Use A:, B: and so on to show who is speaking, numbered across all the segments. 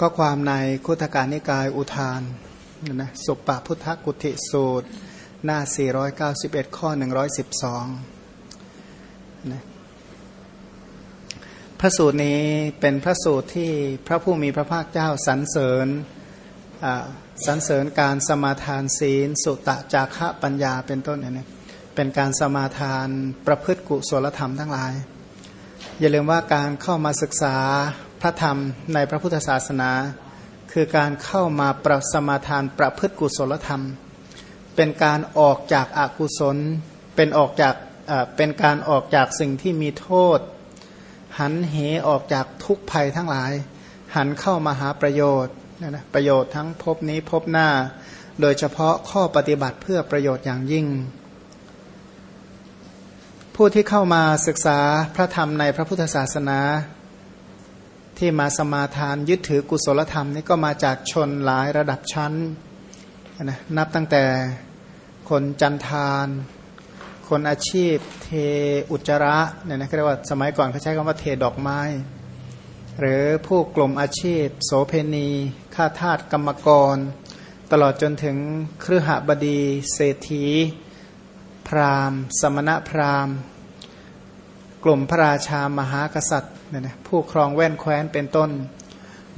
A: ก็ความในคุถการนิกายอุทานนะสุปปพุทธกุติสูตร หน้า 491 ข้อ 112นะพระสูตรนี้เป็นพระสูตรที่พระผู้มีพระภาคเจ้าสรรเสริญสรรเสริญการสมาทานศีล สุตะจาระปัญญาเป็นต้นเนี่ยเป็นการสมาทานประพฤติกุศลธรรมทั้งหลาย อย่าลืมว่าการเข้ามาศึกษา พระธรรมในพระพุทธศาสนา คือการเข้ามาประสมาทานประพฤติกุศลธรรม เป็นการออกจากอากุศล เป็นออกจากเป็นการออกจากสิ่งที่มีโทษ หันเหออกจากทุกภัยทั้งหลาย หันเข้ามาหาประโยชน์นะประโยชน์ทั้งพบนี้พบหน้า โดยเฉพาะข้อปฏิบัติเพื่อประโยชน์อย่างยิ่ง ผู้ที่เข้ามาศึกษาพระธรรมในพระพุทธศาสนา ที่มาสมาทานยึดถือกุศลธรรมนี่ก็มาจากชนหลายระดับชั้นนะนับตั้งแต่คนจันทาน คนอาชีพเทอุจาระเนี่ยนะเรียกว่าสมัยก่อนเขาใช้คำว่าเทดอกไม้ หรือผู้กลุ่มอาชีพ โสเพณีข้าทาสกรรมกร ตลอดจนถึงเครือหบดี เศรษฐี พราหมณ์ สมณะพราหมณ์ กลุ่มพระราชามหากษัตริย์ เนี่ยนะผู้ครองแว่นแคว้นเป็นต้น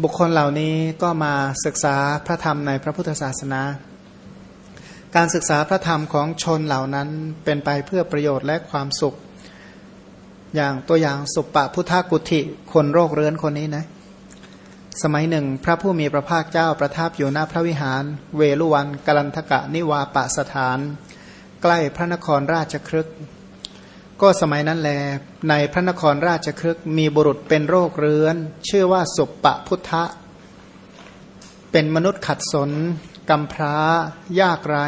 A: บุคคลเหล่านี้ก็มาศึกษาพระธรรมในพระพุทธศาสนา การศึกษาพระธรรมของชนเหล่านั้นเป็นไปเพื่อประโยชน์และความสุข อย่างตัวอย่างสุปปพุทธกุติคนโรคเรื้อนคนนี้นะสมัยหนึ่ง พระผู้มีพระภาคเจ้าประทับอยู่หน้าพระวิหาร เวลุวันกลันทกะนิวาปะสถาน ใกล้พระนครราชครึก ก็สมัยนั้นแล ในพระนครราชครึกมีบุรุษเป็นโรคเรื้อน ชื่อว่าสุปปะพุทธะ เป็นมนุษย์ขัดสนกำพร้ายากไร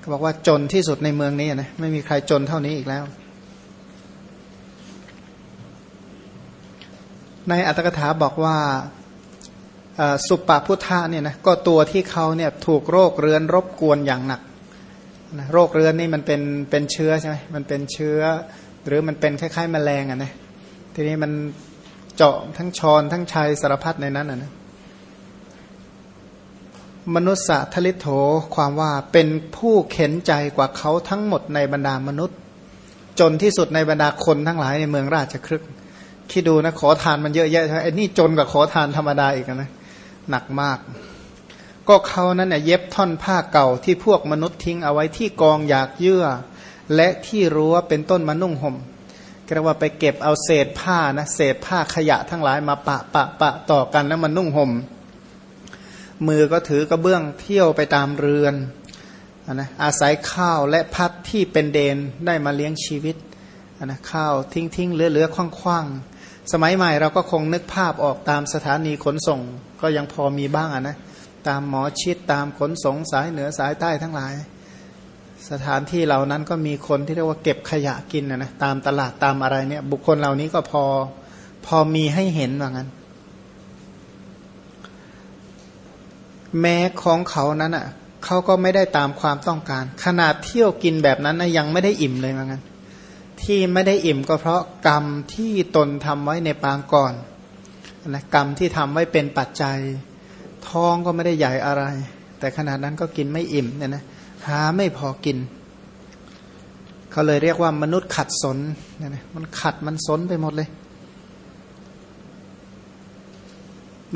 A: ก็บอกว่าจนที่สุดในเมืองนี้นะไม่มีใครจนเท่านี้อีกแล้ว ในอัตถกถาบอกว่าสุปปะพุทธะเนี่ยนะก็ตัวที่เขาเนี่ยถูกโรคเรื้อนรบกวนอย่างหนัก นะโรคเรื้อนนี่มันเป็นเป็นเชื้อใช่ไหมมันเป็นเชื้อ หรือมันเป็นคล้ายๆแมลงอะนะทีนี้มันเจาะทั้งชอนทั้งชัยสารพัดในนั้นอะนะมนุษย์ทลิโถความว่าเป็นผู้เข็นใจกว่าเขาทั้งหมดในบรรดามนุษย์ จนที่สุดในบรรดาคนทั้งหลายในเมืองราชครึกคิดดูนะขอทานมันเยอะแยะใช่ไหมไอ้นี่จนกว่าขอทานธรรมดาอีกนะหนักมาก ก็เขานั้นเนี่ยเย็บท่อนผ้าเก่าที่พวกมนุษย์ทิ้งเอาไว้ที่กองอยากเยื่อ และที่รั้วเป็นต้นมานุ่งห่มก็เรียกว่าไปเก็บเอาเศษผ้านะเศษผ้าขยะทั้งหลายมาปะปะปะต่อกันแล้วมันนุ่งห่มมือก็ถือกระเบื้องเที่ยวไปตามเรือนนะอาศัยข้าวและพัดที่เป็นเดนได้มาเลี้ยงชีวิตนะข้าวทิ้งทิ้งเหลือเหลือคว่างคว่างสมัยใหม่เราก็คงนึกภาพออกตามสถานีขนส่ง ก็ยังพอมีบ้างอะนะ ตามหมอชิดตามขนสงสายเหนือสายใต้ทั้งหลาย สถานที่เหล่านั้นก็มีคนที่เรียกว่าเก็บขยะกินนะนะตามตลาดตามอะไรเนี่ย บุคคลเหล่านี้ก็พอพอมีให้เห็นว่างั้น แม้ของเขานั้นอะเขาก็ไม่ได้ตามความต้องการ ขนาดเที่ยวกินแบบนั้นนะยังไม่ได้อิ่มเลยว่างั้น ที่ไม่ได้อิ่มก็เพราะกรรมที่ตนทำไว้ในปางก่อนนะกรรมที่ทำไว้เป็นปัจจัย ท้องก็ไม่ได้ใหญ่อะไร แต่ขนาดนั้นก็กินไม่อิ่มเนี่ยนะหาไม่พอกิน เขาเลยเรียกว่ามนุษย์ขัดสนเนี่ยนะมันขัดมันสนไปหมดเลย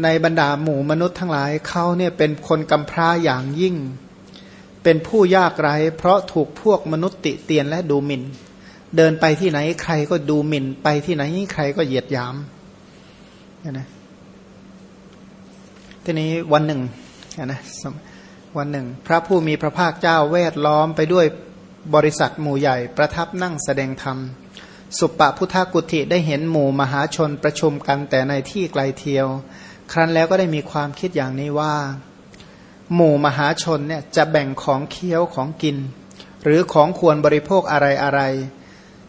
A: ในบรรดาหมู่มนุษย์ทั้งหลายเขาเนี่ยเป็นคนกำพร้าอย่างยิ่ง เป็นผู้ยากไร้ เพราะถูกพวกมนุษย์ติเตียนและดูหมิน่น เดินไปที่ไหนใครก็ดูหมิ่น ไปที่ไหนใครก็เหยียดยามเนี่ยนะ ทีนี้วันหนึ่งนะวันหนึ่ง พระผู้มีพระภาคเจ้าแวดล้อมไปด้วยบริษัทหมู่ใหญ่ประทับนั่งแสดงธรรม สุปปพุทธกุติได้เห็นหมู่มหาชนประชุมกันแต่ในที่ไกลเทียว ครั้นแล้วก็ได้มีความคิดอย่างนี้ว่า หมู่มหาชนเนี่ยจะแบ่งของเคี้ยวของกิน หรือของควรบริโภคอะไรอะไร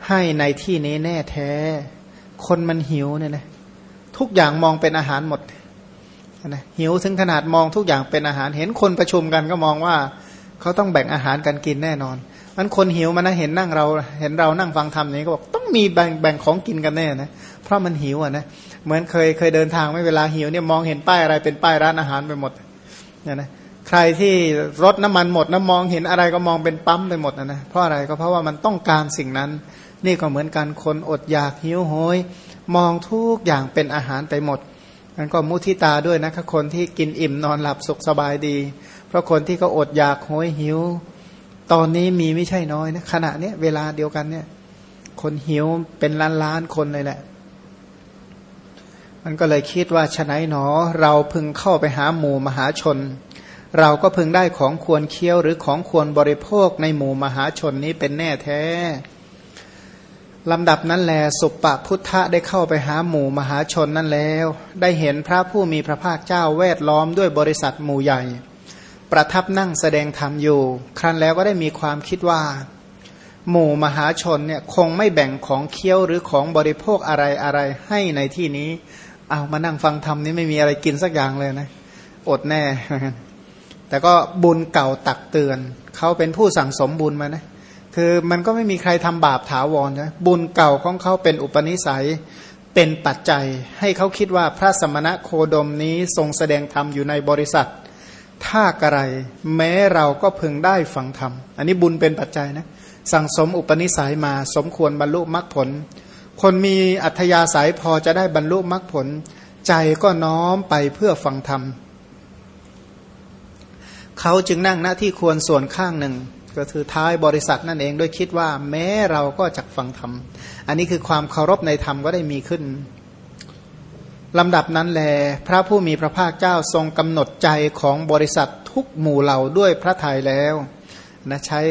A: ให้ในที่นี้แน่แท้ คนมันหิวเนี่ยนะทุกอย่างมองเป็นอาหารหมด นะหิวถึงขนาดมองทุกอย่างเป็นอาหาร เห็นคนประชุมกันก็มองว่าเขาต้องแบ่งอาหารกันกินแน่นอนมันคนหิวมันนะเห็นนั่งเราเห็นเรานั่งฟังธรรมนี้ก็บอกต้องมีแบ่งแบ่งของกินกันแน่นะเพราะมันหิวอะนะเหมือนเคยเคยเดินทางไม่เวลาหิวเนี่ยมองเห็นป้ายอะไรเป็นป้ายร้านอาหารไปหมดเนี่ยนะใครที่รถน้ำมันหมดนะมองเห็นอะไรก็มองเป็นปั๊มไปหมดนะนะเพราะอะไรก็เพราะว่ามันต้องการสิ่งนั้น นี่ก็เหมือนกันคนอดอยากหิวโหย มองทุกอย่างเป็นอาหารไปหมด นั่นก็มุทิตาด้วยนะคนที่กินอิ่มนอนหลับสุขสบายดี เพราะคนที่เขาอดอยากโหยหิว ตอนนี้มีไม่ใช่น้อยนะขณะเนี้ยเวลาเดียวกันเนี่ย คนหิวเป็นล้านล้านคนเลยแหละ มันก็เลยคิดว่าฉะไหนหนอ เราพึงเข้าไปหาหมู่มหาชน เราก็พึงได้ของควรเคี้ยวหรือของควรบริโภคในหมู่มหาชนนี้เป็นแน่แท้ ลำดับนั้นแลสุปปพุทธะได้เข้าไปหาหมู่มหาชนนั้นแล้ว ได้เห็นพระผู้มีพระภาคเจ้าแวดล้อมด้วยบริษัทหมู่ใหญ่ ประทับนั่งแสดงธรรมอยู่ ครั้นแล้วก็ได้มีความคิดว่า หมู่มหาชนเนี่ยคงไม่แบ่งของเคี้ยวหรือของบริโภคอะไรอะไรให้ในที่นี้ เอามานั่งฟังธรรมนี่ไม่มีอะไรกินสักอย่างเลยนะ อดแน่ แต่ก็บุญเก่าตักเตือน เขาเป็นผู้สั่งสมบุญมานะ คือมันก็ไม่มีใครทำบาปถาวรนะบุญเก่าของเขาเป็นอุปนิสัยเป็นปัจจัยให้เขาคิดว่าพระสมณะโคดมนี้ทรงแสดงธรรมอยู่ในบริษัท ถ้ากระไร แม้เราก็พึงได้ฟังธรรม อันนี้บุญเป็นปัจจัยนะสั่งสมอุปนิสัยมาสมควรบรรลุมรรคผล คนมีอัธยาศัยพอจะได้บรรลุมรรคผล ใจก็น้อมไปเพื่อฟังธรรม เขาจึงนั่งหน้าที่ควรส่วนข้างหนึ่ง ก็คือท้ายบริษัทนั่นเองด้วยคิดว่าแม้เราก็จะฟังธรรม อันนี้คือความเคารพในธรรมก็ได้มีขึ้นลำดับนั้นแล พระผู้มีพระภาคเจ้าทรงกำหนดใจของบริษัททุกหมู่เหล่าด้วยพระทัยแล้วนะใช้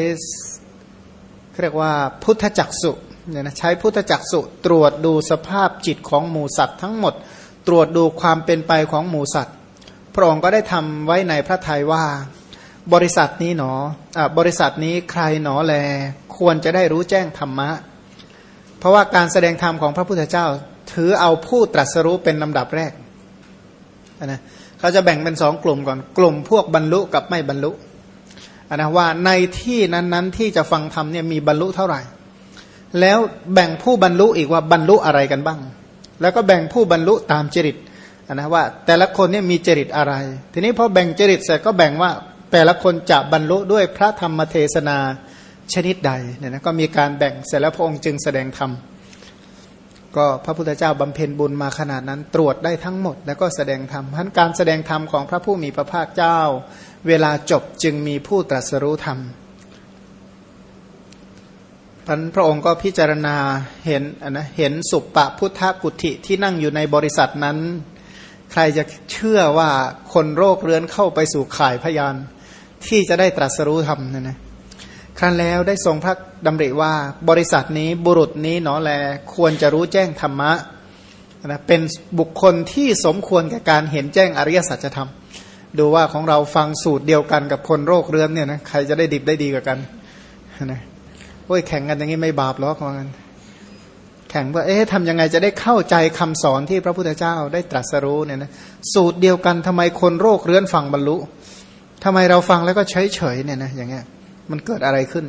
A: เรียกว่าพุทธจักสุเนี่ยนะใช้พุทธจักสุตรวจดูสภาพจิตของหมู่สัตว์ทั้งหมด ตรวจดูความเป็นไปของหมู่สัตว์พระองค์ก็ได้ทำไว้ในพระทัยว่า บริษัทนี้หนอบริษัทนี้ใครหนอแล ควรจะได้รู้แจ้งธรรมะ เพราะว่าการแสดงธรรมของพระพุทธเจ้า ถือเอาผู้ตรัสรู้เป็นลำดับแรกนะเขาจะแบ่งเป็นสองกลุ่มก่อนกลุ่มพวกบรรลุกับไม่บรรลุนะว่าในที่นั้นๆที่จะฟังธรรมเนี่ยมีบรรลุเท่าไหร่ แล้วแบ่งผู้บรรลุอีกว่าบรรลุอะไรกันบ้าง แล้วก็แบ่งผู้บรรลุตามจริตนะว่าแต่ละคนเนี่ยมีจริตอะไร ทีนี้พอแบ่งจริตเสร็จก็แบ่งว่า แต่ละคนจะบรรลุด้วยพระธรรมเทศนาชนิดใดเนี่ยนะก็มีการแบ่งเสร็จแล้วพระองค์จึงแสดงธรรมก็พระพุทธเจ้าบำเพ็ญบุญมาขนาดนั้นตรวจได้ทั้งหมด แล้วก็แสดงธรรมพันการแสดงธรรมของพระผู้มีพระภาคเจ้า เวลาจบจึงมีผู้ตรัสรู้ธรรมพันพระองค์ก็พิจารณาเห็นนะเห็นสุปปะพุทธกุติที่นั่งอยู่ในบริษัทนั้น ใครจะเชื่อว่าคนโรคเรื้อนเข้าไปสู่ข่ายพยาน ที่จะได้ตรัสรู้ธรรมนะนะครั้นแล้วได้ทรงพระดำริว่าบริษัทนี้บุรุษนี้หนอแลควรจะรู้แจ้งธรรมะนะเป็นบุคคลที่สมควรแก่การเห็นแจ้งอริยสัจธรรม ดูว่าของเราฟังสูตรเดียวกันกับคนโรคเรื้อนเนี่ยนะใครจะได้ดิบได้ดีกว่ากันนะโอ้ยแข่งกันอย่างนี้ไม่บาปหรอกว่ากันแข่งว่าเอ๊ะทำยังไงจะได้เข้าใจคำสอนที่พระพุทธเจ้าได้ตรัสรู้เนี่ยนะสูตรเดียวกันทำไมคนโรคเรื้อนฟังบรรลุ ทำไมเราฟังแล้วก็เฉยเฉยเนี่ยนะอย่างเงี้ยมันเกิดอะไรขึ้น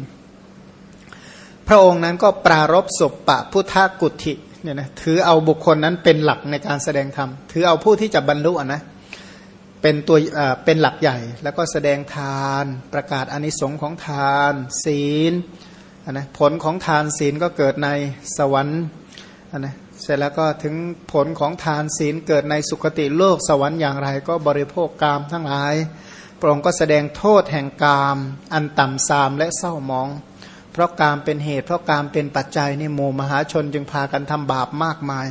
A: พระองค์นั้นก็ปรารบศพปะพุทธกุติเนี่ยนะถือเอาบุคคลนั้นเป็นหลักในการแสดงธรรม ถือเอาผู้ที่จะบรรลุนะเป็นตัวเป็นหลักใหญ่ แล้วก็แสดงทานประกาศอนิสงค์ของทาน ศีลนะผลของทานศีลก็เกิดในสวรรค์นะเสร็จแล้วก็ถึงผลของทานศีลเกิดในสุคติโลกสวรรค์อย่างไร ก็บริโภคกามทั้งหลาย พระองค์ก็แสดงโทษแห่งกาม อันต่ำทรามและเศร้ามอง เพราะกามเป็นเหตุ เพราะกามเป็นปัจจัยนี่หมู่มหาชนจึงพากันทำบาปมากมาย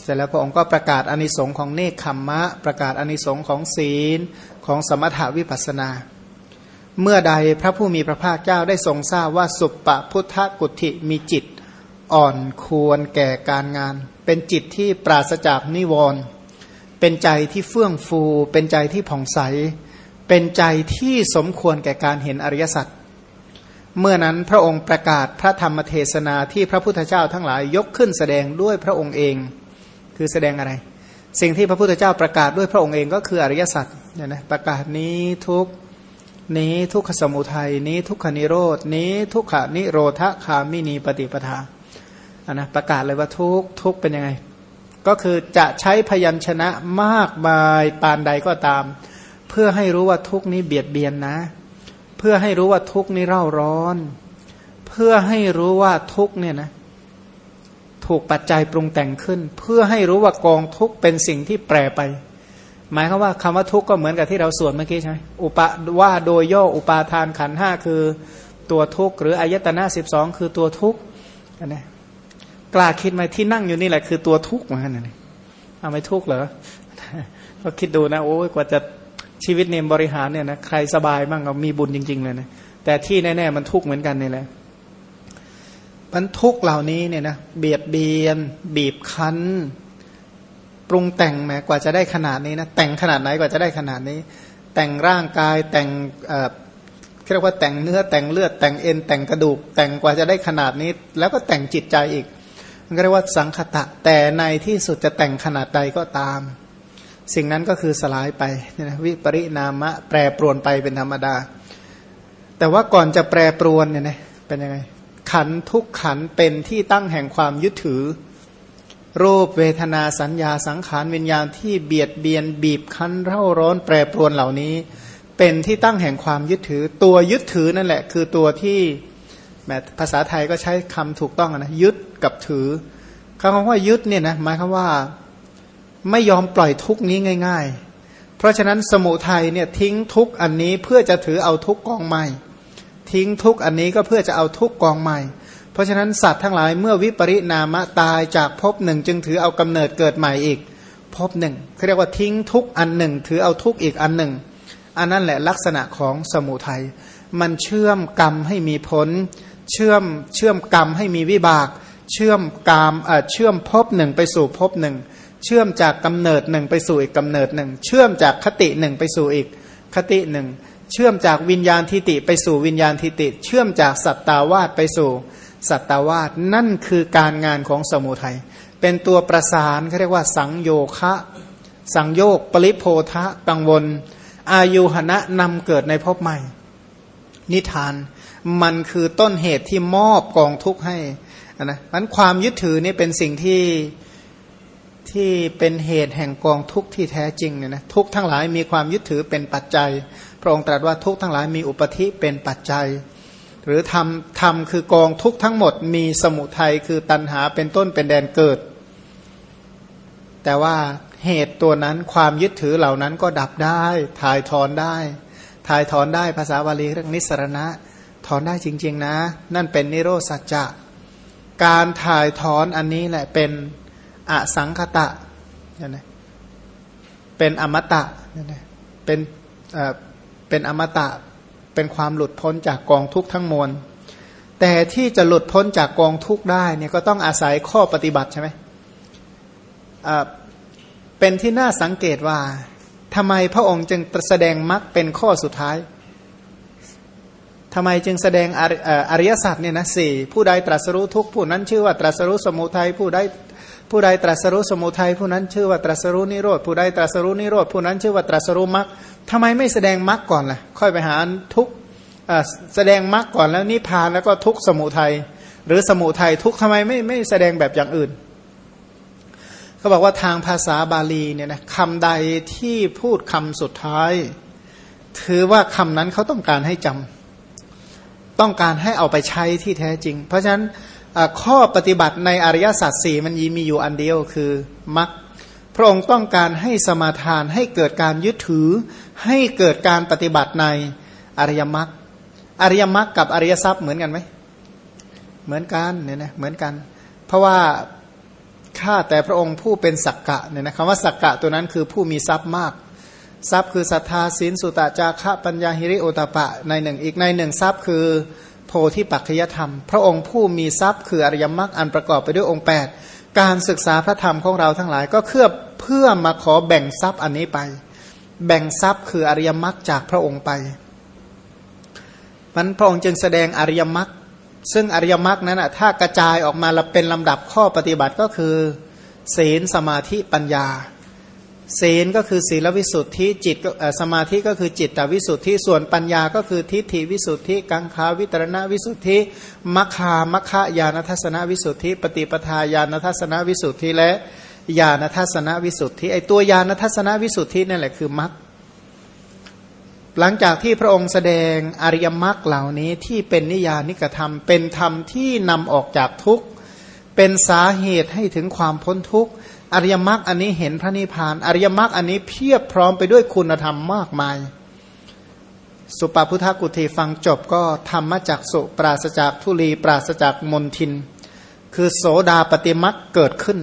A: เสร็จแล้วพระองค์ก็ประกาศอนิสงค์ของเนคขมมะ ประกาศอนิสงค์ของศีลของสมถาวิปัสนา เมื่อใดพระผู้มีพระภาคเจ้าได้ทรงทราบว่าสุปปพุทธกุติมีจิต อ่อนควรแก่การงาน เป็นจิตที่ปราศจากนิวรณ์เป็นใจที่เฟื่องฟู เป็นใจที่ผ่องใส เป็นใจที่สมควรแก่การเห็นอริยสัจเมื่อนั้นพระองค์ประกาศพระธรรมเทศนาที่พระพุทธเจ้าทั้งหลายยกขึ้นแสดงด้วยพระองค์เอง คือแสดงอะไร สิ่งที่พระพุทธเจ้าประกาศด้วยพระองค์เองก็คืออริยสัจเนี่ยนะประกาศนี้ทุกนี้ทุกขสมุทัยนี้ทุกขนิโรดนี้ทุกขานิโรธคามินีปฏิปทาอันนะประกาศเลยว่าทุกทุกเป็นยังไง ก็คือจะใช้พยัญชนะมากมายปานใดก็ตาม เพื่อให้รู้ว่าทุกนี้เบียดเบียนนะ เพื่อให้รู้ว่าทุกนี้เร่าร้อน เพื่อให้รู้ว่าทุกเนี่ยนะ ถูกปัจจัยปรุงแต่งขึ้น เพื่อให้รู้ว่ากองทุกเป็นสิ่งที่แปรไป หมายความว่าคำว่าทุกก็เหมือนกับที่เราสวดเมื่อกี้ใช่ไหมอุปว่าโดยย่ออุปาทานขันห้าคือตัวทุกหรืออายตนะสิบสองคือตัวทุกนะกล้าคิดไหมที่นั่งอยู่นี่แหละคือตัวทุกข์เหมือนกันนะเอาไม่ทุกข์เหรอก็คิดดูนะโอ้ยกว่าจะ ชีวิตเนมบริหารเนี่ยนะใครสบายบ้างเรามีบุญจริง ๆ เลยนะแต่ที่แน่ๆมันทุกข์เหมือนกันนี่แหละมันทุกข์เหล่านี้เนี่ยนะเบียดเบียน บีบคั้น ปรุงแต่งแม้กว่าจะได้ขนาดนี้นะแต่งขนาดไหนกว่าจะได้ขนาดนี้ แต่งร่างกายแต่งเรียกว่าแต่งเนื้อแต่งเลือดแต่งเอ็นแต่งกระดูก แต่งกว่าจะได้ขนาดนี้ แล้วก็แต่งจิตใจอีกมันก็เรียกว่าสังคตะแต่ในที่สุดจะแต่งขนาดใดก็ตาม สิ่งนั้นก็คือสลายไปนะวิปริณามะแปรปรวนไปเป็นธรรมดา แต่ว่าก่อนจะแปรปรวนเนี่ยนะเป็นยังไง ขันทุกขันเป็นที่ตั้งแห่งความยึดถือ รูปเวทนาสัญญาสังขารวิญญาณที่เบียดเบียนบีบคั้นเร่าร้อนแปรปรวนเหล่านี้ เป็นที่ตั้งแห่งความยึดถือ ตัวยึดถือนั่นแหละ คือตัวที่แมภาษาไทยก็ใช้คำถูกต้องนะยึดกับถือคำว่ายึดเนี่ยนะหมายความว่า ไม่ยอมปล่อยทุกนี้ง่าย ๆ เพราะฉะนั้นสมุทัยเนี่ยทิ้งทุกอันนี้เพื่อจะถือเอาทุกกองใหม่ ทิ้งทุกอันนี้ก็เพื่อจะเอาทุกกองใหม่ เพราะฉะนั้นสัตว์ทั้งหลายเมื่อวิปริณามะตายจากภพหนึ่ง จึงถือเอากำเนิดเกิดใหม่อีกภพหนึ่งเขาเรียกว่าทิ้งทุกอันหนึ่ง ถือเอาทุกอีกอันหนึ่ง อันนั้นแหละลักษณะของสมุทัยมันเชื่อมกรรมให้มีผล เชื่อมเชื่อมกรรมให้มีวิบาก เชื่อมกามเอ่อเชื่อมภพหนึ่งไปสู่ภพหนึ่ง เชื่อมจากกำเนิดหนึ่งไปสู่อีกกำเนิดหนึ่ง เชื่อมจากคติหนึ่งไปสู่อีกคติหนึ่ง เชื่อมจากวิญญาณทิติไปสู่วิญญาณทิติ เชื่อมจากสัตตาวาสไปสู่สัตตาวาสนั่นคือการงานของสมุทัย เป็นตัวประสานเขาเรียกว่าสังโยคะ สังโยกปริโพธะกังวล อายุหณะนำเกิดในภพใหม่ นิทาน มันคือต้นเหตุที่มอบกองทุกข์ให้นะมันความยึดถือนี่เป็นสิ่งที่ ที่เป็นเหตุแห่งกองทุกข์ที่แท้จริงเนี่ยนะทุกทั้งหลายมีความยึดถือเป็นปัจจัย พระองค์ตรัสว่าทุกทั้งหลายมีอุปธิเป็นปัจจัย หรือทำทำคือกองทุกทั้งหมด มีสมุทัยคือตัณหาเป็นต้นเป็นแดนเกิด แต่ว่าเหตุตัวนั้นความยึดถือเหล่านั้นก็ดับได้ถ่ายถอนได้ ถ่ายถอนได้ภาษาบาลีเรียกนิสรณะ ถอนได้จริง ๆ นะ นั่นเป็นนิโรสัจจะการถ่ายถอนอันนี้แหละเป็น อสังคตะนะเป็นอมตะนะเป็นเอ่อเป็นอมตะเป็นความหลุดพ้นจากกองทุกข์ทั้งมวล แต่ที่จะหลุดพ้นจากกองทุกข์ได้เนี่ยก็ต้องอาศัยข้อปฏิบัติใช่ไหมเป็นที่น่าสังเกตว่าทำไมพระองค์จึงแสดงมรรคเป็นข้อสุดท้ายทำไมจึงแสดงอริยสัจเนี่ยนะสี่ผู้ใดตรัสรู้ทุกผู้นั้นชื่อว่าตรัสรู้สมุทัยผู้ใด ผู้ใดตรัสรู้สมุทัยผู้นั้นชื่อว่าตรัสรู้นิโรธผู้ใดตรัสรู้นิโรธผู้นั้นชื่อว่าตรัสรู้มรรคทำไมไม่แสดงมรรคก่อนล่ะ ค่อยไปหาทุกแสดงมรรคก่อนแล้วนิพพานแล้วก็ทุกสมุทัยหรือสมุทัยทุกทำไมไม่ไม่แสดงแบบอย่างอื่นเขาบอกว่าทางภาษาบาลีเนี่ยนะคำใดที่พูดคำสุดท้าย ถือว่าคำนั้นเขาต้องการให้จำต้องการให้เอาไปใช้ที่แท้จริง เพราะฉะนั้น ข้อปฏิบัติในอริยสัจสี่มันยีมีอยู่อันเดียวคือมักพระองค์ต้องการให้สมาทานให้เกิดการยึดถือ ให้เกิดการปฏิบัติในอริยมรรคอริยมรรคกับอริยทรัพย์เหมือนกันไหมเหมือนกันเนี่ยนะเหมือนกัน เพราะว่าข้าแต่พระองค์ผู้เป็นสักกะเนี่ยนะคำว่าสักกะตัวนั้นคือผู้มีทรัพย์มาก ทรัพย์คือศรัทธาศีลสุตะจาระปัญญาหิริโอตปะในหนึ่งอีกในหนึ่งทรัพย์คือ พธิปัจจยธรรม พระองค์ผู้มีทรัพย์คืออริยมรรคอันประกอบไปด้วยองค์ 8 การศึกษาพระธรรมของเราทั้งหลายก็เพื่อเพื่อมาขอแบ่งทรัพย์อันนี้ไป แบ่งทรัพย์คืออริยมรรคจากพระองค์ไปมันพระองค์จึงแสดงอริยมรรคซึ่งอริยมรรคนั้นถ้ากระจายออกมาเป็นลำดับข้อปฏิบัติก็คือ ศีลสมาธิปัญญา ศีลก็คือศีลวิสุทธิจิตสมาธิก็คือจิตตวิสุทธิส่วนปัญญาก็คือทิฏฐิวิสุทธิกังขาวิตรณวิสุทธิมัคคามัคคายานทัศนวิสุทธิ ปฏิปทาญาณทัศนวิสุทธิและญาณทัศนวิสุทธิไอตัวญาณทัศนวิสุทธินั่นแหละคือมรรคหลังจากที่พระองค์แสดงอริยมรรคเหล่านี้ที่เป็นนิยานิกธรรม เป็นธรรมที่นำออกจากทุกข์เป็นสาเหตุให้ถึงความพ้นทุกข์ อริยมรรคอันนี้เห็นพระนิพพาน อริยมรรคอันนี้เพียบพร้อมไปด้วยคุณธรรมมากมาย สุปาพุทธกุฏิฟังจบก็ธรรมจักสุปราศจากทุลีปราศจากมนทิน คือโสดาปฏิมักเกิดขึ้น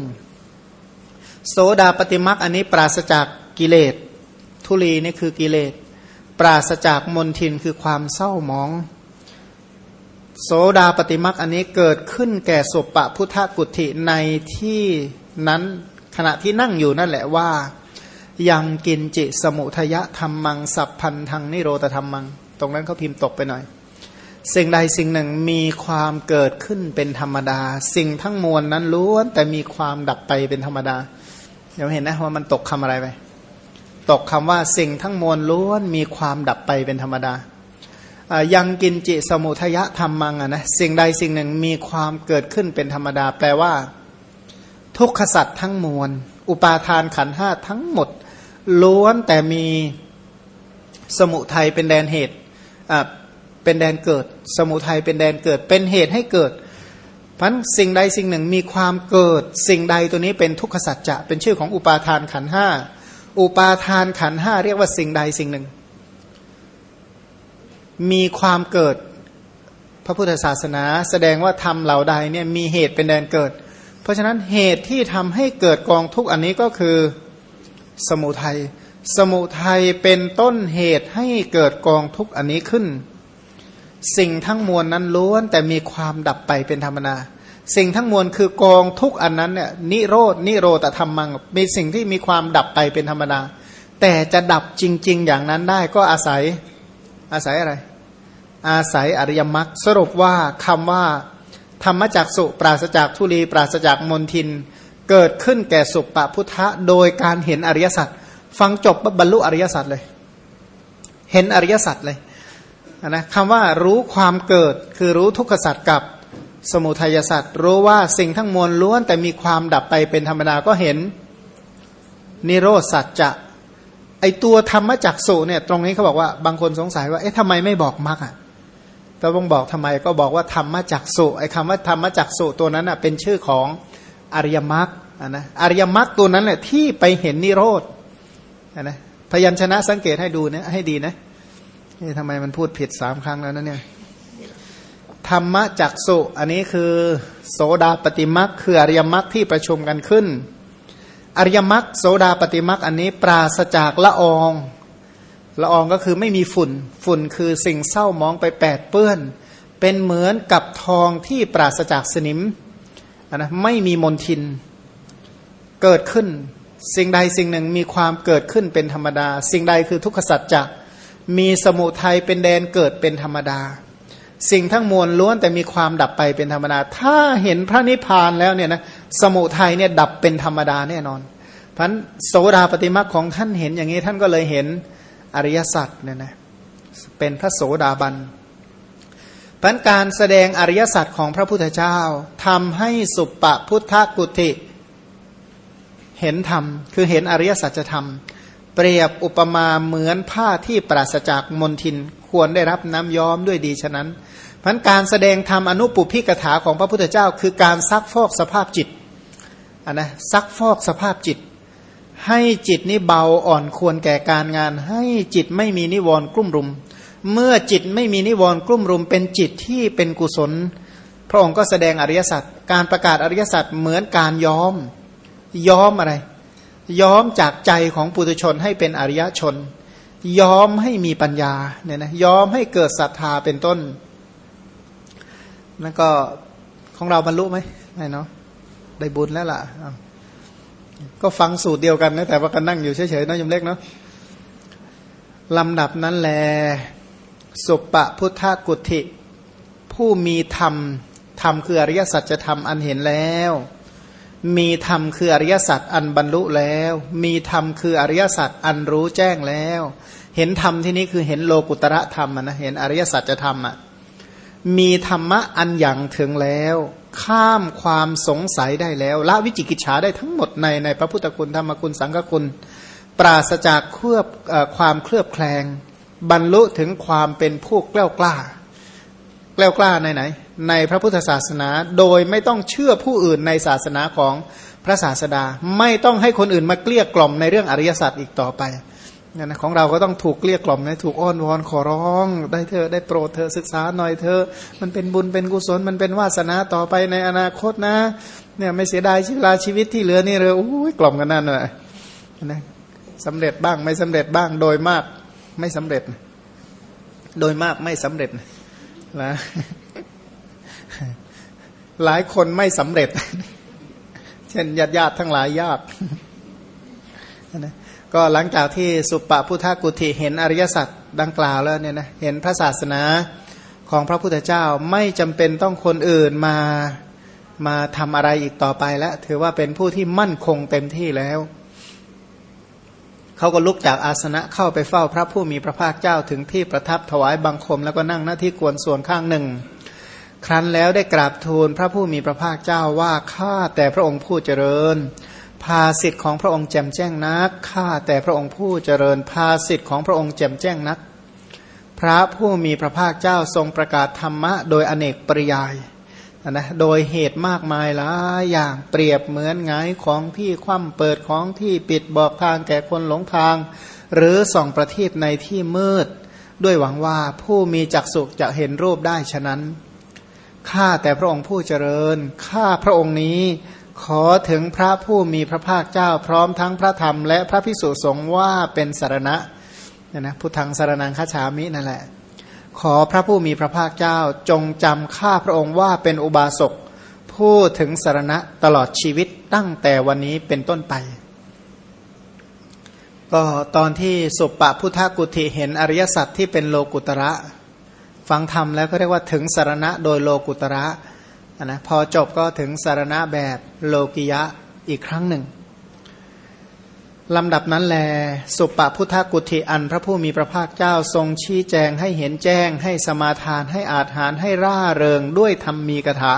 A: โสดาปฏิมักอันนี้ปราศจากกิเลสทุลีนี่คือกิเลสปราศจากมนทินคือความเศร้าหมอง โสดาปฏิมักอันนี้เกิดขึ้นแก่สุปะพุทธกุติในที่นั้น ขณะที่นั่งอยู่นั่นแหละว่า ยังกินจิสมุทยะธรรมัง สัพพันธังนิโรธธรรมัง ตรงนั้นเขาพิมพ์ตกไปหน่อย สิ่งใดสิ่งหนึ่งมีความเกิดขึ้นเป็นธรรมดา สิ่งทั้งมวลนั้นล้วน แต่มีความดับไปเป็นธรรมดา เดี๋ยวเห็นนะว่ามันตกคำอะไรไปตกคำว่าสิ่งทั้งมวลล้วนมีความดับไปเป็นธรรมดายังกินจิสมุทยะธรรมังอะนะสิ่งใดสิ่งหนึ่งมีความเกิดขึ้นเป็นธรรมดา แปลว่า ทุกขสัตว์ทั้งมวล อุปาทานขันห้าทั้งหมด ล้วนแต่มีสมุทัยเป็นแดนเหตุเป็นแดนเกิด สมุทัยเป็นแดนเกิด เป็นเหตุให้เกิดพันสิ่งใดสิ่งหนึ่งมีความเกิด สิ่งใดตัวนี้เป็นทุกขสัจจะเป็นชื่อของอุปาทานขันห้าอุปาทานขันห้าเรียกว่าสิ่งใดสิ่งหนึ่ง มีความเกิด พระพุทธศาสนา แสดงว่าทำเหล่าใดเนี่ยมีเหตุเป็นแดนเกิด เพราะฉะนั้นเหตุที่ทำให้เกิดกองทุกอันนี้ก็คือสมุทัย สมุทัยเป็นต้นเหตุให้เกิดกองทุกอันนี้ขึ้น สิ่งทั้งมวลนั้นล้วนแต่มีความดับไปเป็นธรรมนา สิ่งทั้งมวลคือกองทุกอันนั้นเนี่ยนิโรดนิโรตธรรมังมีสิ่งที่มีความดับไปเป็นธรรมดา แต่จะดับจริง ๆ อย่างนั้นได้ก็อาศัยอาศัยอะไร อาศัยอริยมรรคสรุปว่าคำว่า ธรรมจักสุปราศจากทุลีปราศจากมนทิน เกิดขึ้นแก่สุปปพุทธะโดยการเห็นอริยสัจฟังจบบรรลุอริยสัจเลย เห็นอริยสัจเลยนะคำว่ารู้ความเกิดคือรู้ทุกขสัจกับสมุทัยสัตว์รู้ว่าสิ่งทั้งมวลล้วน แต่มีความดับไปเป็นธรรมดาก็เห็นนิโรธสัจจะไอตัวธรรมจักสุเนี่ยตรงนี้เขาบอกว่าบางคนสงสัยว่าเอ๊ะทำไมไม่บอกมรรคอะ แต่ต้องบอกทำไมก็บอกว่าธรรมจักสุไอคำว่าธรรมจักสุตัวนั้นอะเป็นชื่อของอริยมรรคนะอริยมรรคตัวนั้นแหละที่ไปเห็นนิโรธนะพยัญชนะสังเกตให้ดูนะให้ดีนะนี่ทำไมมันพูดผิดสามครั้งแล้วนะเนี่ยธรรมจักสุอันนี้คือโสดาปฏิมักคืออริยมรรคที่ประชุมกันขึ้น อริยมรรคโสดาปฏิมักอันนี้ปราศจากละออง ละอองก็คือไม่มีฝุ่น ฝุ่นคือสิ่งเศร้ามองไปแปดเปื้อน เป็นเหมือนกับทองที่ปราศจากสนิมนะไม่มีมนทิน เกิดขึ้น สิ่งใดสิ่งหนึ่งมีความเกิดขึ้นเป็นธรรมดา สิ่งใดคือทุกขสัจจะมีสมุทัยเป็นแดนเกิดเป็นธรรมดา สิ่งทั้งมวลล้วนแต่มีความดับไปเป็นธรรมดา ถ้าเห็นพระนิพพานแล้วเนี่ยนะสมุทัยเนี่ยดับเป็นธรรมดาแน่นอนพันโสดาปฏิมาของท่านเห็นอย่างนี้ท่านก็เลยเห็น อริยสัจเนี่ยนะเป็นพระโสดาบันพันการแสดงอริยสัจของพระพุทธเจ้าทำให้สุปปพุทธกุติเห็นธรรม คือเห็นอริยสัจธรรม เปรียบอุปมาเหมือนผ้าที่ปราศจากมนทินควรได้รับน้ำย้อมด้วยดีฉะนั้นพันการแสดงธรรมอนุปุพิกถาของพระพุทธเจ้า คือการซักฟอกสภาพจิตนนะซักฟอกสภาพจิต ให้จิตนี้เบาอ่อนควรแก่การงาน ให้จิตไม่มีนิวรณ์กลุ่มรุม เมื่อจิตไม่มีนิวรณ์กลุ่มรุม เป็นจิตที่เป็นกุศล พระองค์ก็แสดงอริยสัจการประกาศอริยสัจเหมือนการย้อมย้อมอะไร ย้อมจากใจของปุถุชนให้เป็นอริยชน ย้อมให้มีปัญญาเนี่ยนะย้อมให้เกิดศรัทธาเป็นต้นนั่นก็ของเราบรรลุไหมไม่เนาะได้บุญแล้วล่ะ ก็ฟังสูตรเดียวกันนะแต่ว่ากันนั่งอยู่เฉยๆนะยมเล็กเนาะลำดับนั้นแล สุปปพุทธกุติ ผู้มีธรรม ธรรมคืออริยสัจจะทำอันเห็นแล้ว มีธรรมคืออริยสัจอันบรรลุแล้ว มีธรรมคืออริยสัจอันรู้แจ้งแล้ว เห็นธรรมที่นี้คือเห็นโลกุตระธรรมนะเห็นอริยสัจธรรมอะมีธรรมะอันอย่างถึงแล้ว ข้ามความสงสัยได้แล้ว ละวิจิกิจฉาได้ทั้งหมดในในพระพุทธคุณธรรมคุณสังฆคุณ ปราศจากเคลือบความเคลือบแคลง บรรลุถึงความเป็นผู้กล้ากล้า กล้ากล้าในไหน ในพระพุทธศาสนาโดยไม่ต้องเชื่อผู้อื่นในศาสนาของพระศาสดา ไม่ต้องให้คนอื่นมาเกลี้ยกล่อมในเรื่องอริยสัจอีกต่อไป นี่นะของเราก็ต้องถูกเกลี้ยกล่อมนะถูกอ้อนวอนขอร้อง ได้เธอได้โปรดเธอศึกษาหน่อยเธอ มันเป็นบุญเป็นกุศลมันเป็นวาสนาต่อไปในอนาคตนะ เนี่ยไม่เสียดายชีวิตชีวิตที่เหลือนี่เลยโอ้ยกล่อมกันนั่นเลยนะสำเร็จบ้างไม่สำเร็จบ้างโดยมากไม่สำเร็จ โดยมากไม่สำเร็จนะหลายคนไม่สำเร็จ เช่นญาติญาติทั้งหลายญาตินะ ก็หลังจากที่สุปปพุทธกุติเห็นอริยสัจดังกล่าวแล้วเนี่ยนะเห็นพระศาสนาของพระพุทธเจ้าไม่จำเป็นต้องคนอื่นมามาทำอะไรอีกต่อไปแล้ว ถือว่าเป็นผู้ที่มั่นคงเต็มที่แล้ว เขาก็ลุกจากอาสนะเข้าไปเฝ้าพระผู้มีพระภาคเจ้าถึงที่ประทับถวายบังคม แล้วก็นั่งหน้าที่กวนส่วนข้างหนึ่ง ครั้นแล้วได้กราบทูลพระผู้มีพระภาคเจ้าว่าข้าแต่พระองค์ผู้เจริญ ภาสิทธิ์ของพระองค์แจ่มแจ้งนัก ข้าแต่พระองค์ผู้เจริญภาสิทธิ์ของพระองค์แจ่มแจ้งนัก พระผู้มีพระภาคเจ้าทรงประกาศธรรมะโดยอเนกปริยายนะ โดยเหตุมากมายหลายอย่างเปรียบเหมือนไงของที่คว่ำเปิดของที่ปิดบอกทางแก่คนหลงทาง หรือส่องประทีปในที่มืด ด้วยหวังว่าผู้มีจักษุจะเห็นรูปได้ฉะนั้น ข้าแต่พระองค์ผู้เจริญ ข้าพระองค์นี้ ขอถึงพระผู้มีพระภาคเจ้า พร้อมทั้งพระธรรมและพระพิสุสงฆ์ว่าเป็นสารณะเนี่ยนะพุทธังสารนังคาฉามินั่นแหละ ขอพระผู้มีพระภาคเจ้าจงจำข้าพระองค์ว่าเป็นอุบาสกผู้ถึงสารณะตลอดชีวิตตั้งแต่วันนี้เป็นต้นไป ก็ตอนที่สุปปพุทธกุติเห็นอริยสัจที่เป็นโลกุตระ ฟังธรรมแล้วก็เรียกว่าถึงสารณะโดยโลกุตระ นะพอจบก็ถึงสารณะแบบโลกิยะอีกครั้งหนึ่งลำดับนั้นแล สุปปพุทธกุติอันพระผู้มีพระภาคเจ้าทรงชี้แจงให้เห็นแจ้ง ให้สมาทานให้อาถานให้ร่าเริงด้วยธรรมมีกถา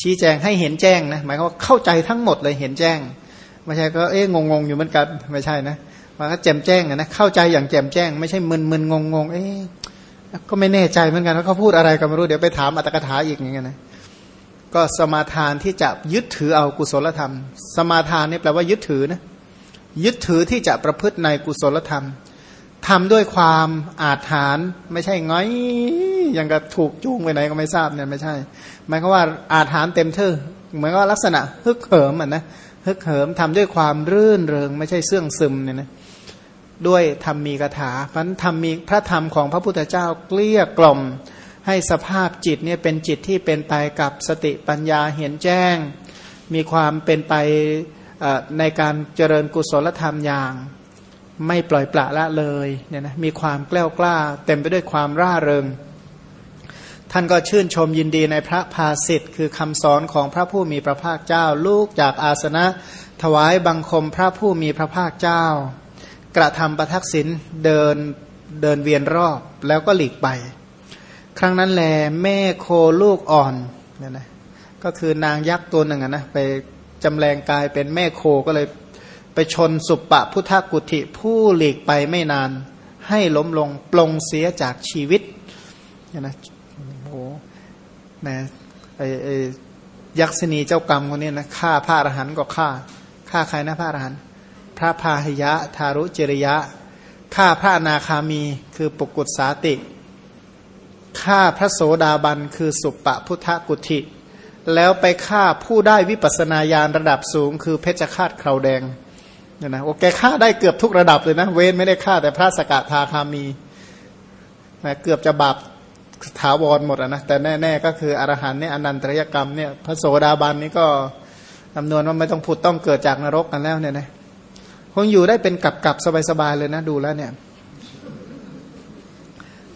A: ชี้แจงให้เห็นแจ้งนะหมายความว่าเข้าใจทั้งหมดเลยเห็นแจ้ง ไม่ใช่ก็เอ๊ะงงงอยู่เหมือนกันไม่ใช่นะว่าแจ่มแจ้งนะเข้าใจอย่างแจ่มแจ้ง ไม่ใช่มึนมึนงงงเอ๊ะ ก็ไม่แน่ใจเหมือนกันว่าเขาพูดอะไรก็ไม่รู้เดี๋ยวไปถามอัตถกถาอีกอย่างเงี้ยนะก็สมาทานที่จะยึดถือเอากุศลธรรม สมาทานนี่แปลว่ายึดถือนะยึดถือที่จะประพฤติในกุศลธรรมทำด้วยความอาถรรพ์ไม่ใช่ง้อยยังกับถูกจูงไปไหนก็ไม่ทราบเนี่ยไม่ใช่หมายความว่าอาถรรพ์เต็มเท่อเหมือนว่าลักษณะฮึกเหิมอะนะฮึกเหิมทำด้วยความรื่นเริง ไม่ใช่เสื่องซึมเนี่ยนะ ด้วยธรรมมีคาถาพันธรรมมีพระธรรมของพระพุทธเจ้าเกลี้ยกล่อม ให้สภาพจิตเนี่ยเป็นจิตที่เป็นไปกับสติปัญญาเห็นแจ้ง มีความเป็นไปในการเจริญกุศลธรรมอย่าง ไม่ปล่อยปละละเลยเนี่ยนะมีความกล้ากล้า เต็มไปด้วยความร่าเริง ท่านก็ชื่นชมยินดีในพระภาสิทธิ์คือคำสอนของพระผู้มีพระภาคเจ้า ลูกจากอาสนะ ถวายบังคมพระผู้มีพระภาคเจ้า กระทำประทักษิณเดินเดินเวียนรอบแล้วก็หลีกไป ครั้งนั้นแลแม่โคลูกอ่อนเนี่ยนะก็คือนางยักษ์ตัวหนึ่งนะไปจำแรงกายเป็นแม่โคก็เลยไปชนสุปปะพุทธกุติผู้หลีกไปไม่นาน ให้ล้มลงปลงเสียจากชีวิตเนี่ยนะโอ้นะไอไอยักษณีเจ้ากรรมคนนี้นะฆ่าพระอรหันต์ก็ฆ่าฆ่าใครนะพระอรหันต์ พระพาหิยะ ทารุจริยะฆ่าพระนาคามีคือปกุศสาติฆ่าพระโสดาบันคือสุปปพุทธกุติแล้วไปฆ่าผู้ได้วิปัสนาญาณระดับสูง คือเพชฌฆาตคราวแดงเนี่ยนะโอแกฆ่าได้เกือบทุกระดับเลยนะ เว้นไม่ได้ฆ่าแต่พระสกทาคามีนะเกือบจะบาปถาวรหมดนะแต่แน่ๆก็คืออรหันเนี่ยอนันตริยกรรมเนี่ยพระโสดาบันนี่ก็จำนวนว่าไม่ต้องผุดต้องเกิดจากนรกกันแล้วเนี่ยนะ คงอยู่ได้เป็นกับกับสบายๆเลยนะดูแล้วเนี่ย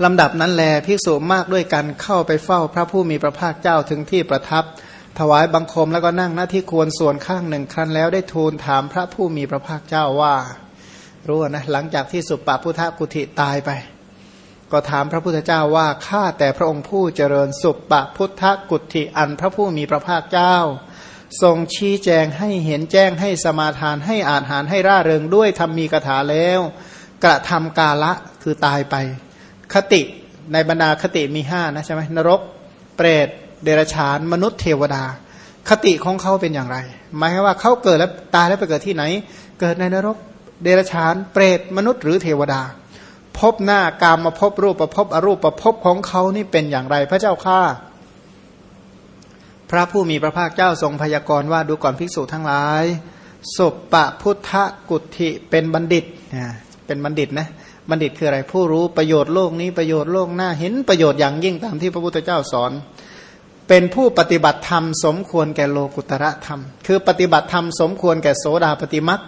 A: ลำดับนั้นแลภิกษุมากด้วยกันเข้าไปเฝ้าพระผู้มีพระภาคเจ้าถึงที่ประทับ ถวายบังคมแล้วก็นั่งหน้าที่ควรส่วนข้างหนึ่งครั้นแล้วได้ทูลถามพระผู้มีพระภาคเจ้าว่า รู้นะหลังจากที่สุปปพุทธกุติตายไป ก็ถามพระพุทธเจ้าว่าข้าแต่พระองค์ผู้เจริญสุปปพุทธกุติอันพระผู้มีพระภาคเจ้า ทรงชี้แจงให้เห็นแจ้งให้สมาทานให้อาหารให้ร่าเริงด้วยทำมีกถาแล้ว กระทำกาละคือตายไป คติในบรรดาคติมีห้านะใช่ไหมนรก เปรตเดรัจฉานมนุษย์เทวดา คติของเขาเป็นอย่างไร หมายว่าเขาเกิดแล้วตายแล้วไปเกิดที่ไหน เกิดในนรก เดรัจฉาน เปรตมนุษย์หรือเทวดาพบหน้ากามมาพบรูปประพบอรูปประพบของเขานี่เป็นอย่างไร พระเจ้าข้า พระผู้มีพระภาคเจ้าทรงพยากรณ์ว่าดูก่อนภิกษุทั้งหลายสุปปพุทธกุติเป็นบัณฑิตเป็นบัณฑิตนะบัณฑิตคืออะไรผู้รู้ประโยชน์โลกนี้ประโยชน์โลกหน้าเห็นประโยชน์อย่างยิ่งตามที่พระพุทธเจ้าสอน เป็นผู้ปฏิบัติธรรมสมควรแก่โลกุตระธรรม คือปฏิบัติธรรมสมควรแก่โสดาปฏิมัก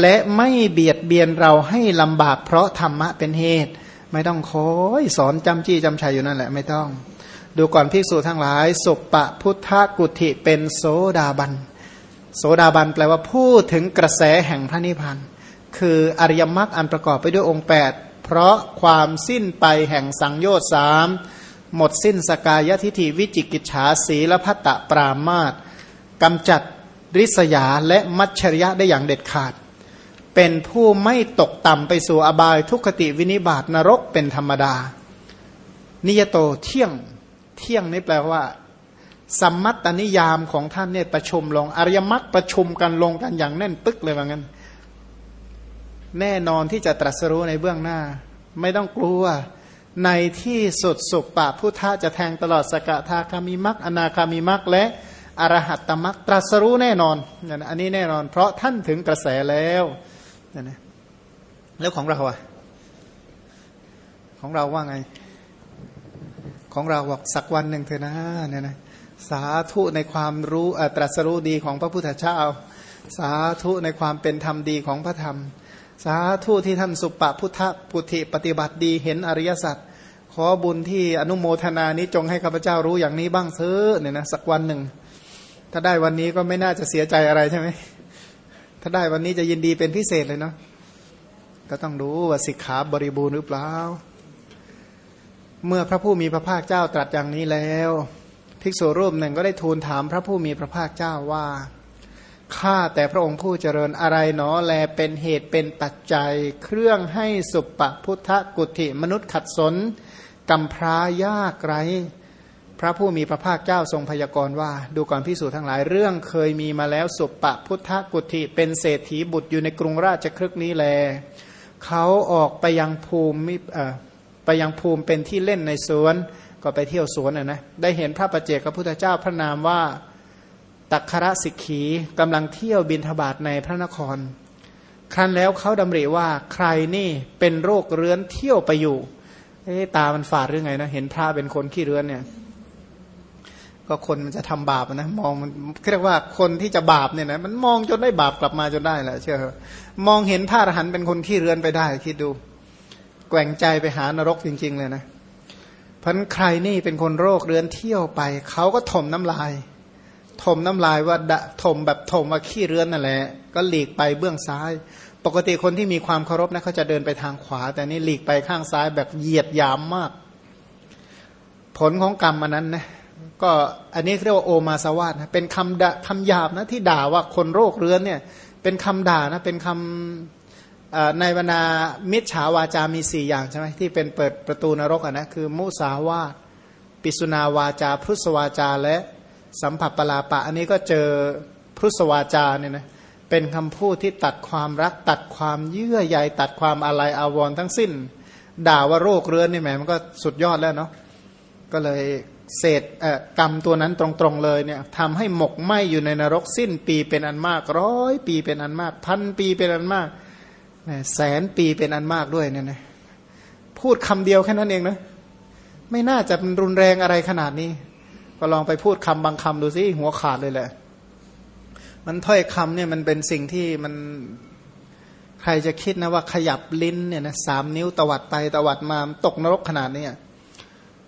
A: และไม่เบียดเบียนเราให้ลำบากเพราะธรรมะเป็นเหตุ ไม่ต้องคอยสอนจำจี้จำชัยอยู่นั่นแหละไม่ต้อง ดูก่อนภิกษุทั้งหลายสุปปะพุทธกุติเป็นโสดาบัน โสดาบันแปลว่าพูดถึงกระแสแห่งพระนิพพานคืออริยมรรคอันประกอบไปด้วยองค์ 8 เพราะความสิ้นไปแห่งสังโยชน์สามหมดสิ้นสกายทิฐิวิจิกิจฉาสีและพัตตปรามาตกำจัดริษยาและมัชชริยะได้อย่างเด็ดขาด เป็นผู้ไม่ตกต่ำไปสู่อบายทุกขติวินิบาตนรกเป็นธรรมดา นิยโตเที่ยง ที่ยงนี่แปลว่าสัมมัตตนิยามของท่านเนี่ยประชุมลงอริยมรรคประชุมกันลงกันอย่างแน่นปึ๊กเลยว่างั้น แน่นอนที่จะตรัสรู้ในเบื้องหน้า ไม่ต้องกลัว ในที่สุดสุปปะพุทธะจะแทงตลอดสกทาคามิมักอนาคามิมักและอรหัตตมักตรัสรู้แน่นอนอันนี้แน่นอน เพราะท่านถึงกระแสแล้วนะแล้วของเราอะของเราว่าไง ของเราบอกสักวันหนึ่งเถอะนะเนี่ยนะสาธุในความรู้ตรัสรู้ดีของพระพุทธเจ้า สาธุในความเป็นธรรมดีของพระธรรม สาธุที่ท่านสุปปพุทธพุทธิปฏิบัติดีเห็นอริยสัจขอบุญที่อนุโมทนานี้จงให้ข้าพเจ้ารู้อย่างนี้บ้างเถอะเนี่ยนะสักวันหนึ่ง ถ้าได้วันนี้ก็ไม่น่าจะเสียใจอะไรใช่ไหมถ้าได้วันนี้จะยินดีเป็นพิเศษเลยเนาะก็ต้องดูว่าสิกขาบริบูรณ์หรือเปล่า เมื่อพระผู้มีพระภาคเจ้าตรัสอย่างนี้แล้ว ภิกษุรูปหนึ่งก็ได้ทูลถามพระผู้มีพระภาคเจ้าว่าข้าแต่พระองค์ผู้เจริญอะไรหนอแลเป็นเหตุเป็นปัจจัย เครื่องให้สุปปพุทธกุติมนุษย์ขัดสนกำพร้ายากไร พระผู้มีพระภาคเจ้าทรงพยากรณ์ว่า ดูก่อนพิสูจน์ทั้งหลายเรื่องเคยมีมาแล้วสุปปพุทธกุติเป็นเศรษฐีบุตรอยู่ในกรุงราชครึกนี้แลเขาออกไปยังภูมิ ไปยังภูมิเป็นที่เล่นในสวน ก็ไปเที่ยวสวนนะนะได้เห็นพระประเจกพระพุทธเจ้าพระนามว่าตักครสิกขีกำลังเที่ยวบินทบาทในพระนคร ครั้นแล้วเขาดำริว่าใครนี่เป็นโรคเรื้อนเที่ยวไปอยู่เอ๊ตามันฝาดหรือไงนะเห็นพระเป็นคนขี้เรื้อนเนี่ย ก็คนมันจะทำบาปนะมองมันเรียกว่าคนที่จะบาปเนี่ยนะมันมองจนได้บาปกลับมาจนได้แหละเชื่อมองเห็นพระอรหันต์เป็นคนขี้เรื้อนไปได้คิดดู แกว่งใจไปหานรกจริง ๆ เลยนะพันใครนี่เป็นคนโรคเรือนเที่ยวไป เขาก็ถมน้ำลาย ถมน้ำลายว่าถมแบบถมว่าขี้เรือนนั่นแหละ ก็หลีกไปเบื้องซ้าย ปกติคนที่มีความเคารพนะเขาจะเดินไปทางขวา แต่นี่หลีกไปข้างซ้ายแบบเหยียดยามมาก ผลของกรรมมันนั้นนะก็อันนี้เรียกว่าโอมาสวาสนะเป็นคำคำหยาบนะที่ด่าว่าคนโรคเรือนเนี่ย เป็นคำด่านะเป็นคำ ในบรรดามิจฉาวาจามีสี่อย่างใช่ไหมที่เป็นเปิดประตูนรกอะนะคือมุสาวาตปิสุนาวาจาพุทธวาจาและสัมผัสปลาปะ อันนี้ก็เจอพุทธวาจาเนี่ยนะเป็นคำพูดที่ตัดความรักตัดความเยื่อใยตัดความอะไรอาวรณ์ทั้งสิ้น ด่าว่าโรคเรื้อนนี่แหมมันก็สุดยอดแล้วเนาะก็เลยเศษกรรมตัวนั้นตรงๆเลยเนี่ยทำให้หมกไหมอยู่ในนรกสิ้นปีเป็นอันมากร้อยปีเป็นอันมาก พันปีเป็นอันมาก แสนปีเป็นอันมากด้วยเนี่ยนะพูดคำเดียวแค่นั้นเองนะไม่น่าจะรุนแรงอะไรขนาดนี้ ก็ลองไปพูดคำบางคำดูสิหัวขาดเลยแหละ มันถ้อยคำเนี่ยมันเป็นสิ่งที่มันใครจะคิดนะว่าขยับลิ้นเนี่ยนะสามนิ้วตวัดไปตวัดมาตกนรกขนาดนี้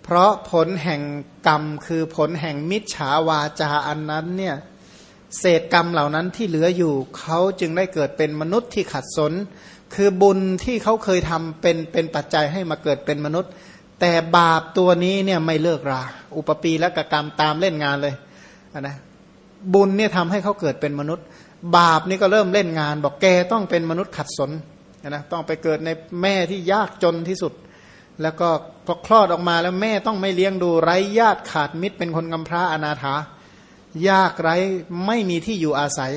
A: เพราะผลแห่งกรรมคือผลแห่งมิจฉาวาจาอันนั้นเนี่ย เศษกรรมเหล่านั้นที่เหลืออยู่เขาจึงได้เกิดเป็นมนุษย์ที่ขัดสน คือบุญที่เขาเคยทำเป็นเป็นปัจจัยให้มาเกิดเป็นมนุษย์ แต่บาปตัวนี้เนี่ยไม่เลิกรา อุปปีและกกรรมตามเล่นงานเลยนะบุญเนี่ยทำให้เขาเกิดเป็นมนุษย์ บาปนี่ก็เริ่มเล่นงาน บอกแกต้องเป็นมนุษย์ขัดสนนะต้องไปเกิดในแม่ที่ยากจนที่สุด แล้วก็พอคลอดออกมาแล้วแม่ต้องไม่เลี้ยงดูไร้ญาติขาดมิตรเป็นคนกำพร้าอนาถา ยากไร้ไม่มีที่อยู่อาศัย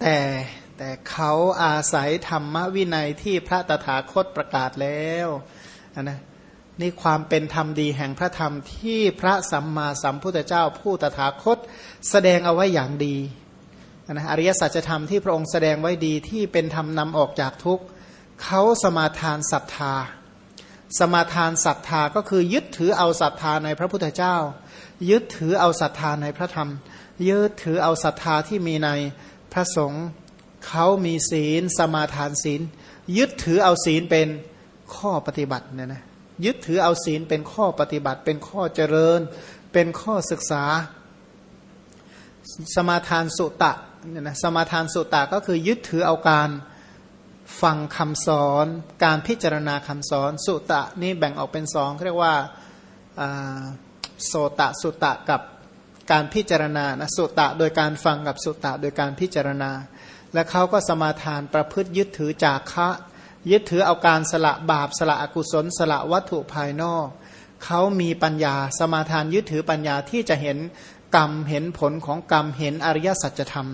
A: แต่แต่เขาอาศัยธรรมวินัยที่พระตถาคตประกาศแล้วนะนี่ความเป็นธรรมดีแห่งพระธรรมที่พระสัมมาสัมพุทธเจ้าผู้ตถาคตแสดงเอาไว้อย่างดีนะอริยสัจธรรมที่พระองค์แสดงไว้ดีที่เป็นธรรมนำออกจากทุกข์เขาสมาทานศรัทธา สมาทานศรัทธาก็คือยึดถือเอาศรัทธาในพระพุทธเจ้า ยึดถือเอาศรัทธาในพระธรรม ยึดถือเอาศรัทธาที่มีในพระสงฆ์เขามีศีลสมาทานศีล ยึดถือเอาศีลเป็นข้อปฏิบัติเนี่ยนะยึดถือเอาศีลเป็นข้อปฏิบัติ เป็นข้อเจริญ เป็นข้อศึกษา สมาทานสุตะเนี่ยนะสมาทานสุตะก็คือยึดถือเอาการฟังคำสอน การพิจารณาคำสอน สุตะนี่แบ่งออกเป็นสองเรียกว่า โสตะสุตะกับการพิจารณานะสุตะโดยการฟังกับสุตะโดยการพิจารณา และเขาก็สมาทานประพฤติยึดถือจากคะยึดถือเอาการสละบาปสละอกุศล สละวัตถุภายนอก เขามีปัญญาสมาทานยึดถือปัญญาที่จะเห็นกรรมเห็นผลของกรรมเห็นอริยสัจธรรม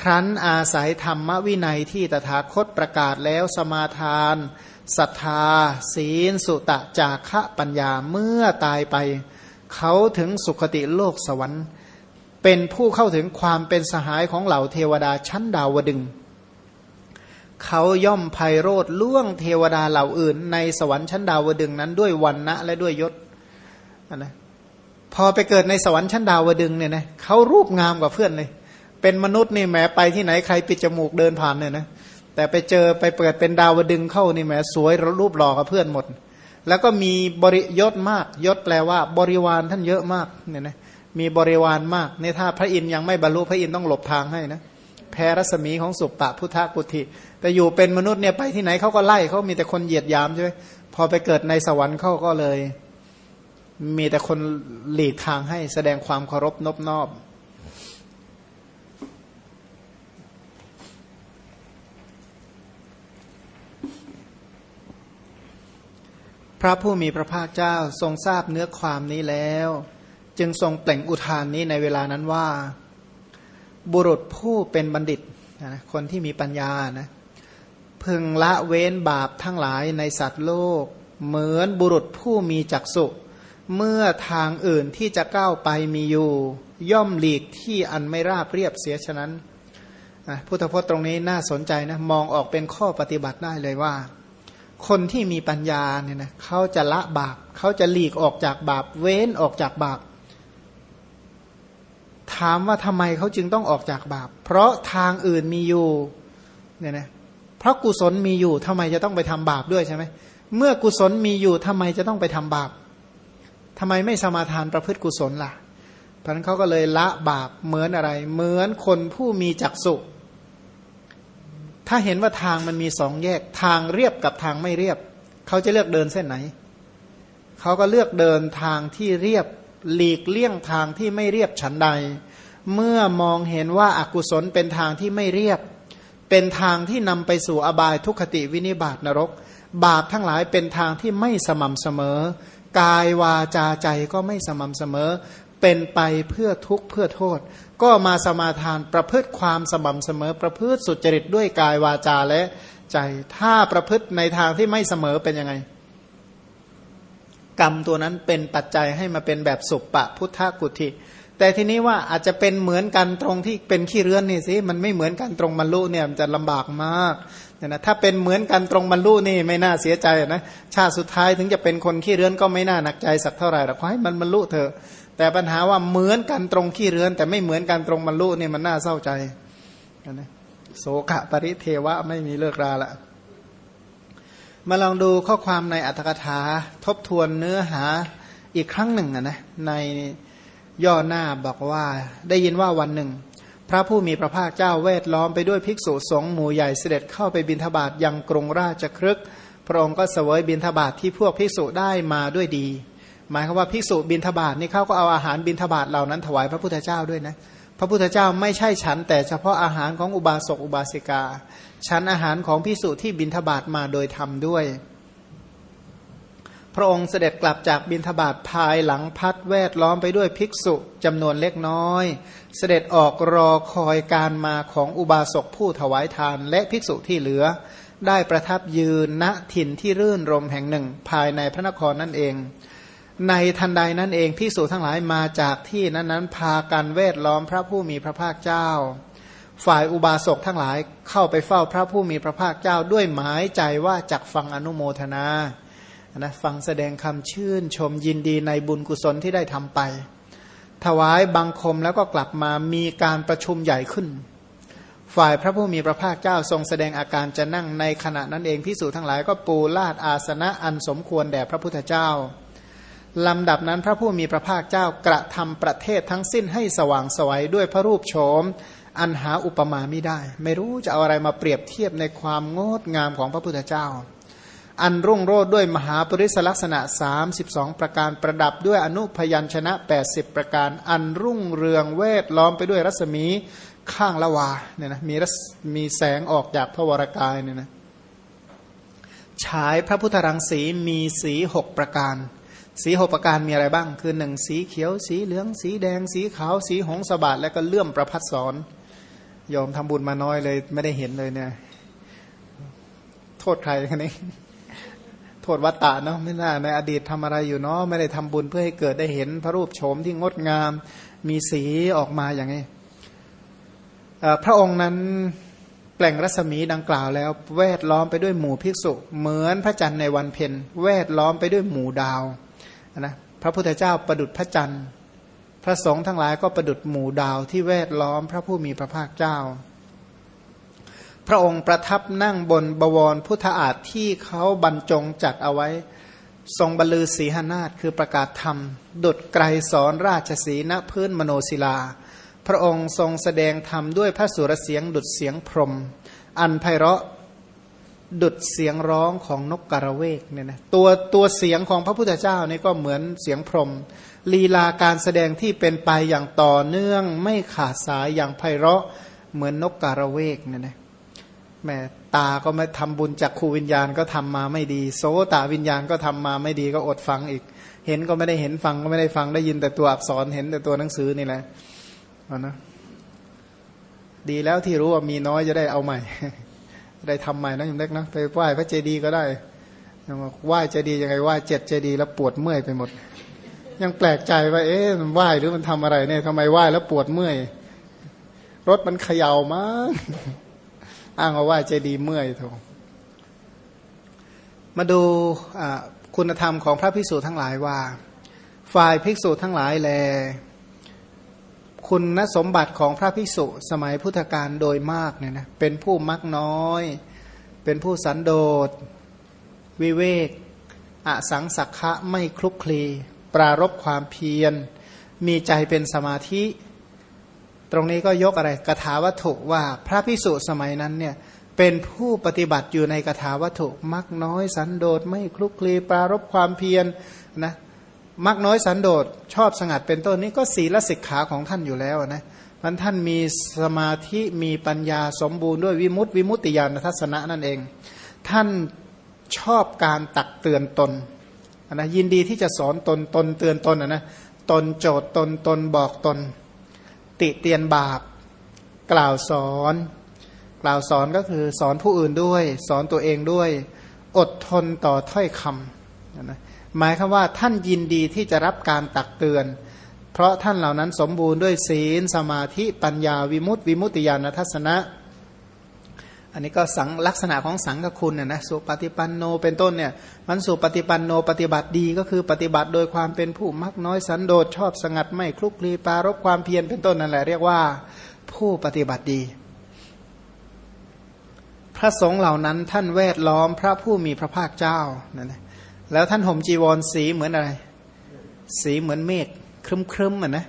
A: ครั้นอาศัยธรรมวินัยที่ตถาคตประกาศแล้วสมาทาน ศรัทธา ศีล สุตะ จาคะปัญญาเมื่อตายไป เขาถึงสุคติโลกสวรรค์ เป็นผู้เข้าถึงความเป็นสหายของเหล่าเทวดาชั้นดาวดึง เขาย่อมไพโรธล่วงเทวดาเหล่าอื่น ในสวรรค์ชั้นดาวดึงนั้นด้วยวันนะและด้วยยศนะพอไปเกิดในสวรรค์ชั้นดาวดึงเนี่ยนะเขารูปงามกว่าเพื่อนเลย เป็นมนุษย์นี่แหมไปที่ไหนใครปิดจมูกเดินผ่านเนี่ยนะ แต่ไปเจอไปเปิดเป็นดาวดึงเข้านี่แหมสวยรูปหล่อกับเพื่อนหมด แล้วก็มีบริยศมากยศแปลว่า บริวารท่านเยอะมากเนี่ยนะมีบริวารมากในถ้าพระอินทร์ยังไม่บรรลุพระอินทร์ต้องหลบทางให้นะแพ้รัศมีของสุปปะพุทธกุฏิแต่อยู่เป็นมนุษย์เนี่ยไปที่ไหนเขาก็ไล่เขามีแต่คนเหยียดยามใช่ไหมพอไปเกิดในสวรรค์เขาก็เลย มีแต่คนหลีกทางให้แสดงความเคารพนอบนอบ พระผู้มีพระภาคเจ้าทรงทราบเนื้อความนี้แล้ว จึงทรงเปล่งอุทานนี้ในเวลานั้นว่า บุรุษผู้เป็นบัณฑิตนะคนที่มีปัญญานะพึงละเว้นบาปทั้งหลายในสัตว์โลก เหมือนบุรุษผู้มีจักษุเมื่อทางอื่นที่จะก้าวไปมีอยู่ ย่อมหลีกที่อันไม่ราบเรียบเสียฉะนั้นพุทธพจน์ตรงนี้น่าสนใจนะมองออกเป็นข้อปฏิบัติได้เลยว่า คนที่มีปัญญาเนี่ยนะเขาจะละบาปเขาจะหลีกออกจากบาปเว้นออกจากบาป ถามว่าทำไมเขาจึงต้องออกจากบาป เพราะทางอื่นมีอยู่เนี่ยนะเพราะกุศลมีอยู่ทำไมจะต้องไปทำบาปด้วยใช่ไหมเมื่อกุศลมีอยู่ทำไมจะต้องไปทำบาปทำไมไม่สมาทานประพฤติกุศลล่ะเพราะนั้นเขาก็เลยละบาปเหมือนอะไร เหมือนคนผู้มีจักษุ ถ้าเห็นว่าทางมันมีสองแยกทางเรียบกับทางไม่เรียบ เขาจะเลือกเดินเส้นไหน เขาก็เลือกเดินทางที่เรียบหลีกเลี่ยงทางที่ไม่เรียบฉันใด เมื่อมองเห็นว่าอากุศลเป็นทางที่ไม่เรียบ เป็นทางที่นำไปสู่อบายทุกขติวินิบาตนรก บาปทั้งหลายเป็นทางที่ไม่สม่ำเสมอ กายวาจาใจก็ไม่สม่ำเสมอ เป็นไปเพื่อทุกข์เพื่อโทษ ก็มาสมาทานประพฤติความสม่ำเสมอประพฤติสุจริตด้วยกายวาจาและใจ ถ้าประพฤติในทางที่ไม่เสมอเป็นยังไง กรรมตัวนั้นเป็นปัจจัยให้มาเป็นแบบสุปปะพุทธกุฏิแต่ทีนี้ว่าอาจจะเป็นเหมือนกันตรงที่เป็นขี้เรือนนี่สิมันไม่เหมือนกันตรงบรรลุเนี่ยมันจะลำบากมากเนี่ยนะถ้าเป็นเหมือนกันตรงบรรลุนี่ไม่น่าเสียใจนะชาติสุดท้ายถึงจะเป็นคนขี้เรือนก็ไม่น่าหนักใจสักเท่าไหร่หรอกขอให้มันบรรลุเถอะ แต่ปัญหาว่าเหมือนกันตรงขี้เรือน แต่ไม่เหมือนกันตรงบรรลุนี่ยมันน่าเศร้าใจนะโสกะปริเทวะไม่มีเลิกราละมาลองดูข้อความในอัตถกถาทบทวนเนื้อหาอีกครั้งหนึ่งนะในย่อหน้าบอกว่าได้ยินว่าวันหนึ่ง พระผู้มีพระภาคเจ้าเวทล้อมไปด้วยภิกษุสงฆ์หมู่ใหญ่เสด็จเข้าไปบิณฑบาตยังกรุงราชครึก พระองค์ก็เสวยบิณฑบาตทที่พวกภิกษุได้มาด้วยดี หมายความว่าภิกษุบิณฑบาตนี่เขาก็เอาอาหารบิณฑบาตเหล่านั้นถวายพระพุทธเจ้าด้วยนะพระพุทธเจ้าไม่ใช่ฉัน แต่เฉพาะอาหารของอุบาสกอุบาสิกา ฉันอาหารของภิกษุที่บิณฑบาตมาโดยธรรมด้วย พระองค์เสด็จกลับจากบินทบาทภายหลังพัดแวดล้อมไปด้วยภิกษุจำนวนเล็กน้อย เสด็จออกรอคอยการมาของอุบาสกผู้ถวายทาน และภิกษุที่เหลือ ได้ประทับยืนณถิ่นที่รื่นรมแห่งหนึ่ง ภายในพระนครนั่นเอง ในทันใดนั้นเองภิกษุทั้งหลายมาจากที่นั้นนั้นพากันเวทล้อมพระผู้มีพระภาคเจ้า ฝ่ายอุบาสกทั้งหลายเข้าไปเฝ้าพระผู้มีพระภาคเจ้าด้วยหมายใจว่าจักฟังอนุโมทนานะฟังแสดงคำชื่นชมยินดีในบุญกุศลที่ได้ทำไป ถวายบังคมแล้วก็กลับมามีการประชุมใหญ่ขึ้น ฝ่ายพระผู้มีพระภาคเจ้าทรงแสดงอาการจะนั่งในขณะนั้นเองพิสูจทั้งหลายก็ปูลาดอาสนะอันสมควรแด่พระพุทธเจ้า ลำดับนั้นพระผู้มีพระภาคเจ้ากระทำประเทศทั้งสิ้นให้สว่างสวัยด้วยพระรูปโฉมอันหาอุปมาไม่ได้ ไม่รู้จะเอาอะไรมาเปรียบเทียบในความงดงามของพระพุทธเจ้า อันรุ่งโรดด้วยมหาปริศลักษณะ 32 ประการประดับด้วยอนุพยัญชนะ 80 ประการ อันรุ่งเรืองเวทล้อมไปด้วยรัศมีข้างละวาเนี่ยนะมีรัศมีแสงออกจากพระวรากายเนี่ยนะฉายพระพุทธรังสีมีสีหกประการ สีหประการมีอะไรบ้าง คือหนึ่งสีเขียว สีเหลือง สีแดง สีขาว สีหงสบาดและก็เลื่อมประพัดสอนยอมทำบุญมาน้อยเลย ไม่ได้เห็นเลยเนี่ย โทษใครกันนี้โทษวัตตะเนาะไม่น่าในอดีตทำอะไรอยู่เนาะไม่ได้ทำบุญเพื่อให้เกิดได้เห็นพระรูปโฉมที่งดงาม มีสีออกมาอย่างนี้พระองค์นั้นแปลงรัศมีดังกล่าวแล้ว แวดล้อมไปด้วยหมู่ภิกษุ เหมือนพระจันทร์ในวันเพ็ญแวดล้อมไปด้วยหมู่ดาว นะพระพุทธเจ้าประดุจพระจันทร์ พระสงฆ์ทั้งหลายก็ประดุจหมู่ดาวที่แวดล้อมพระผู้มีพระภาคเจ้า พระองค์ประทับนั่งบนบวรพุทธอาฏที่เขาบรรจงจัดเอาไว้ ทรงบรรลือสีหนาฏคือประกาศธรรม ดุดไกรสอนราชสีณพื้นมโนศิลา พระองค์ทรงแสดงธรรมด้วยพระสุรเสียงดุดเสียงพรม อันไพเราะ ดุดเสียงร้องของนกกระเวกเนี่ยนะตัวตัวเสียงของพระพุทธเจ้านี่ก็เหมือนเสียงพรมลีลาการแสดงที่เป็นไปอย่างต่อเนื่องไม่ขาดสายอย่างไพเราะเหมือนนกกระเวกเนี่ยนะแม่ตาก็ไม่ทำบุญจากครูวิญญาณก็ทำมาไม่ดีโซตาวิญญาณก็ทำมาไม่ดีก็อดฟังอีก เห็นก็ไม่ได้เห็นฟังก็ไม่ได้ฟังได้ยินแต่ตัวอักษรเห็นแต่ตัวหนังสือนี่แหละนะดีแล้วที่รู้ว่ามีน้อยจะได้เอาใหม่ ได้ทำใหม่นะยมเล็กนะไปไหว้พระเจดีย์ก็ได้ไหว้เจดีย์ยังไงไหว้เจ็ดเจดีย์แล้วปวดเมื่อยไปหมด ยังแปลกใจว่าเอ๊ะมันไหว้หรือมันทำอะไรเนี่ยทำไมไหว้แล้วปวดเมื่อย รถมันเขย่ามากอ้างว่าใจดีเมื่อยทงมาดูคุณธรรมของพระภิกษุทั้งหลายว่า ฝ่ายภิกษุทั้งหลายแล คุณสมบัติของพระภิกษุสมัยพุทธกาลโดยมากเนี่ยนะเป็นผู้มักน้อย เป็นผู้สันโดษ วิเวกอสังสักขะไม่คลุกคลี ปรารบความเพียร มีใจเป็นสมาธิ ตรงนี้ก็ยกอะไรกถาวัตถุว่าพระพิสุสมัยนั้นเนี่ยเป็นผู้ปฏิบัติอยู่ในกถาวัตถุมักน้อยสันโดษไม่คลุกคลี ปรารบความเพียรนะ มักน้อยสันโดษชอบสงัดเป็นต้นนี้ก็ศีลสิกขาของท่านอยู่แล้วนะมันท่านมีสมาธิมีปัญญาสมบูรณ์ด้วยวิมุตติวิมุตติญาณทัศนะนั่นเอง ท่านชอบการตักเตือนตนนะยินดีที่จะสอนตนตนเตือนตนนะตนโจทย์ตนตนบอกตน ติเตียนบาป กล่าวสอน กล่าวสอนก็คือสอนผู้อื่นด้วย สอนตัวเองด้วย อดทนต่อถ้อยคำนะ หมายคือว่าท่านยินดีที่จะรับการตักเตือน เพราะท่านเหล่านั้นสมบูรณ์ด้วยศีลสมาธิปัญญาวิมุตติวิมุตติญาณทัศนะ อันนี้ก็สังลักษณะของสังกคุณเนี่ยนะสุปฏิปันโนเป็นต้นเนี่ยมันสุปฏิปันโนปฏิบัติดีก็คือปฏิบัติโดยความเป็นผู้มักน้อยสันโดษชอบสงัดไม่คลุกคลีปารบความเพียรเป็นต้นนั่นแหละเรียกว่าผู้ปฏิบัติดี พระสงฆ์เหล่านั้นท่านแวดล้อมพระผู้มีพระภาคเจ้านั่นแหละ แล้วท่านห่มจีวรสีเหมือนอะไร สีเหมือนเมฆครึ้มๆอะนะ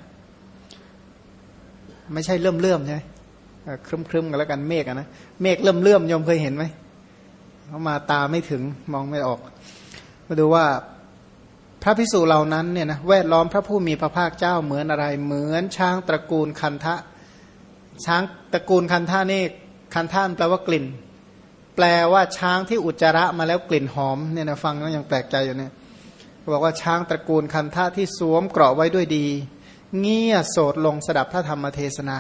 A: ไม่ใช่เลื่อมเลื่อมใช่ไหมครึ้มครึมกันแล้วกันเมฆนะเมฆเลื่อมเลื่อมยมเคยเห็นไหมเขามาตาไม่ถึงมองไม่ออก มาดูว่าพระพิสุเหล่านั้นเนี่ยนะแวดล้อมพระผู้มีพระภาคเจ้าเหมือนอะไร เหมือนช้างตระกูลคันทะ ช้างตระกูลคันทะนี่คันท่านแปลว่ากลิ่น แปลว่าช้างที่อุจจาระมาแล้วกลิ่นหอมเนี่ยนะฟังแล้วยังแปลกใจอยู่เนี่ยบอกว่าช้างตระกูลคันทะที่สวมเกราะไว้ด้วยดี เงี่ยโสดลงสดับพระธรรมเทศนา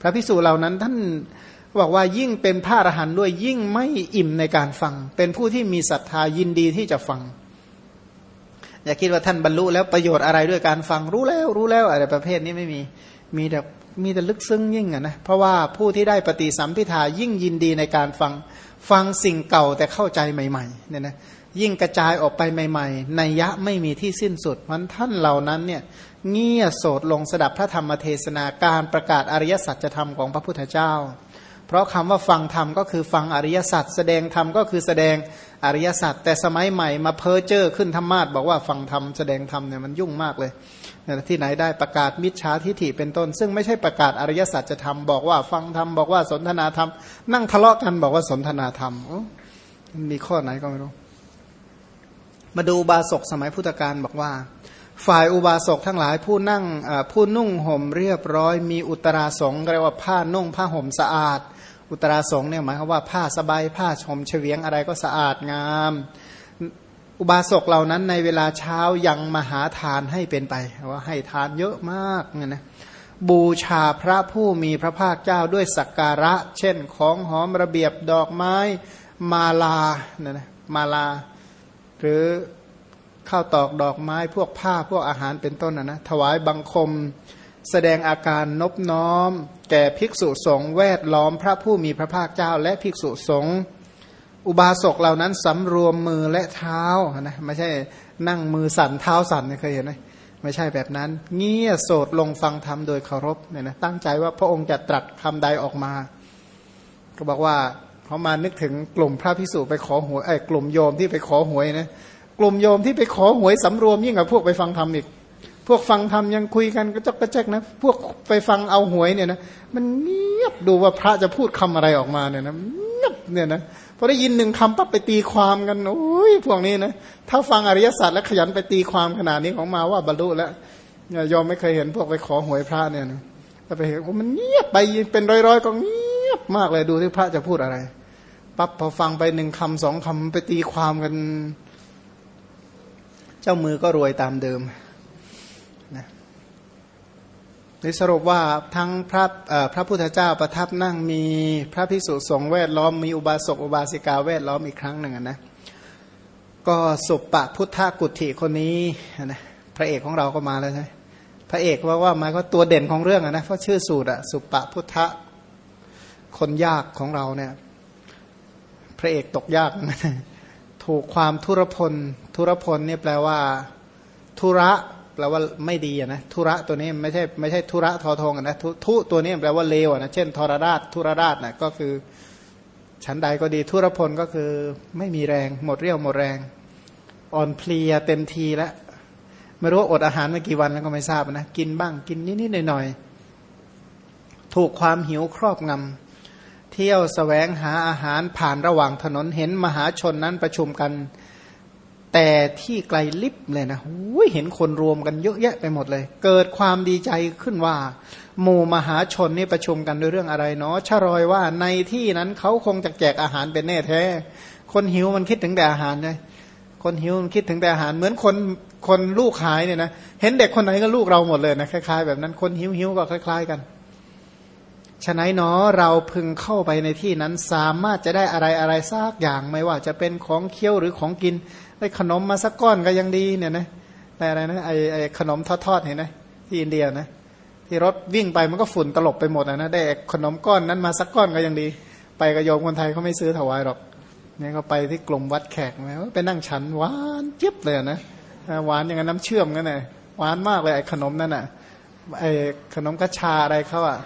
A: พระพิสูจเหล่านั้นท่านบอกว่ายิ่งเป็นพระอรหันต์ด้วยยิ่งไม่อิ่มในการฟัง เป็นผู้ที่มีศรัทธายินดีที่จะฟัง อย่าคิดว่าท่านบรรลุแล้วประโยชน์อะไรด้วยการฟังรู้แล้วรู้แล้วอะไรประเภทนี้ไม่มีมีแต่มีแต่ลึกซึ้งยิ่งอะนะเพราะว่าผู้ที่ได้ปฏิสัมพิทายิ่งยินดีในการฟัง ฟังสิ่งเก่าแต่เข้าใจใหม่ๆเนี่ยนะยิ่งกระจายออกไปใหม่ๆในยะไม่มีที่สิ้นสุดมันท่านเหล่านั้นเนี่ยเงี่ยโสดลงสดับพระธรรมเทศนาการประกาศอริยสัจธรรมของพระพุทธเจ้า เพราะคำว่าฟังธรรมก็คือฟังอริยสัจแสดงธรรมก็คือแสดงอริยสัจแต่สมัยใหม่มาเพ้อเจ้อขึ้นธรรมาทบอกว่าฟังธรรมแสดงธรรมเนี่ยมันยุ่งมากเลย ที่ไหนได้ประกาศมิจฉาทิฐิเป็นต้น ซึ่งไม่ใช่ประกาศอริยสัจธรรมบอกว่าฟังธรรมบอกว่าสนทนาธรรม นั่งทะเลาะกันบอกว่าสนทนาธรรมมีข้อไหนก็ไม่รู้ มาดูบาศกสมัยพุทธกาลบอกว่า ฝ่ายอุบาสกทั้งหลายผู้นั่งผู้นุ่งห่มเรียบร้อย มีอุตราสงเรียกว่าผ้านุ่งผ้าห่มสะอาด อุตราสงเนี่ยหมายความว่าผ้าสบายผ้าชมเฉียงอะไรก็สะอาดงาม อุบาสกเหล่านั้นในเวลาเช้ายังมหาทานให้เป็นไปว่าให้ทานเยอะมากเนี่ยนะบูชาพระผู้มีพระภาคเจ้าด้วยสักการะ เช่นของหอมระเบียบดอกไม้มาลาเนี่ยนะมาลา หรือข้าวตอกดอกไม้พวกผ้าพวกอาหารเป็นต้นนะนะถวายบังคม แสดงอาการนบน้อม แก่ภิกษุสงฆ์แวดล้อมพระผู้มีพระภาคเจ้าและภิกษุสงฆ์ อุบาสกเหล่านั้นสำรวมมือและเท้านะไม่ใช่นั่งมือสั่นเท้าสั่นเคยเห็นไหมไม่ใช่แบบนั้น เงี่ยโสดลงฟังธรรมโดยเคารพเนี่ยนะตั้งใจว่าพระองค์จะตรัสคำใดออกมา ก็บอกว่าเขามานึกถึงกลุ่มพระพิสุไปขอหวยไอ้กลุ่มโยมที่ไปขอหวยนะกลุ่มโยมที่ไปขอหวยสำรวมยิ่งกว่าพวกไปฟังธรรมอีก พวกฟังธรรมยังคุยกันก็จกกระแจกนะ พวกไปฟังเอาหวยเนี่ยนะมันเงียบดูว่าพระจะพูดคำอะไรออกมาเนี่ยนะเงียบเนี่ยนะ พอได้ยินหนึ่งคำปั๊บไปตีความกันโอ้ยพวกนี้นะถ้าฟังอริยสัจแล้วขยันไปตีความขนาดนี้ของมาว่าบรรลุแล้วยอมไม่เคยเห็นพวกไปขอหวยพระเนี่ยนะไปเห็นว่ามันเงียบไปเป็นร้อยๆก็เงียบมากเลยดูที่พระจะพูดอะไรปั๊บพอฟังไปหนึ่งคำสองคำไปตีความกัน เจ้ามือก็รวยตามเดิมนะในสรุปว่าทั้งพระพระพุทธเจ้าประทับนั่งมีพระภิกษุสงฆ์แวดล้อมมีอุบาสกอุบาสิกาแวดล้อมอีกครั้งหนึ่งนะก็สุปปพุทธกุฏิคนนี้นะพระเอกของเราก็มาแล้วใช่พระเอกว่าว่ามาก็ตัวเด่นของเรื่องนะเพราะชื่อสูตรอะสุปปพุทธคนยากของเราเนี่ย พระเอกตกยากถูกความทุรพล ทุรพลเนี่ยแปลว่าทุระ แปลว่าไม่ดีนะทุระตัวนี้ไม่ใช่ไม่ใช่ทุระทอทองนะทุตัวนี้แปลว่าเลวนะเช่นทรราชทุรราชนะก็คือชั้นใดก็ดีทุรพลก็คือไม่มีแรง หมดเรี่ยวหมดแรง อ่อนเพลียเต็มทีแล้วไม่รู้อดอาหารมากี่วันแล้วก็ไม่ทราบนะกินบ้างกินนิดๆหน่อยๆถูกความหิวครอบงำเที่ยวสแสวงหาอาหารผ่านระหว่างถนนเห็นมหาชนนั้นประชุมกัน แต่ที่ไกลลิบเลยนะเห็นคนรวมกันเยอะแยะไปหมดเลย เกิดความดีใจขึ้นว่าหมู่มหาชนนี่ประชุมกันด้วยเรื่องอะไรเนาะชะรอยว่าในที่นั้นเขาคงจะแจกอาหารเป็นแน่แท้ คนหิวมันคิดถึงแต่อาหารเลยคนหิวมันคิดถึงแต่อาหารเหมือนคนคนลูกหายเนี่ยนะเห็นเด็กคนไหนก็ลูกเราหมดเลยนะคล้ายๆ แบบนั้นคนหิวหิวก็คล้าย ๆ กันฉะนั้นเนาะเราพึงเข้าไปในที่นั้นสามารถจะได้อะไรอะไรซากอย่างไม่ว่าจะเป็นของเคี้ยวหรือของกิน ได้ขนมมาสักก้อนก็ยังดีเนี่ยนะแต่อะไรนะไอไอขนมทอดๆเห็นไหมที่อินเดียนะที่รถวิ่งไปมันก็ฝุ่นตลบไปหมดนะได้ขนมก้อนนั้นมาสักก้อนก็ยังดี ไปกระโยมคนไทยเขาไม่ซื้อถวายหรอกเนี่ยก็ไปที่กลุ่มวัดแขกไหมไปนั่งฉันหวานเจี๊ยบเลยนะหวานอย่างน้ำเชื่อมกันเลยหวานมากเลยไอขนมนั่นอะไอขนมกระชาอะไรเขาอะ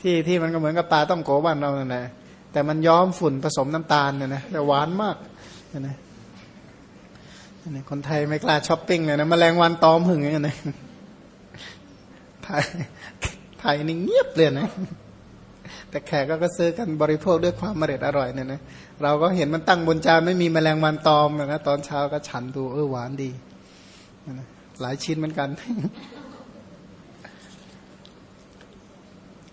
A: ที่ที่มันก็เหมือนกับปลาต้มโกบ้านเราเนี่ยนะแต่มันย้อมฝุ่นผสมน้ำตาลเนี่ยนะแต่หวานมากเนี่ยนะ คนไทยไม่กล้าช้อปปิ้งเลยนะมแมลงวันตอมหึงอย่างเงี้ยนะถ่ายถ่ทยนี่เงียบเลยนะ แต่แขกก็ซื้อกันบริโภคด้วยความมร็ดอร่อยเนี่ยนะเราก็เห็นมันตั้งบนจานไม่มีแมลงวันตอมนะตอนเช้าก็ฉันดูเออหวานดีหลายชิ้นเหมือนกัน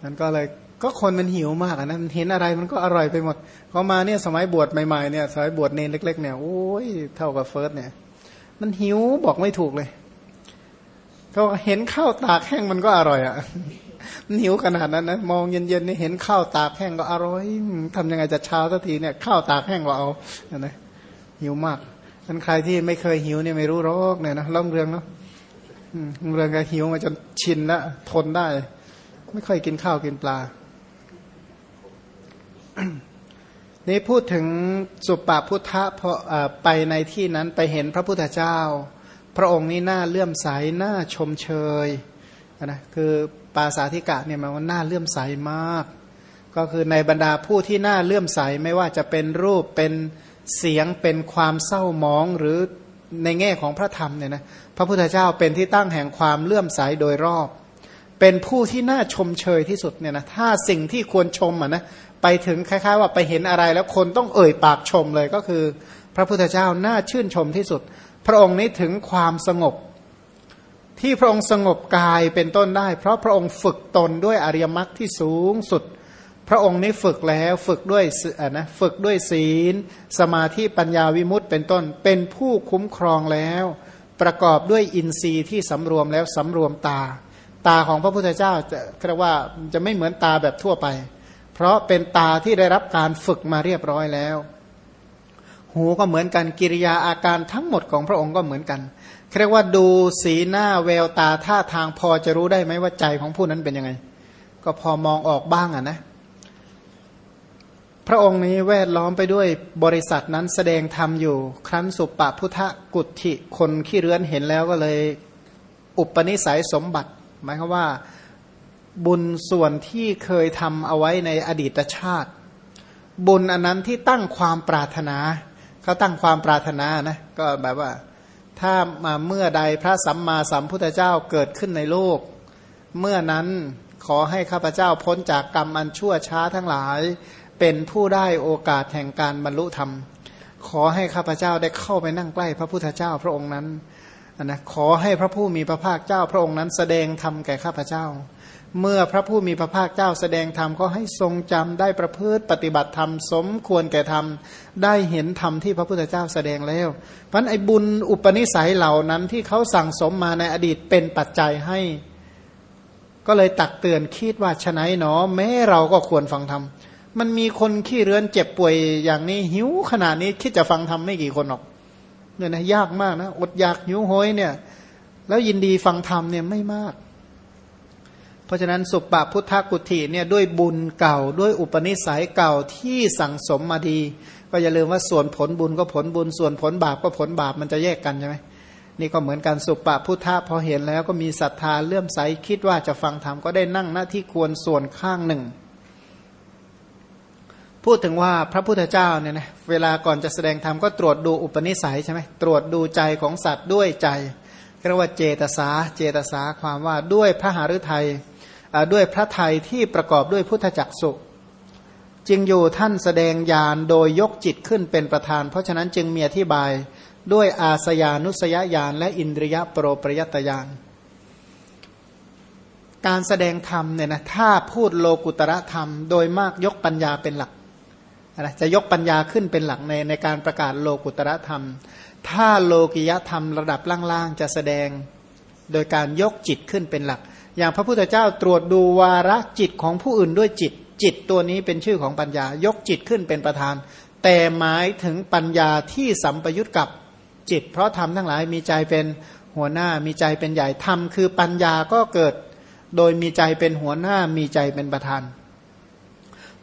A: นั้นก็เลยก็คนมันหิวมากนะมันเห็นอะไรมันก็อร่อยไปหมดพอมาเนี่ยสมัยบวชใหม่ๆเนี่ยสมัยบวชเนนเล็ก ๆ เนี่ยโอ้ยเท่ากับเฟิร์สเนี่ย มันหิวบอกไม่ถูกเลยก็เห็นข้าวตากแห้งมันก็อร่อยอะ่ะมันหิวขนาดนั้นนะมองเย็นๆนี่เห็นข้าวตากแห้งก็อร่อยทำยังไงจะเช้าสักทีเนี่ยข้าวตากแห้งก็เอานะหิวมากมันใครที่ไม่เคยหิวเนี่ยไม่รู้รอกเนี่ยนะล่องเรืองเนาะเรืองก็หิวมาจนชินล้วทนได้ ไม่ค่อยกินข้าวกินปลา นี่พูดถึงสุปปพุทธะพอไปในที่นั้นไปเห็นพระพุทธเจ้า พระองค์นี้หน่าเลื่อมใสหน่าชมเชยนะคือปาสาธิกะเนี่ยมันว่าน่าเลื่อมใสมาก ก็คือในบรรดาผู้ที่หน่าเลื่อมใสไม่ว่าจะเป็นรูปเป็นเสียงเป็นความเศร้ามองหรือในแง่ของพระธรรมเนี่ยนะพระพุทธเจ้าเป็นที่ตั้งแห่งความเลื่อมใสโดยรอบ เป็นผู้ที่น่าชมเชยที่สุดเนี่ยนะถ้าสิ่งที่ควรชมอะนะ ไปถึงคล้ายๆ ว่าไปเห็นอะไรแล้วคนต้องเอ่ยปากชมเลยก็คือ พระพุทธเจ้าน่าชื่นชมที่สุด พระองค์นี้ถึงความสงบ ที่พระองค์สงบกายเป็นต้นได้ เพราะพระองค์ฝึกตนด้วยอริยมรรคที่สูงสุด พระองค์นี้ฝึกแล้วฝึกด้วยนะฝึกด้วยศีล สมาธิปัญญาวิมุตต์เป็นต้นเป็นผู้คุ้มครองแล้ว ประกอบด้วยอินทรีย์ที่สำรวมแล้วสำรวมตา ตาของพระพุทธเจ้าจะเรียกว่าจะไม่เหมือนตาแบบทั่วไป เพราะเป็นตาที่ได้รับการฝึกมาเรียบร้อยแล้ว หูก็เหมือนกันกิริยาอาการทั้งหมดของพระองค์ก็เหมือนกันเรียกว่าดูสีหน้าแววตาท่าทางพอจะรู้ได้ไหมว่าใจของผู้นั้นเป็นยังไง ก็พอมองออกบ้างอะนะพระองค์นี้แวดล้อมไปด้วยบริษัทนั้นแสดงธรรมอยู่ ครั้นสุปปพุทธกุฏิคนขี้เรือนเห็นแล้วก็เลย อุปนิสัยสมบัติ หมายความว่า บุญส่วนที่เคยทำเอาไว้ในอดีตชาติ บุญอันนั้นที่ตั้งความปรารถนาเขาตั้งความปรารถนานะก็แบบว่า ถ้ามาเมื่อใดพระสัมมาสัมพุทธเจ้าเกิดขึ้นในโลก เมื่อนั้นขอให้ข้าพเจ้าพ้นจากกรรมอันชั่วช้าทั้งหลาย เป็นผู้ได้โอกาสแห่งการบรรลุธรรม ขอให้ข้าพเจ้าได้เข้าไปนั่งใกล้พระพุทธเจ้าพระองค์นั้นนะขอให้พระผู้มีพระภาคเจ้าพระองค์นั้นแสดงธรรมแก่ข้าพเจ้า เมื่อพระผู้มีพระภาคเจ้าแสดงธรรมก็ให้ทรงจำได้ประพฤติปฏิบัติธรรมสมควรแก่ธรรม ได้เห็นธรรมที่พระพุทธเจ้าแสดงแล้วเพราะไอ้บุญอุปนิสัยเหล่านั้นที่เขาสั่งสมมาในอดีตเป็นปัจจัยให้ ก็เลยตักเตือนคิดว่าฉนัยหนอ แม้เราก็ควรฟังธรรมมันมีคนขี้เรือนเจ็บป่วยอย่างนี้หิวขนาดนี้คิดจะฟังธรรมไม่กี่คนหรอกเนี่ยนะยากมากนะอดอยากหิวโหยเนี่ย แล้วยินดีฟังธรรมเนี่ยไม่มาก เพราะฉะนั้นสุปปพุทธกุฏิเนี่ยด้วยบุญเก่าด้วยอุปนิสัยเก่าที่สั่งสมมาดี ก็อย่าลืมว่าส่วนผลบุญก็ผลบุญ ส่วนผลบาปก็ผลบาปมันจะแยกกันใช่ไหมนี่ก็เหมือนกันสุปปพุทธะพอเห็นแล้วก็มีศรัทธาเลื่อมใสคิดว่าจะฟังธรรมก็ได้นั่งหน้าที่ควรส่วนข้างหนึ่ง พูดถึงว่าพระพุทธเจ้าเนี่ยนะเวลาก่อนจะแสดงธรรมก็ตรวจดูอุปนิสัยใช่ไหมตรวจดูใจของสัตว์ด้วยใจเรียกว่าเจตสาเจตสาความว่าด้วยพระหฤทัย ด้วยพระไทยที่ประกอบด้วยพุทธจักสุจึงอยู่ท่านแสดงญาณโดยยกจิตขึ้นเป็นประธาน เพราะฉะนั้นจึงมีอธิบายด้วยอาสยานุสยญาณและอินทรียโปรปริยตญาณการแสดงธรรมเนี่ยนะถ้าพูดโลกุตระธรรม โดยมากยกปัญญาเป็นหลักนะจะยกปัญญาขึ้นเป็นหลักในในการประกาศโลกุตระธรรม ถ้าโลกิยธรรมระดับล่างๆ จะแสดงโดยการยกจิตขึ้นเป็นหลัก อย่างพระพุทธเจ้าตรวจดูวาระจิตของผู้อื่นด้วยจิต จิตตัวนี้เป็นชื่อของปัญญายกจิตขึ้นเป็นประธาน แต่หมายถึงปัญญาที่สัมปยุตกับจิต เพราะธรรมทั้งหลายมีใจเป็นหัวหน้ามีใจเป็นใหญ่ธรรมคือปัญญาก็เกิด โดยมีใจเป็นหัวหน้ามีใจเป็นประธาน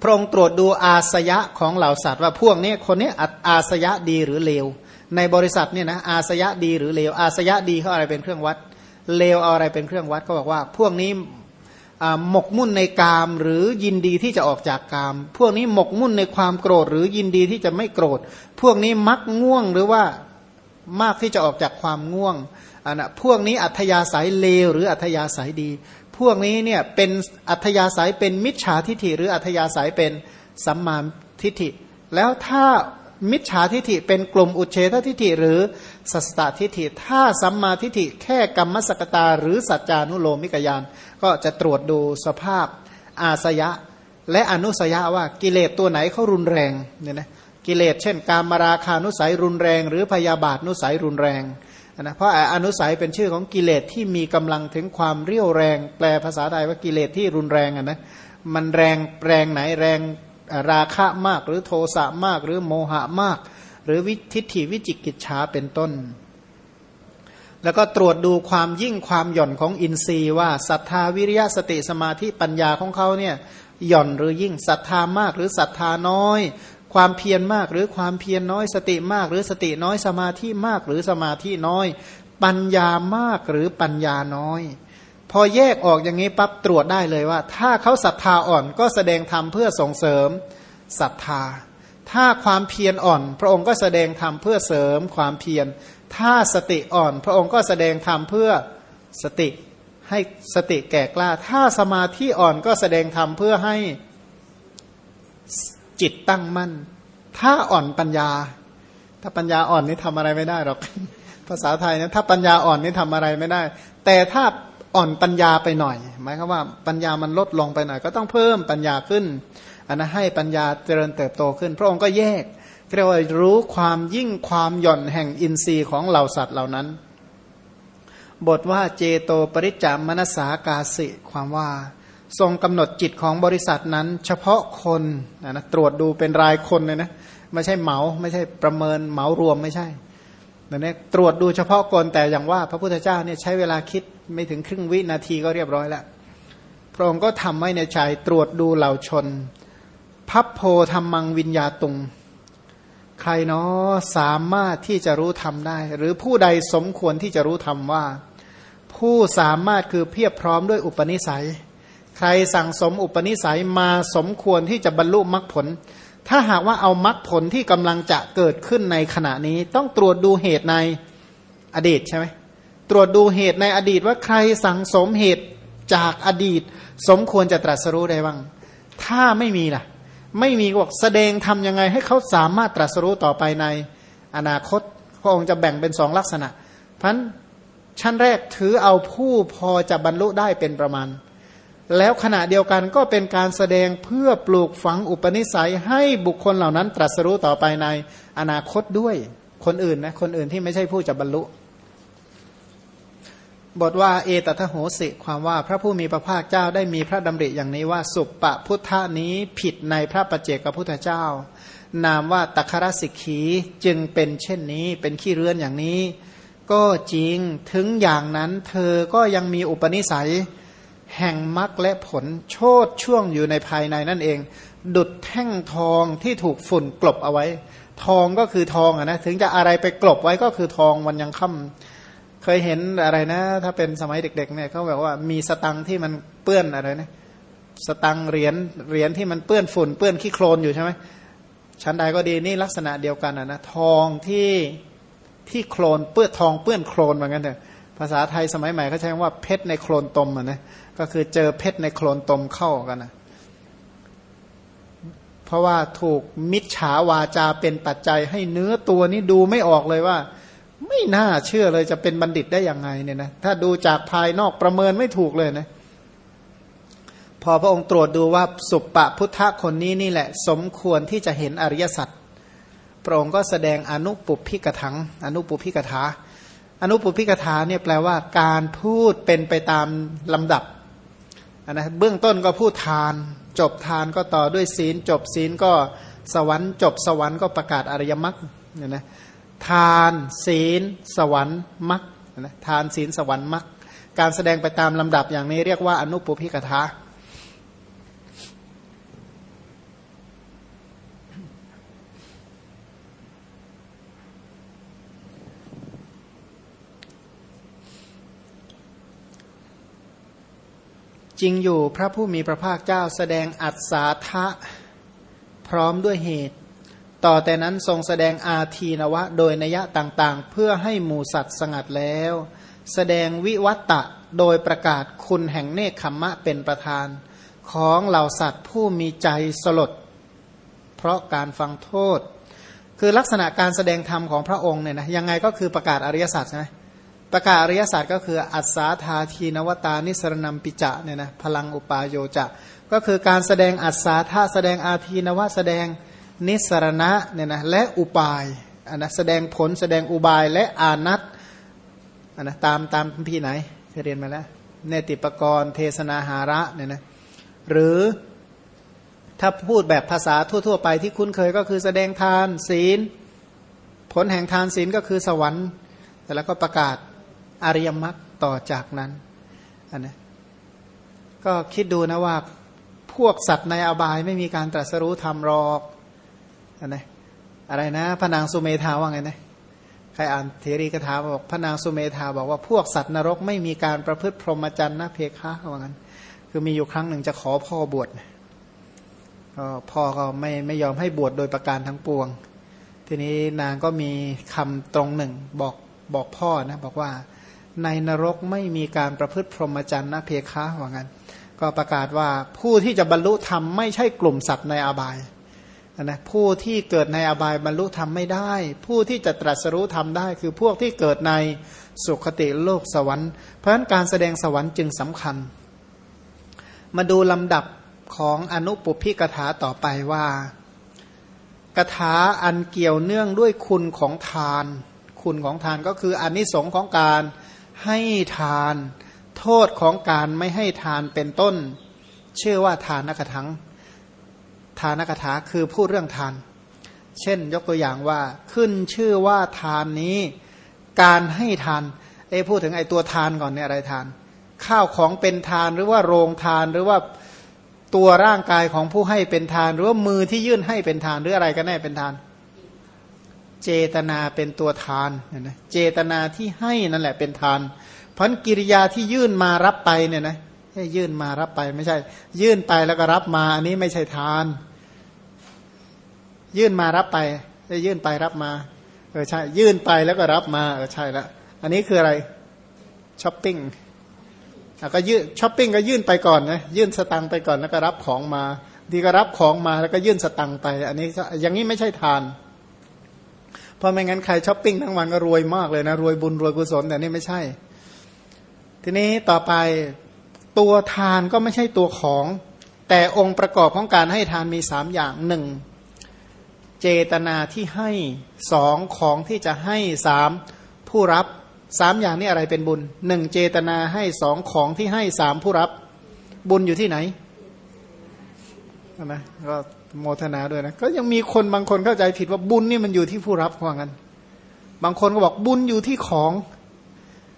A: พระองค์ตรวจดูอาสยะของเหล่าสัตว์ว่าพวกนี้คนนี้อาสยะดีหรือเลว ในบริษัทเนี่ยนะอาสยะดีหรือเลวอาสยะดีเขาอะไรเป็นเครื่องวัด เลวเอาอะไรเป็นเครื่องวัดก็บอกว่า พวกนี้หมกมุ่นในกามหรือยินดีที่จะออกจากกาม พวกนี้หมกมุ่นในความโกรธ หรือยินดีที่จะไม่โกรธ พวกนี้มักง่วงหรือว่ามากที่จะออกจากความง่วงอันนะพวกนี้อัธยาศัยเลวหรืออัธยาศัยดีพพวกนี้เนี่ยเป็นอัธยาศัยเป็นมิจฉาทิฐิหรืออัธยาศัยเป็นสัมมาทิฐิ แล้วถ้า มิจฉาทิฐิเป็นกลุ่มอุเฉททิฐิหรือสัสตทิฐิถ้าสัมมาทิฐิแค่กรรมสกตาหรือสัจจานุโลมิกยาน ก็จะตรวจดูสภาพอาสยะ และอนุสยะว่ากิเลสตัวไหนเขารุนแรงเนี่ยนะกิเลสเช่น การมาราคานุสัยรุนแรง หรือพยาบาทนุสัยรุนแรงนะเพราะอนุสัยเป็นชื่อของกิเลสที่มีกำลังถึงความเรี่ยวแรง แปลภาษาไทยว่ากิเลสที่รุนแรงอะนะมันแรงแรงไหนแรง ราคะมาก หรือโทสะมาก หรือโมหะมาก หรือวิทิฏฐิวิจิกิจฉาเป็นต้น แล้วก็ตรวจดูความยิ่งความหย่อนของอินทรีย์ว่าศรัทธาวิริยะสติสมาธิปัญญาของเขาเนี่ยหย่อนหรือยิ่งศรัทธามากหรือศรัทธาน้อย ความเพียรมากหรือความเพียรน้อย สติมาก หรือสติน้อยสมาธิมากหรือสมาธิน้อย ปัญญามากหรือปัญญาน้อย พอแยกออกอย่างนี้ปั๊บตรวจได้เลยว่า ถ้าเขาศรัทธาอ่อนก็แสดงธรรมเพื่อส่งเสริมศรัทธา ถ้าความเพียรอ่อน พระองค์ก็แสดงธรรมเพื่อเสริมความเพียร ถ้าสติอ่อน พระองค์ก็แสดงธรรมเพื่อสติให้สติแก่กล้า ถ้าสมาธิอ่อนก็แสดงธรรมเพื่อให้จิตตั้งมั่น ถ้าอ่อนปัญญา ถ้าปัญญาอ่อนนี่ทำอะไรไม่ได้หรอก ภาษาไทยนะถ้าปัญญาอ่อนนี่ทำอะไรไม่ได้ แต่ถ้า อ่อนปัญญาไปหน่อย หมายความว่าปัญญามันลดลงไปหน่อย ก็ต้องเพิ่มปัญญาขึ้นอันนั้นให้ปัญญาเจริญเติบโตขึ้น พระองค์ก็แยกเรียกว่ารู้ความยิ่งความหย่อนแห่งอินทรีย์ของเหล่าสัตว์เหล่านั้น บทว่าเจโตปริจามนสากาสิความว่า ทรงกำหนดจิตของบริษัทนั้น เฉพาะคนนนะตรวจดูเป็นรายคนเลยนะไม่ใช่เหมาไม่ใช่ประเมินเหมารวมไม่ใช่เนี่ยตรวจดูเฉพาะคนแต่อย่างว่า พระพุทธเจ้าเนี่ยใช้เวลาคิด ไม่ถึงครึ่งวินาทีก็เรียบร้อยแล้วพระองค์ก็ทำไว้ในใจตรวจดูเหล่าชน พับโพธรรมังวิญญาตุง ใครเนาะสามารถที่จะรู้ทำได้ หรือผู้ใดสมควรที่จะรู้ทำว่า ผู้สามารถคือเพียบพร้อมด้วยอุปนิสัย ใครสั่งสมอุปนิสัยมาสมควรที่จะบรรลุมรรคผล ถ้าหากว่าเอามรรคผลที่กำลังจะเกิดขึ้นในขณะนี้ ต้องตรวจดูเหตุในอดีตใช่ไหม ตรวจดูเหตุในอดีตว่าใครสั่งสมเหตุจากอดีต สมควรจะตรัสรู้ได้บ้าง ถ้าไม่มีล่ะ ไม่มีบอกแสดงทำยังไงให้เขาสามารถตรัสรู้ต่อไปในอนาคตพระองค์จะแบ่งเป็นสองลักษณะพราะชั้นแรกถือเอาผู้พอจะบรรลุได้เป็นประมาณ แล้วขณะเดียวกันก็เป็นการแสดงเพื่อปลูกฝังอุปนิสัยให้บุคคลเหล่านั้นตรัสรู้ต่อไปในอนาคตด้วยคนอื่นนะคนอื่นที่ไม่ใช่ผู้จะบรรลุ บทว่าเอตทะโหสิ ความว่าพระผู้มีพระภาคเจ้าได้มีพระดำริอย่างนี้ว่าสุปปะพุทธานี้ผิดในพระประเจกพุทธเจ้า นามว่าตัครสิกขีจึงเป็นเช่นนี้เป็นขี้เรือนอย่างนี้ ก็จริงถึงอย่างนั้นเธอก็ยังมีอุปนิสัย แห่งมรรคและผลโชดช่วงอยู่ในภายในนั่นเอง ดุดแท่งทองที่ถูกฝุ่นกลบเอาไว้ ทองก็คือทองอะนะถึงจะอะไรไปกลบไว้ก็คือทองวันยังค่ำ เคยเห็นอะไรนะ ถ้าเป็นสมัยเด็ก ๆ เนี่ยเขาบอกว่ามีสตังที่มันเปื้อนอะไรนะสตังเหรียญเหรียญที่มันเปื้อนฝุ่นเปื้อนขี้โคลนอยู่ใช่ไหมชั้นใดก็ดีนี่ลักษณะเดียวกันอะนะ ทองที่ที่โคลนเปื้อนทองเปื้อนโคลนเหมือนกันเถอะภาษาไทยสมัยใหม่เขาใช้ว่าเพชรในโคลนตมอะนะก็คือเจอเพชรในโคลนตมเข้ากันนะเพราะว่าถูกมิจฉาวาจาเป็นปัจจัยให้เนื้อตัวนี้ดูไม่ออกเลยว่า ไม่น่าเชื่อเลยจะเป็นบัณฑิตได้ยังไงเนี่ยนะถ้าดูจากภายนอกประเมินไม่ถูกเลยนะพอพระองค์ตรวจดูว่าสุปปะพุทธคนนี้นี่แหละ สมควรที่จะเห็นอริยสัจพระองค์ก็แสดงอนุปุพิกถัง อนุปุพิกถา อนุปุพิกถาเนี่ยแปลว่าการพูดเป็นไปตามลำดับนะเบื้องต้นก็พูดทาน จบทานก็ต่อด้วยศีล จบศีลก็สวรรค์ จบสวรรค์ก็ประกาศอริยมรรคเนี่ยนะ ทานศีล สวรรค์มรรคทานศีลสวรรค์มรรคการแสดงไปตามลำดับอย่างนี้เรียกว่าอนุปุพิกถาจริงอยู่พระผู้มีพระภาคเจ้าแสดงอัศาทะพร้อมด้วยเหตุ ต่อแต่นั้นทรงแสดงอาทีนวะ โดยนัยะต่างๆ เพื่อให้หมูสัตว์สงัดแล้ว แสดงวิวัตตะโดยประกาศคุณแห่งเนคขมมะเป็นประธาน ของเหล่าสัตว์ผู้มีใจสลด เพราะการฟังโทษ คือลักษณะการแสดงธรรมของพระองค์เนี่ยนะยังไงก็คือประกาศอริยสัจใช่ไหมประกาศอริยสัจก็คืออัศาธาทีนวตานิสรนัมปิจะเนี่ยนะพลังอุปาโยจะ ก็คือการแสดงอัศาธาแสดงอาทีนวะแสดง นิสรณะเนี่ยนะและอุปายอันนะแสดงผลแสดงอุบายและอานัตอันนะตามตามพี่ไหนเคยเรียนมาแล้วเนติปกรณ์เทศนาหาระเนี่ยนะหรือถ้าพูดแบบภาษาทั่ว ๆ ไปที่คุ้นเคยก็คือแสดงทานศีล ผลแห่งทานศีลก็คือสวรรค์ แต่แล้วก็ประกาศอริยมรรคต่อจากนั้นอันนะก็คิดดูนะว่าพวกสัตว์ในอบายไม่มีการตรัสรู้ธรรมรอก นะอะไรนะพระนางสุเมธาว่าไงนะใครอ่านเทรีกถาบอกพระนางสุเมธาบอกว่าพวกสัตว์นรกไม่มีการประพฤติพรหมจรรย์นะเพคะว่างั้น คือมีอยู่ครั้งหนึ่งจะขอพ่อบวชก็พ่อก็ไม่ไม่ยอมให้บวชโดยประการทั้งปวง ทีนี้นางก็มีคำตรงหนึ่งบอกบอกพ่อนะบอกว่าในนรกไม่มีการประพฤติพรหมจรรย์นะเพคะว่างั้น ก็ประกาศว่าผู้ที่จะบรรลุธรรมไม่ใช่กลุ่มสัตว์ในอบาย นะผู้ที่เกิดในอบายบรรลุธรรมไม่ได้ ผู้ที่จะตรัสรู้ธรรมได้ คือพวกที่เกิดในสุคติโลกสวรรค์ เพราะฉะนั้นการแสดงสวรรค์จึงสำคัญ มาดูลำดับของอนุปุพิกถาต่อไปว่ากถาอันเกี่ยวเนื่องด้วยคุณของทาน คุณของทานก็คืออนนิสงค์ของการให้ทาน โทษของการไม่ให้ทานเป็นต้น ชื่อว่าทานนักถัง ทานกถาคือพูดเรื่องทาน เช่นยกตัวอย่างว่าขึ้นชื่อว่าทานนี้การให้ทานเอ้พูดถึงไอ้ตัวทานก่อนเนี่ยอะไรทาน ข้าวของเป็นทานหรือว่าโรงทานหรือว่าตัวร่างกายของผู้ให้เป็นทาน หรือว่ามือที่ยื่นให้เป็นทานหรืออะไรก็แน่เป็นทาน เจตนาเป็นตัวทานนะเจตนาที่ให้นั่นแหละเป็นทานพันกิริยาที่ยื่นมารับไปเนี่ยนะยื่นมารับไปไม่ใช่ ยื่นไปแล้วก็รับมาอันนี้ไม่ใช่ทาน ยื่นมารับไปได้ยื่นไปรับมาเออใช่ ยื่นไปแล้วก็รับมาเออใช่ละอันนี้คืออะไรช้อปปิ้งก็ยื่นช้อปปิ้งก็ยื่นไปก่อนนะยื่นสตางค์ไปก่อนแล้วก็รับของมาดีก็รับของมาแล้วก็ยื่นสตังไป อันนี้อย่างนี้ไม่ใช่ทาน เพราะไม่งั้นใครช้อปปิ้งทั้งวันก็รวยมากเลยนะรวยบุญรวยกุศลแต่นี่ไม่ใช่ ทีนี้ต่อไปตัวทานก็ไม่ใช่ตัวของ แต่องค์ประกอบของการให้ทานมีสามอย่างหนึ่ง เจตนาที่ให้สองของที่จะให้สามผู้รับสามอย่างนี้อะไรเป็นบุญหนึ่งเจตนาให้สองของที่ให้สามผู้รับ บุญอยู่ที่ไหนนะก็โมทนาด้วยนะก็ยังมีคนบางคนเข้าใจผิดว่าบุญนี่มันอยู่ที่ผู้รับว่างั้น บางคนก็บอกบุญอยู่ที่ของ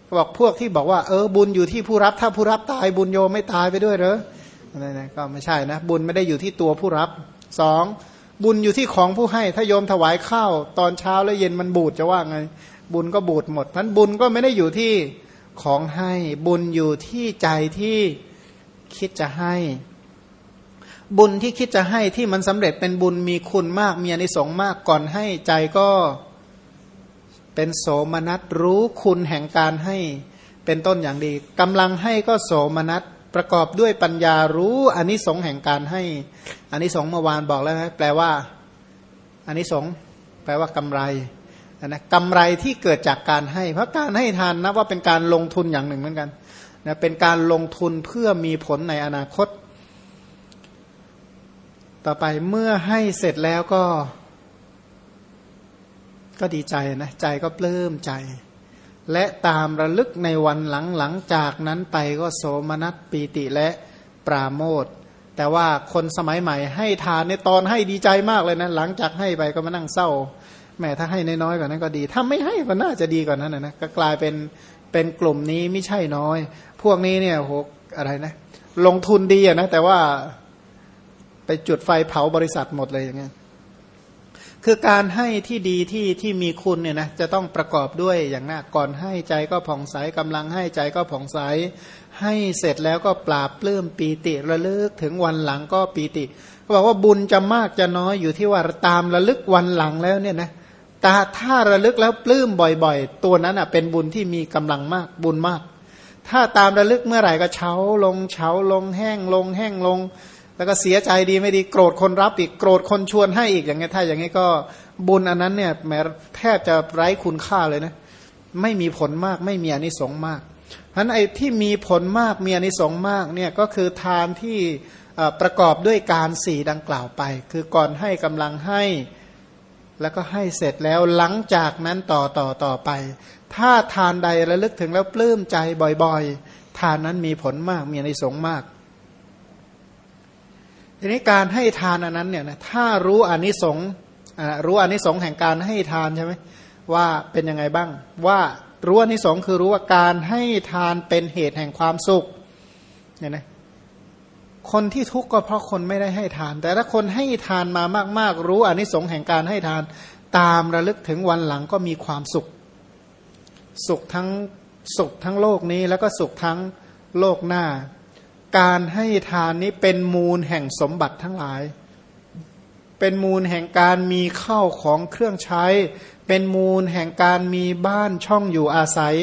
A: ก็บอกพวกที่บอกว่าเออบุญอยู่ที่ผู้รับ ถ้าผู้รับตายบุญโยไม่ตายไปด้วยเหรออะไรนะก็ไม่ใช่นะบุญไม่ได้อยู่ที่ตัวผู้รับสอง บุญอยู่ที่ของผู้ให้ ถ้าโยมถวายข้าวตอนเช้าแล้วเย็นมันบูดจะว่าไง บุญก็บูดหมดนั้นบุญก็ไม่ได้อยู่ที่ของให้บุญอยู่ที่ใจที่คิดจะให้ บุญที่คิดจะให้ที่มันสำเร็จเป็นบุญมีคุณมากมีอนิสงส์มากก่อนให้ใจก็เป็นโสมนัสรู้คุณแห่งการให้เป็นต้นอย่างดีกำลังให้ก็โสมนัส ประกอบด้วยปัญญารู้อนนิสงส์แห่งการให้อนนิสงส์เมื่อวานบอกแล้วนะแปลว่าอนนิสงส์แปลว่ากำไรนะกำไรที่เกิดจากการให้ เพราะการให้ทานนะว่าเป็นการลงทุนอย่างหนึ่งเหมือนกันนะเป็นการลงทุนเพื่อมีผลในอนาคต ต่อไปเมื่อให้เสร็จแล้วก็ ก็ดีใจนะใจก็ปลื้มใจ และตามระลึกในวันหลังหลังจากนั้นไปก็โสมนัสปีติและปราโมทแต่ว่าคนสมัยใหม่ให้ทานในตอนให้ดีใจมากเลยนะ หลังจากให้ไปก็มานั่งเศร้าแม่ถ้าให้น้อยๆกว่านั้นก็ดี ถ้าไม่ให้ก็น่าจะดีกว่านั้นนะก็กลายเป็นเป็นกลุ่มนี้ไม่ใช่น้อย พวกนี้เนี่ยโหอะไรนะ ลงทุนดีอะนะแต่ว่าไปจุดไฟเผาบริษัทหมดเลยอย่างเงี้ย คือการให้ที่ดีที่ที่มีคุณเนี่ยนะจะต้องประกอบด้วยอย่างน่าก่อนให้ใจก็ผ่องใสกำลังให้ใจก็ผ่องใส ให้เสร็จแล้วก็ปราบปลื้มปีติระลึกถึงวันหลังก็ปีติเขาบอกว่าบุญจะมากจะน้อยอยู่ที่ว่าตามระลึกวันหลังแล้วเนี่ยนะตาถ้าระลึกแล้วปลื้มบ่อยๆ ตัวนั้นอะเป็นบุญที่มีกำลังมากบุญมาก ถ้าตามระลึกเมื่อไหร่ก็เฉาลงเฉาลงแห้งลงแห้งลง แล้วก็เสียใจดีไม่ดีโกรธคนรับอีกโกรธคนชวนให้อีกอย่างเงี้ยถ้าอย่างงี้ก็บุญอันนั้นเนี่ยแม้แทบจะไร้คุณค่าเลยนะไม่มีผลมากไม่มีอนิสงส์มากเพราะนั้นไอ้ที่มีผลมากมีอนิสงส์มากเนี่ยก็คือทานที่ประกอบด้วยการสี่ดังกล่าวไป คือก่อนให้กำลังให้แล้วก็ให้เสร็จแล้วหลังจากนั้นต่อต่อต่อไป ถ้าทานใดระลึกถึงแล้วปลื้มใจบ่อยๆ ทานนั้นมีผลมากมีอนิสงส์มาก ทีนี้การให้ทานอันนั้นเนี่ยนะถ้ารู้อนิสงส์รู้อนิสงส์แห่งการให้ทานใช่ไหมว่าเป็นยังไงบ้าง ว่ารู้อนิสงส์คือรู้ว่าการให้ทานเป็นเหตุแห่งความสุขเนี่ยนะคนที่ทุกข์ก็เพราะคนไม่ได้ให้ทาน แต่ถ้าคนให้ทานมามาก ๆ รู้อนิสงส์แห่งการให้ทาน ตามระลึกถึงวันหลังก็มีความสุข สุขทั้งสุขทั้งโลกนี้แล้วก็สุขทั้งโลกหน้า การให้ทานนี้เป็นมูลแห่งสมบัติทั้งหลาย เป็นมูลแห่งการมีข้าวของเครื่องใช้ เป็นมูลแห่งการมีบ้านช่องอยู่อาศัย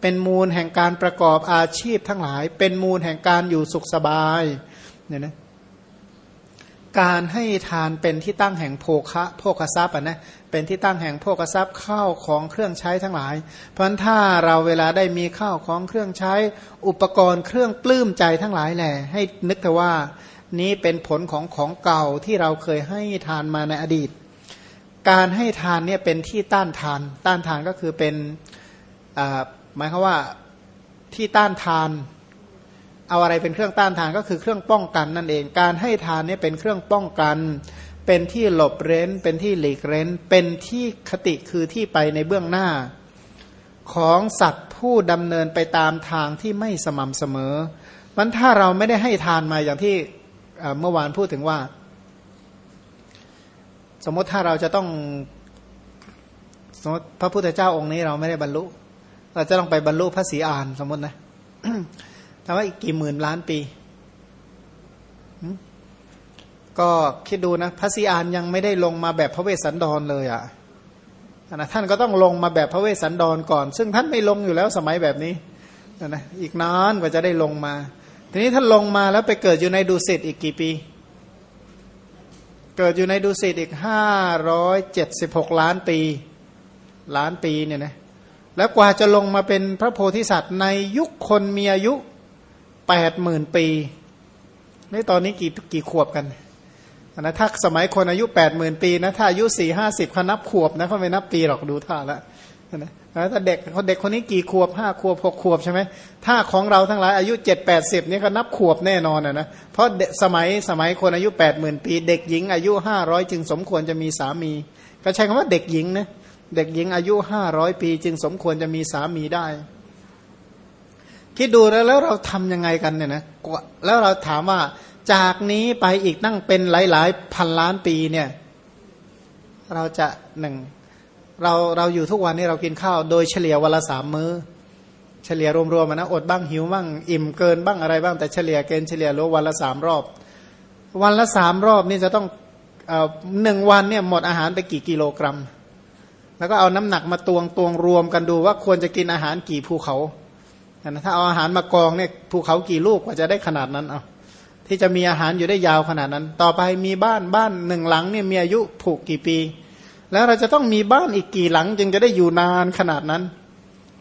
A: เป็นมูลแห่งการประกอบอาชีพทั้งหลาย เป็นมูลแห่งการอยู่สุขสบายเนี่ยนะ การให้ทานเป็นที่ตั้งแห่งโภคะโภคทรัพย์นะเป็นที่ตั้งแห่งโภคทรัพย์ข้าวของเครื่องใช้ทั้งหลาย เพราะฉะนั้นถ้าเราเวลาได้มีข้าวของเครื่องใช้ อุปกรณ์เครื่องปลื้มใจทั้งหลายแหละให้นึกแต่ว่านี้เป็นผลของของเก่าที่เราเคยให้ทานมาในอดีต การให้ทานเนี่ยเป็นที่ต้านทาน ต้านทานก็คือเป็นหมายความว่าที่ต้านทาน เอาอะไรเป็นเครื่องต้านทานก็คือเครื่องป้องกันนั่นเอง การให้ทานนี่เป็นเครื่องป้องกัน เป็นที่หลบเร้น เป็นที่หลีกเร้น เป็นที่คติคือที่ไปในเบื้องหน้า ของสัตว์ผู้ดำเนินไปตามทางที่ไม่สม่ำเสมอ มันถ้าเราไม่ได้ให้ทานมาอย่างที่เมื่อวานพูดถึงว่า สมมติถ้าเราจะต้องสมมติพระพุทธเจ้าองค์นี้เราไม่ได้บรรลุ เราจะต้องไปบรรลุพระศรีอานสมมตินะ ถามว่าอีกกี่หมื่นล้านปีก็คิดดูนะพระสีอานยังไม่ได้ลงมาแบบพระเวสสันดรเลยอะ่ะนะท่านก็ต้องลงมาแบบพระเวสสันดรก่อน ซึ่งท่านไม่ลงอยู่แล้วสมัยแบบนี้นะอีกนานกว่าจะได้ลงมา ทีนี้ท่านลงมาแล้วไปเกิดอยู่ในดุสิตอีกกี่ปี เกิดอยู่ในดุสิตอีกห้าร้อยเจ็ดสิบหกล้านปี ล้านปีเนี่ยนะแล้วกว่าจะลงมาเป็นพระโพธิสัตว์ในยุคคนมีอายุ แปดหมื่นปีนี่ตอนนี้กี่กี่ขวบกันนะถ้าสมัยคนอายุแปดหมื่นปีนะถ้าอายุสี่ห้าสิบเขานับขวบนะเขาไม่นับปีหรอกดูท่าแล้วนะถ้าเด็กเด็กคนนี้กี่ขวบห้าขวบหกขวบใช่ไหมถ้าของเราทั้งหลายอายุเจ็ดแปดสิบนี่ก็นับขวบแน่นอนนะเพราะสมัยสมัยคนอายุแปดหมื่นปี เด็กหญิงอายุห้าร้อยจึงสมควรจะมีสามี ก็ใช้คำว่าเด็กหญิงนะเด็กหญิงอายุห้าร้อยปี จึงสมควรจะมีสามีได้ คิดดูแล้วแล้วเราทํำยังไงกันเนี่ยนะแล้วเราถามว่าจากนี้ไปอีกนั่งเป็นหลาย ๆ พันล้านปีเนี่ย เราจะหนึ่งเราเราอยู่ทุกวันนี้เรากินข้าวโดยเฉลี่ยวันละสามมื้อ เฉลี่ยรวมๆนะอดบ้างหิวบ้างอิ่มเกินบ้างอะไรบ้างแต่เฉลี่ยเกณฑ์เฉลี่ยรวมวันละสามรอบ วันละสามรอบนี่จะต้องหนึ่งวันเนี่ยหมดอาหารไปกี่กิโลกรัม แล้วก็เอาน้ำหนักมาตวงตวงรวมกันดูว่าควรจะกินอาหารกี่ภูเขา นะถ้าเอาอาหารมากองเนี่ยภูเขากี่ลูกกว่าจะได้ขนาดนั้นเอาที่จะมีอาหารอยู่ได้ยาวขนาดนั้น ต่อไปมีบ้านบ้านหนึ่งหลังเนี่ยมีอายุผูกกี่ปี แล้วเราจะต้องมีบ้านอีกกี่หลัง จึงจะได้อยู่นานขนาดนั้น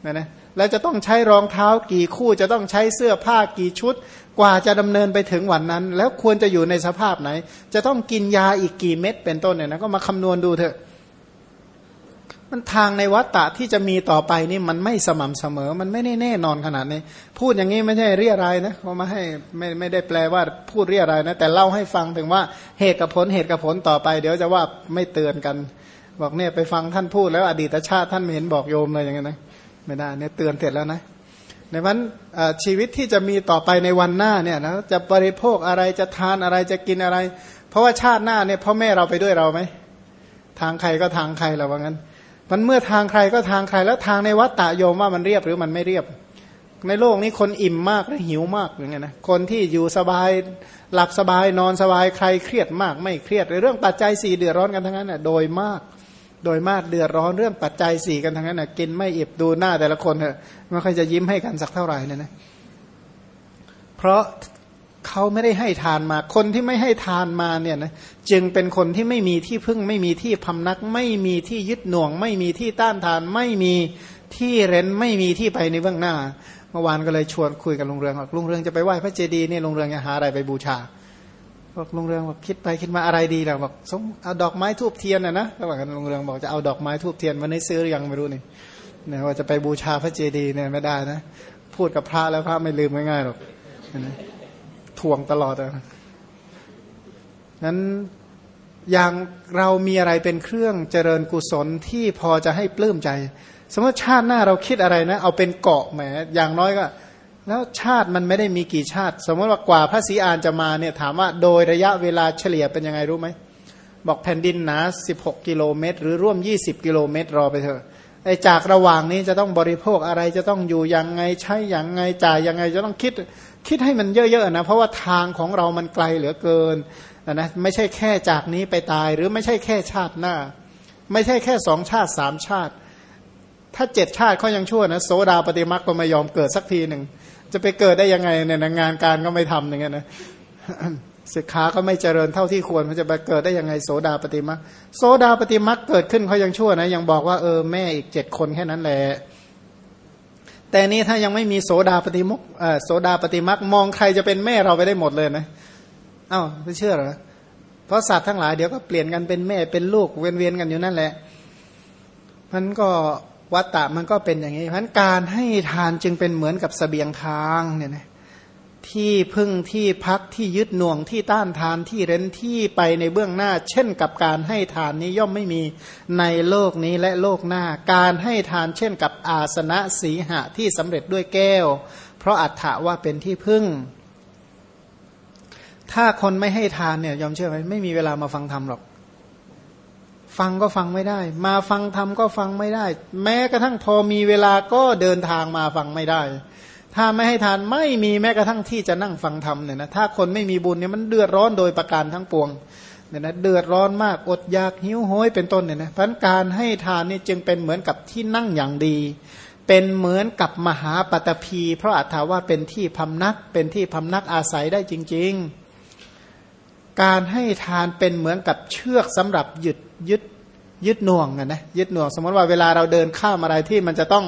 A: นะนะแล้วจะต้องใช้รองเท้ากี่คู่จะต้องใช้เสื้อผ้ากี่ชุด กว่าจะดำเนินไปถึงวันนั้น แล้วควรจะอยู่ในสภาพไหน จะต้องกินยาอีกกี่เม็ดเป็นต้นเนี่ยนะก็มาคำนวณดูเถอะ มันทางในวัฏฏะที่จะมีต่อไปนี่มันไม่สม่ำเสมอ มันไม่แน่แน่นอนขนาดนี้ พูดอย่างนี้ไม่ใช่เรียอะไรนะเขามาให้ไม่ไม่ได้แปลว่าพูดเรียอะไรนะ แต่เล่าให้ฟังถึงว่าเหตุกับผลเหตุกับผลต่อไป เดี๋ยวจะว่าไม่เตือนกัน บอกเนี่ยไปฟังท่านพูดแล้วอดีตชาติท่านไม่เห็นบอกโยมเลยอย่างเงี้นะไม่ได้เนี่ยเตือนเสร็จแล้วนะในวันชีวิตที่จะมีต่อไปในวันหน้าเนี่ยนะจะบริโภคอะไรจะทานอะไรจะกินอะไร เพราะว่าชาติหน้าเนี่ยพ่อแม่เราไปด้วยเราไหมทางใครก็ทางใครเราว่างั้น มันเมื่อทางใครก็ทางใครแล้วทางในวัดตะโยมว่ามันเรียบหรือมันไม่เรียบ ในโลกนี้คนอิ่มมากและหิวมากอย่างเงี้ยนะคนที่อยู่สบายหลับสบายนอนสบายใครเครียดมาก ไม่เครียดเรื่องปัจจัยสี่เดือดร้อนกันทั้งนั้นน่ะโดยมาก โดยมากเดือดร้อนเรื่องปัจจัยสี่กันทั้งนั้นน่ะกินไม่อิบดูหน้าแต่ละคนเถอะไม่ค่อยจะยิ้มให้กันสักเท่าไหร่เนี่ยนะเพราะ เขาไม่ได้ให้ทานมา คนที่ไม่ให้ทานมาเนี่ยนะจึงเป็นคนที่ไม่มีที่พึ่ง ไม่มีที่พำนัก ไม่มีที่ยึดหน่วง ไม่มีที่ต้านทาน ไม่มีที่เร้นไม่มีที่ไปในเบื้องหน้า เมื่อวานก็เลยชวนคุยกับลุงเรืองบอกลุงเรืองจะไปไหว้พระเจดีย์เนี่ยลุงเรืองจะหาอะไรไปบูชาบอกลุงเรืองบอกคิดไปคิดมาอะไรดีล่ะบอกสมเอาดอกไม้ทูบเทียนนะนะก็บอกกันลุงเรืองบอกจะเอาดอกไม้ทูบเทียนวันนี้ซื้อหรือยังไม่รู้นี่เนี่ยว่าจะไปบูชาพระเจดีย์เนี่ยไม่ได้นะ พูดกับพระแล้วพระไม่ลืมง่ายๆหรอกนะ ทวงตลอดอะนั้นอย่างเรามีอะไรเป็นเครื่องเจริญกุศลที่พอจะให้ปลื้มใจ สมมติชาติหน้าเราคิดอะไรนะ เอาเป็นเกาะแหมอย่างน้อยก็ แล้วชาติมันไม่ได้มีกี่ชาติ สมมติว่ากว่าพระศรีอานจะมาเนี่ยถามว่าโดยระยะเวลาเฉลี่ยเป็นยังไงรู้ไหมบอกแผ่นดินหนา 16 กิโลเมตร หรือร่วม 20 กิโลเมตร รอไปเถอะไอจากระหว่างนี้จะต้องบริโภคอะไรจะต้องอยู่ยังไงใช้อย่างไงจ่ายยังไงจะต้องคิด คิดให้มันเยอะๆนะเพราะว่าทางของเรามันไกลเหลือเกินนะไม่ใช่แค่จากนี้ไปตาย หรือไม่ใช่แค่ชาติหน้า ไม่ใช่แค่สองชาติสามชาติ ถ้าเจ็ดชาติเขายังชั่วนะโสดาปฏิมักก็ไม่ยอมเกิดสักทีหนึ่งจะไปเกิดได้ยังไงเนี่ยงานการก็ไม่ทำอย่างเงี้ยนะศึกขาก็ไม่เจริญเท่าที่ควรมันจะไปเกิดได้ยังไงโสดาปฏิมักโสดาปฏิมักเกิดขึ้นเขายังชั่วนะยังบอกว่าเออแม่อีกเจ็ดคนแค่นั้นแหละ แต่นี้ถ้ายังไม่มีโสดาปฏิมุกโสดาปฏิมักมองใครจะเป็นแม่เราไปได้หมดเลยนะอ้าไม่เชื่อเหรอเพราะสัตว์ทั้งหลายเดี๋ยวก็เปลี่ยนกันเป็นแม่เป็นลูกเวียนๆกันอยู่นั่นแหละมันก็วัตตะมันก็เป็นอย่างนี้เพราะการให้ทานจึงเป็นเหมือนกับสเสบียงทางเนี่ยนะ ที่พึ่งที่พักที่ยึดหน่วงที่ต้านทานที่เร้นที่ไปในเบื้องหน้า เช่นกับการให้ทานนี้ย่อมไม่มีในโลกนี้และโลกหน้า การให้ทานเช่นกับอาสนะสีหะที่สำเร็จด้วยแก้ว เพราะอัฏฐะว่าเป็นที่พึ่ง ถ้าคนไม่ให้ทานเนี่ยยอมเชื่อไหมไม่มีเวลามาฟังธรรมหรอก ฟังก็ฟังไม่ได้ มาฟังธรรมก็ฟังไม่ได้ แม้กระทั่งพอมีเวลาก็เดินทางมาฟังไม่ได้ ถ้าไม่ให้ทานไม่มีแม้กระทั่งที่จะนั่งฟังธรรมเนี่ยนะถ้าคนไม่มีบุญเนี่ยมันเดือดร้อนโดยประการทั้งปวงเนี่ยนะเดือดร้อนมากอดอยากหิวโหยเป็นต้นเนี่ยนะพันการให้ทานนี่จึงเป็นเหมือนกับที่นั่งอย่างดี เป็นเหมือนกับมหาปตพีเพราะอัตถาว่าเป็นที่พำนัก เป็นที่พำนักอาศัยได้จริง ๆ การให้ทานเป็นเหมือนกับเชือกสำหรับยึดยึดยึดหน่วงนะยึดหน่วง สมมติว่าเวลาเราเดินข้ามอะไรที่มันจะต้อง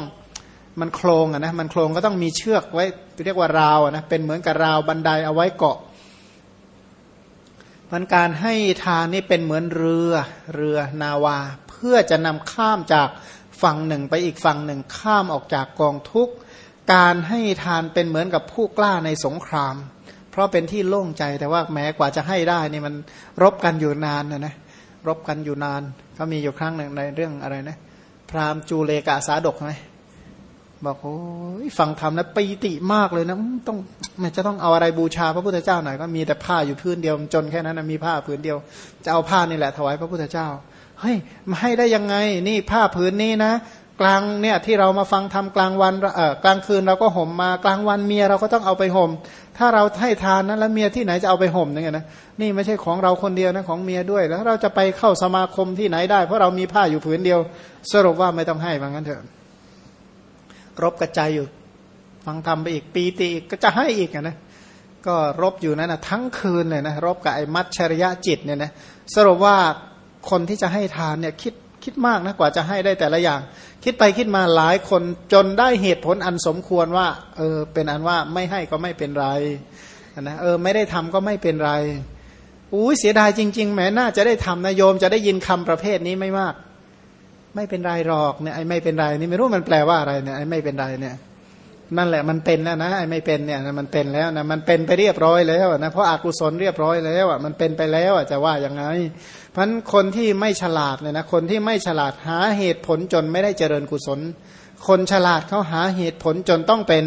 A: มันโครงอะนะมันโครงก็ต้องมีเชือกไว้เรียกว่าราวนะเป็นเหมือนกับราวบันไดเอาไว้เกาะมันการให้ทานนี่เป็นเหมือนเรือเรือนาวา เพื่อจะนำข้ามจากฝั่งหนึ่งไปอีกฝั่งหนึ่งข้ามออกจากกองทุกการให้ทานเป็นเหมือนกับผู้กล้าในสงคราม เพราะเป็นที่โล่งใจแต่ว่าแม้กว่าจะให้ได้นี่มันรบกันอยู่นานนะนะรบกันอยู่นาน ก็มีอยู่ครั้งหนึ่งในเรื่องอะไรนะพราหมณ์จูเลกาสาดกไหม บอกโอ้ยฟังธรรมแล้วปีติมากเลยนะต้องมันจะต้องเอาอะไรบูชาพระพุทธเจ้าหน่อยก็มีแต่ผ้าอยู่พื้นเดียวจนแค่นั้นนะมีผ้าพื้นเดียว จะเอาผ้านี่แหละถวายพระพุทธเจ้าเฮ้ยมาให้ได้ยังไงนี่ผ้าพื้นนี้นะ กลางเนี่ยที่เรามาฟังทำกลางวันเออกลางคืนเราก็ห่มมากลางวันเมียเราก็ต้องเอาไปห่ม ถ้าเราให้ทานนั้นแล้วเมียที่ไหนจะเอาไปห่มยังไงนะนี่ไม่ใช่ของเราคนเดียวนะของเมียด้วย แล้วเราจะไปเข้าสมาคมที่ไหนได้ เพราะเรามีผ้าอยู่ผืนเดียว สรุปว่าไม่ต้องให้ว่างั้นเถอะ รบกระจายอยู่ ฟังธรรมไปอีกปีติอีกก็จะให้อีกนะก็รบอยู่นั่นนะทั้งคืนเลยนะรบกับไอ้มัจฉริยะจิตเนี่ยนะสรุปว่าคนที่จะให้ทานเนี่ยคิดคิดมากนะกว่าจะให้ได้แต่ละอย่าง คิดไปคิดมาหลายคนจนได้เหตุผลอันสมควรว่า เออ เป็นอันว่าไม่ให้ก็ไม่เป็นไรนะเออ ไม่ได้ทำก็ไม่เป็นไรอุ้ยเสียดายจริงๆแหมน่าจะได้ทำนะโยมจะได้ยินคำประเภทนี้ไม่มาก ไม่เป็นไรหรอกเนี่ยไอ้ไม่เป็นไรนี่ไม่รู้มันแปลว่าอะไรเนี่ยไอ้ไม่เป็นไรเนี่ยนั่นแหละมันเป็นแล้วนะไอ้ไม่เป็นเนี่ยมันเป็นแล้วนะมันเป็นไปเรียบร้อยแล้วนะเพราะอากุศลเรียบร้อยแล้วอะมันเป็นไปแล้วอะจะว่ายังไง เพราะคนที่ไม่ฉลาดเนี่ยนะคนที่ไม่ฉลาดหาเหตุผลจนไม่ได้เจริญกุศล คนฉลาดเขาหาเหตุผลจนต้องเป็น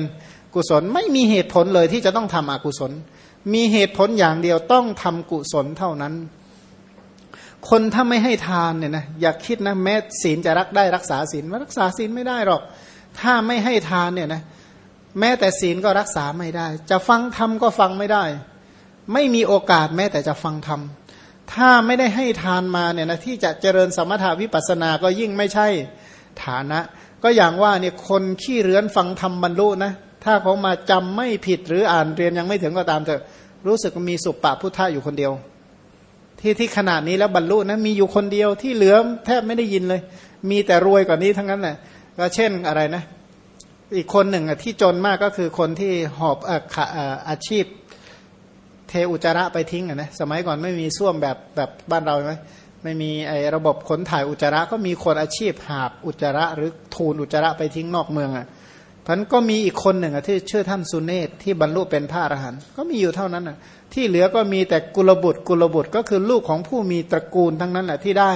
A: กุศล ไม่มีเหตุผลเลยที่จะต้องทำอกุศล มีเหตุผลอย่างเดียวต้องทำกุศลเท่านั้น คนถ้าไม่ให้ทานเนี่ยนะอยากคิดนะแม้ศีลจะรักได้รักษาศีลมารักษาศีลไม่ได้หรอก ถ้าไม่ให้ทานเนี่ยนะแม้แต่ศีลก็รักษาไม่ได้ จะฟังธรรมก็ฟังไม่ได้ ไม่มีโอกาสแม้แต่จะฟังธรรมถ้าไม่ได้ให้ทานมาเนี่ยนะที่จะเจริญสมถาวิปัสสนาก็ยิ่งไม่ใช่ฐานะ ก็อย่างว่าเนี่ยคนขี้เรือนฟังธรรมบรรลุนะถ้าเขามาจำไม่ผิดหรืออ่านเรียนยังไม่ถึงก็ตามเถอะรู้สึกมีสุปปะพุทธะอยู่คนเดียว ที่ที่ขนาดนี้แล้วบรรลุนะมีอยู่คนเดียวที่เหลือแทบไม่ได้ยินเลย มีแต่รวยกว่านี้ทั้งนั้นแหละก็เช่นอะไรนะ อีกคนหนึ่งที่จนมากก็คือคนที่หอบอาชีพ เทอุจาระไปทิ้งอะนะสมัยก่อนไม่มีส้วมแบบแบบบ้านเราใช่ไหมไม่มีไอ้ระบบขนถ่ายอุจาระก็มีคนอาชีพหาบอุจาระ หรือทูลอุจจาระไปทิ้งนอกเมืองอะ พันก็มีอีกคนหนึ่งที่ชื่อท่านสุเนศที่บรรลุเป็นพระอรหันต์ก็มีอยู่เท่านั้นอะที่เหลือก็มีแต่กุลบุตรกุลบุตรก็คือลูกของผู้มีตระกูลทั้งนั้นแหละที่ได้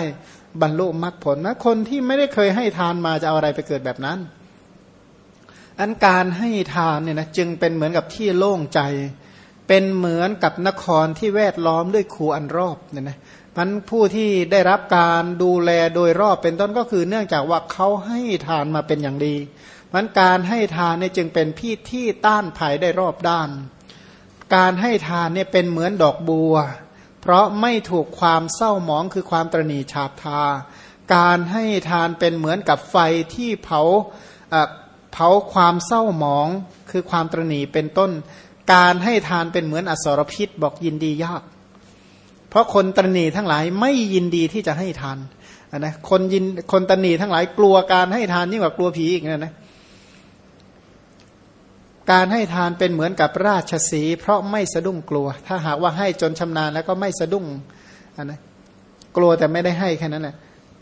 A: บรรลุมรรคผลนะคนที่ไม่ได้เคยให้ทานมาจะเอาอะไรไปเกิดแบบนั้น อันการให้ทานเนี่ยนะจึงเป็นเหมือนกับที่โล่งใจ เป็นเหมือนกับนครที่แวดล้อมด้วยคูอันรอบเนี่ยนะมันผู้ที่ได้รับการดูแลโดยรอบเป็นต้นก็คือ เนื่องจากว่าเขาให้ทานมาเป็นอย่างดี มันการให้ทานเนี่ยจึงเป็นพี่ที่ต้านภัยได้รอบด้าน การให้ทานเนี่ยเป็นเหมือนดอกบัว เพราะไม่ถูกความเศร้าหมองคือความตรณีฉาบทา การให้ทานเป็นเหมือนกับไฟที่เผาเผาความเศร้าหมองคือความตรณีเป็นต้น การให้ทานเป็นเหมือนอสรพิษบอกยินดียาก เพราะคนตรณีทั้งหลายไม่ยินดีที่จะให้ทานนะคนยินคนตรณีทั้งหลายกลัวการให้ทานยิ่งกว่ากลัวผีอีกนะนะ การให้ทานเป็นเหมือนกับราชสีเพราะไม่สะดุ้งกลัว ถ้าหากว่าให้จนชำนาญแล้วก็ไม่สะดุ้งนนะกลัวแต่ไม่ได้ให้แค่นั้นแหละ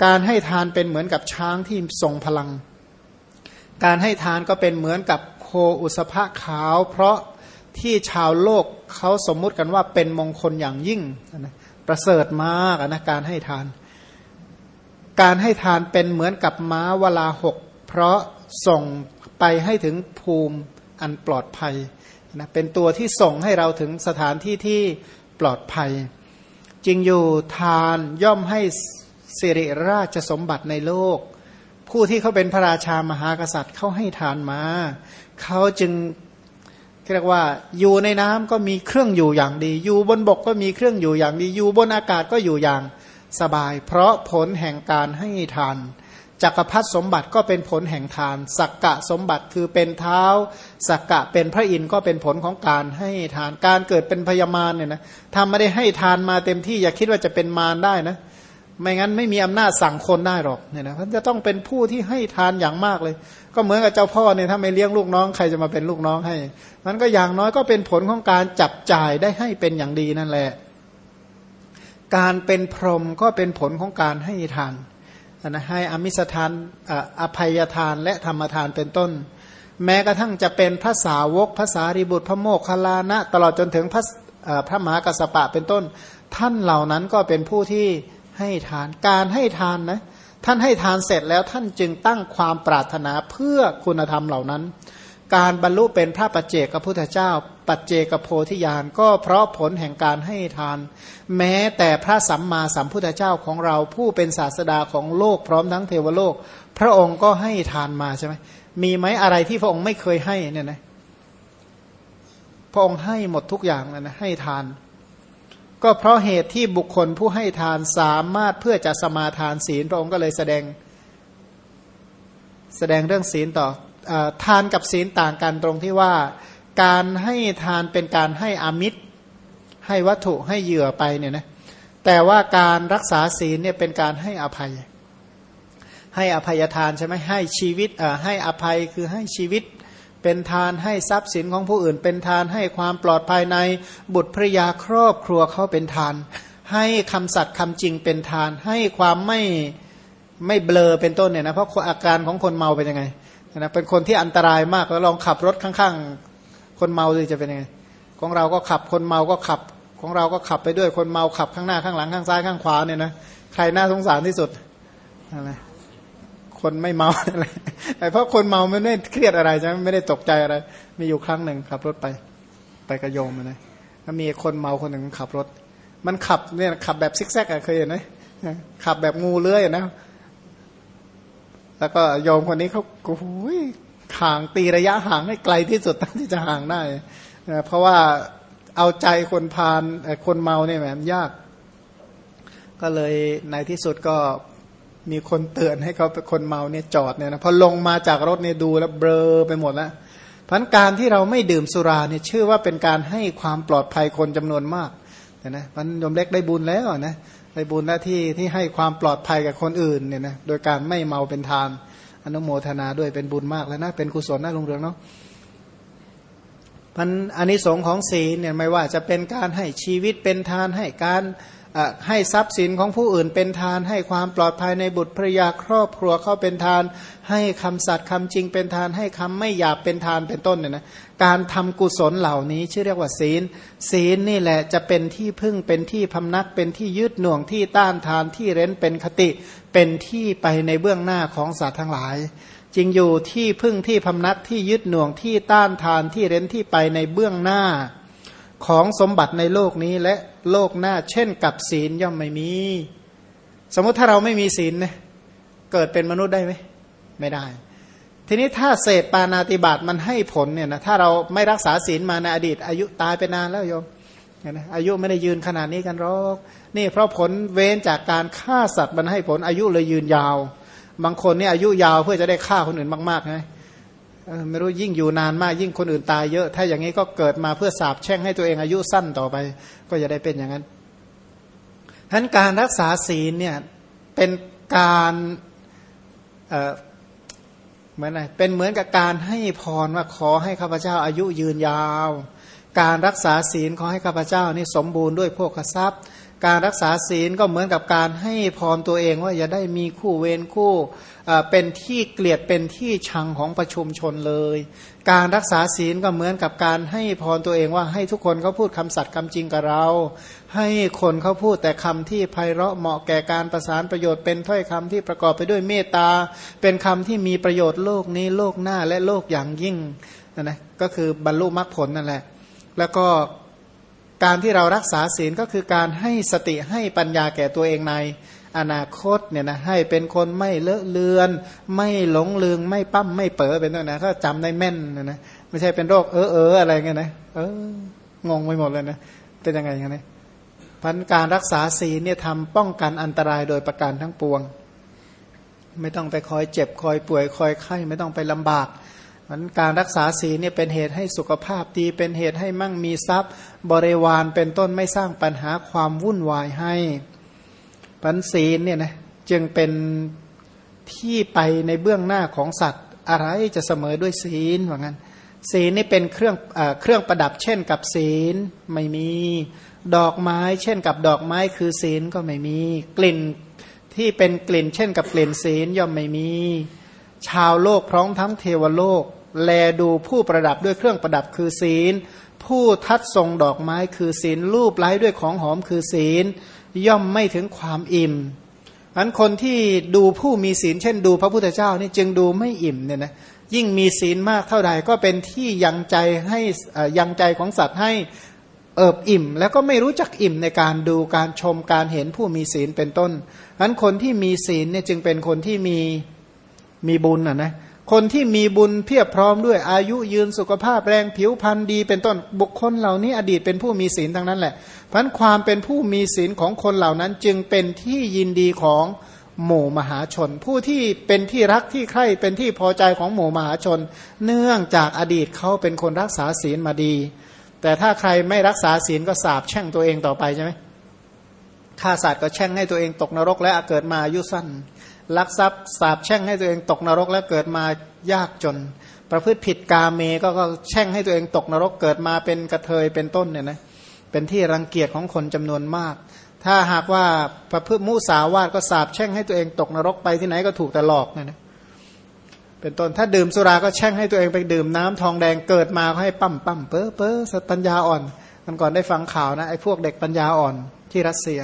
A: การให้ทานเป็นเหมือนกับช้างที่ทรงพลัง การให้ทานก็เป็นเหมือนกับโคอุสภะขาว เพราะที่ชาวโลกเขาสมมุติกันว่าเป็นมงคลอย่างยิ่งนะประเสริฐมากนะการให้ทาน การให้ทานเป็นเหมือนกับม้าวลาหก เพราะส่งไปให้ถึงภูมิ อันปลอดภัยนะเป็นตัวที่ส่งให้เราถึงสถานที่ที่ปลอดภัย จริงอยู่ทานย่อมให้สิริราชสมบัติในโลก ผู้ที่เขาเป็นพระราชามหากษัตริย์เขาให้ทานมา เขาจึงเรียกว่าอยู่ในน้ำก็มีเครื่องอยู่อย่างดี อยู่บนบกก็มีเครื่องอยู่อย่างดี อยู่บนอากาศก็อยู่อย่างสบาย เพราะผลแห่งการให้ทาน จักรพรรดิสมบัติก็เป็นผลแห่งทาน สักกะสมบัติคือเป็นเท้า สักกะเป็นพระอินทร์ก็เป็นผลของการให้ทานการเกิดเป็นพยามารเนี่ยนะถ้าไม่ได้ให้ทานมาเต็มที่อย่าคิดว่าจะเป็นมารได้นะ ไม่งั้นไม่มีอำนาจสั่งคนได้หรอกเนี่ยนะมันจะต้องเป็นผู้ที่ให้ทานอย่างมากเลย ก็เหมือนกับเจ้าพ่อเนี่ยถ้าไม่เลี้ยงลูกน้องใครจะมาเป็นลูกน้องให้ มันก็อย่างน้อยก็เป็นผลของการจับจ่ายได้ให้เป็นอย่างดีนั่นแหละ การเป็นพรหมก็เป็นผลของการให้ทาน นะให้อมิสทานอภัยทานและธรรมทานเป็นต้น แม้กระทั่งจะเป็นพระสาวกภาษาริบุตรพระโมคคัลลานะ ตลอดจนถึงพระพระมหากัสปะเป็นต้น ท่านเหล่านั้นก็เป็นผู้ที่ให้ทานการให้ทานนะท่านให้ทานเสร็จแล้วท่านจึงตั้งความปรารถนาเพื่อคุณธรรมเหล่านั้น การบรรลุเป็นพระปัจเจกพุทธเจ้า ปัจเจกโพธิญาณก็เพราะผลแห่งการให้ทาน แม้แต่พระสัมมาสัมพุทธเจ้าของเราผู้เป็นศาสดาของโลกพร้อมทั้งเทวโลก พระองค์ก็ให้ทานมาใช่ไหมมีไหมอะไรที่พระองค์ไม่เคยให้เนี่ยนะพระองค์ให้หมดทุกอย่างนะนะให้ทาน ก็เพราะเหตุที่บุคคลผู้ให้ทานสามารถเพื่อจะสมาทานศีลพระองค์ก็เลยแสดง แสดงเรื่องศีลต่อ ทานกับศีลต่างกันตรงที่ว่า การให้ทานเป็นการให้อามิตร ให้วัตถุให้เหยื่อไปเนี่ยนะแต่ว่าการรักษาศีลเนี่ยเป็นการให้อภัย ให้อภัยทานใช่ไหมให้ชีวิตให้อภัยคือให้ชีวิตเป็นทานให้ทรัพย์สินของผู้อื่น เป็นทานให้ความปลอดภัยในบุตรภรยาครอบครัวเขาเป็นทาน ให้คำสัตย์คำจริงเป็นทาน ให้ความไม่ไม่เบลอเป็นต้นเนี่ยนะเพราะอาการของคนเมาเป็นยังไง นะเป็นคนที่อันตรายมากแล้วลองขับรถข้างๆ คนเมาเลยจะเป็นยังไงของเราก็ขับคนเมาก็ขับ ของเราก็ขับไปด้วยคนเมาขับข้างหน้าข้างหลังข้างซ้ายข้างขวาเนี่ยนะใครน่าสงสารที่สุดอะไรคนไม่เมาอะไรเพราะคนเมาไม่ได้เครียดอะไรใช่ไหมไม่ได้ตกใจอะไร มีอยู่ครั้งหนึ่งขับรถไป ไปกระโยมนะแล้วมีคนเมาคนหนึ่งขับรถ มันขับเนี่ยขับแบบซิกแซกอะเคยเห็นไหมขับแบบงูเลื้อยนะ แล้วก็โยมคนนี้เขาโอ้ยห่างตีระยะห่างให้ไกลที่สุดที่จะห่างได้ เพราะว่าเอาใจคนพานคนเมาเนี่ยแหมยาก ก็เลยในที่สุดก็มีคนเตือนให้เขาเป็นคนเมาเนี่ยจอดเนี่ยนะพอลงมาจากรถเนี่ยดูแล้วเบลอไปหมดแล้วพันการที่เราไม่ดื่มสุราเนี่ยชื่อว่าเป็นการให้ความปลอดภัยคนจำนวนมากนะมันยมเล็กได้บุญแล้วนะ ในบุญหน้าที่ที่ให้ความปลอดภัยกับคนอื่นเนี่ยนะโดยการไม่เมาเป็นทาน อนุโมทนาด้วยเป็นบุญมากแล้วนะเป็นกุศลนะลุงเรืองเนาะมันอันนี้สงของศีลเนี่ยไม่ว่าจะเป็นการให้ชีวิตเป็นทานให้การ ให้ทรัพย์สินของผู้อื่นเป็นทาน ให้ความปลอดภัยในบุตรภรยาครอบครัวเข้าเป็นทาน ให้คำสัตย์คำจริงเป็นทาน ให้คำไม่หยาบเป็นทานเป็นต้นเนี่ยนะการทำกุศลเหล่านี้ชื่อเรียกว่าศีล ศีลนี่แหละจะเป็นที่พึ่งเป็นที่พำนักเป็นที่ยึดหน่วงที่ต้านทานที่เร้นเป็นคติเป็นที่ไปในเบื้องหน้าของสัตว์ทั้งหลาย จริงอยู่ที่พึ่งที่พำนักที่ยึดหน่วงที่ต้านทานที่เร้นที่ไปในเบื้องหน้าของสมบัติในโลกนี้และ โลกหน้า เช่นกับศีลย่อมไม่มี สมมติถ้าเราไม่มีศีลเนี่ยเกิดเป็นมนุษย์ได้ไหมไม่ได้ ทีนี้ถ้าเศษปานาติบาตมันให้ผลเนี่ยนะถ้าเราไม่รักษาศีลมาในอดีต อายุตายไปนานแล้วโยมนะอายุไม่ได้ยืนขนาดนี้กันหรอกนี่เพราะผลเว้นจากการฆ่าสัตว์มันให้ผลอายุเลยยืนยาว บางคนนี่อายุยาวเพื่อจะได้ฆ่าคนอื่นมากๆไง ไม่รู้ยิ่งอยู่นานมากยิ่งคนอื่นตายเยอะ ถ้าอย่างนี้ก็เกิดมาเพื่อสาบแช่งให้ตัวเองอายุสั้นต่อไป ก็จะได้เป็นอย่างนั้นทั้นการรักษาศีลเนี่ยเป็นการเหมือนอะไรเป็นเหมือนกับการให้พรว่าขอให้ข้าพเจ้าอายุยืนยาว การรักษาศีลขอให้ข้าพเจ้านี่สมบูรณ์ด้วยพวกทรัพย์ การรักษาศีลก็เหมือนกับการให้พรตัวเองว่าอย่าได้มีคู่เวรคู่เป็นที่เกลียดเป็นที่ชังของประชุมชนเลย การรักษาศีลก็เหมือนกับการให้พรตัวเองว่าให้ทุกคนเขาพูดคำสัตย์คำจริงกับเรา ให้คนเขาพูดแต่คำที่ไพเราะเหมาะแก่การประสานประโยชน์เป็นถ้อยคำที่ประกอบไปด้วยเมตตา เป็นคำที่มีประโยชน์โลกนี้โลกหน้าและโลกอย่างยิ่งนะนะก็คือบรรลุมรรคผลนั่นแหละ แล้วก็ การที่เรารักษาศีลก็คือการให้สติให้ปัญญาแก่ตัวเองในอนาคตเนี่ยนะให้เป็นคนไม่เลอะเลือน ไม่หลงลืมไม่ปั้มไม่เป๋อเป็นต้นนะก็จำได้แม่นนะนะไม่ใช่เป็นโรคเออเอออะไรเงี้ยนะเอองงไปหมดเลยนะเป็นยังไงกันนะพันการรักษาศีลเนี่ยทำป้องกันอันตรายโดยประการทั้งปวง ไม่ต้องไปคอยเจ็บคอยป่วยคอยไข้ ไม่ต้องไปลำบาก มันการรักษาศีลเนี่ยเป็นเหตุให้สุขภาพดีเป็นเหตุให้มั่งมีทรัพย์ บริวารเป็นต้นไม่สร้างปัญหาความวุ่นวายให้ปัญศีลเนี่ยนะจึงเป็นที่ไปในเบื้องหน้าของสัตว์ อะไรจะเสมอด้วยศีลว่างั้น ศีลนี่เป็นเครื่องอเครื่องประดับเช่นกับศีลไม่มีดอกไม้ เช่นกับดอกไม้คือศีลก็ไม่มี กลิ่นที่เป็นกลิ่น เช่นกับกลิ่นศีลย่อมไม่มี ชาวโลกพร้อมทั้งเทวโลก แลดูผู้ประดับด้วยเครื่องประดับคือศีล ผู้ทัดทรงดอกไม้คือศีลรูปไล้ด้วยของหอมคือศีล ย่อมไม่ถึงความอิ่มอันคนที่ดูผู้มีศีล เช่นดูพระพุทธเจ้านี่จึงดูไม่อิ่มเนี่ยนะยิ่งมีศีลมากเท่าใดก็เป็นที่ยังใจให้ยังใจของสัตว์ให้เอิบอิ่ม แล้วก็ไม่รู้จักอิ่มในการดูการชมการเห็นผู้มีศีลเป็นต้นอันคนที่มีศีลเนี่ยจึงเป็นคนที่มีมีบุญอะนะ คนที่มีบุญเพียบพร้อมด้วยอายุยืนสุขภาพแรงผิวพรรณดี เป็นต้นบุคคลเหล่านี้อดีตเป็นผู้มีศีลทั้งนั้นแหละเพราะความเป็นผู้มีศีลของคนเหล่านั้นจึงเป็นที่ยินดีของหมู่มหาชน ผู้ที่เป็นที่รักที่ใคร่เป็นที่พอใจของหมู่มหาชน เนื่องจากอดีตเขาเป็นคนรักษาศีลมาดี แต่ถ้าใครไม่รักษาศีลก็สาบแช่งตัวเองต่อไปใช่ไหมฆ่าสัตว์ก็แช่งให้ตัวเองตกนรกและเกิดมาอายุสั้น ลักทรัพย์สาบแช่งให้ตัวเองตกนรกแล้วเกิดมายากจน ประพฤติผิดกาเมก็ก็แช่งให้ตัวเองตกนรกเกิดมาเป็นกระเทยเป็นต้นเนี่ยนะเป็นที่รังเกียจของคนจำนวนมาก ถ้าหากว่าประพฤติมุสาวาทก็สาบแช่งให้ตัวเองตกนรกไปที่ไหนก็ถูกแต่หลอกเนี่ยนะเป็นต้นถ้าดื่มสุราก็แช่งให้ตัวเองไปดื่มน้ำทองแดงเกิดมาก็ให้ปั้มปั้มเป้อเป้อสปัญญาอ่อนกันก่อนได้ฟังข่าวนะไอ้พวกเด็กปัญญาอ่อนที่รัสเซีย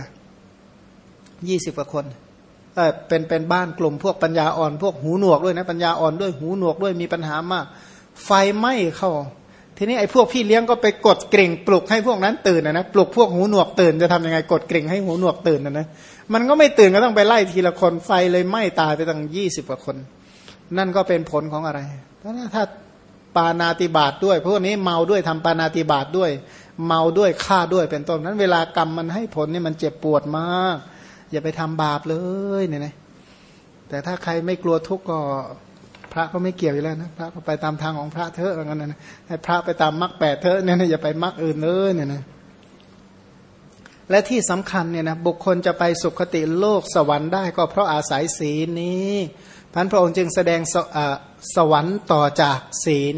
A: ยี่สิบกว่าคน เป็นเป็นบ้านกลุ่มพวกปัญญาอ่อนพวกหูหนวกด้วยนะปัญญาอ่อนด้วยหูหนวกด้วยมีปัญหามาก ไฟไหม้เข้า ทีนี้ไอ้พวกพี่เลี้ยงก็ไปกดกริ่งปลุกให้พวกนั้นตื่นนะนะปลุกพวกหูหนวกตื่นจะทำยังไงกดกริ่งให้หูหนวกตื่นนะนะมันก็ไม่ตื่นก็ต้องไปไล่ทีละคนไฟเลยไหม้ตายไปตั้งยี่สิบกว่าคน นั่นก็เป็นผลของอะไรถ้าถ้าปานาติบาตด้วยพวกนี้เมาด้วยทำปานาติบาตด้วย เมาด้วยฆ่าด้วยเป็นต้นนั้นเวลากรรมมันให้ผลนี่มันเจ็บปวดมาก อย่าไปทำบาปเลยเนี่ยนะแต่ถ้าใครไม่กลัวทุกข์ก็พระก็ไม่เกี่ยวอยู่แล้วนะพระก็ไปตามทางของพระเถอะอะไรเงี้ยนะให้พระไปตามมรรคแปดเถอะเนี่ยนะอย่าไปมรรคอื่นเลยเนี่ยนะและที่สำคัญเนี่ยนะบุคคลจะไปสุคติโลกสวรรค์ได้ก็เพราะอาศัยศีลนี้พันพระองค์จึงแสดงสสวรรค์ต่อจากศีล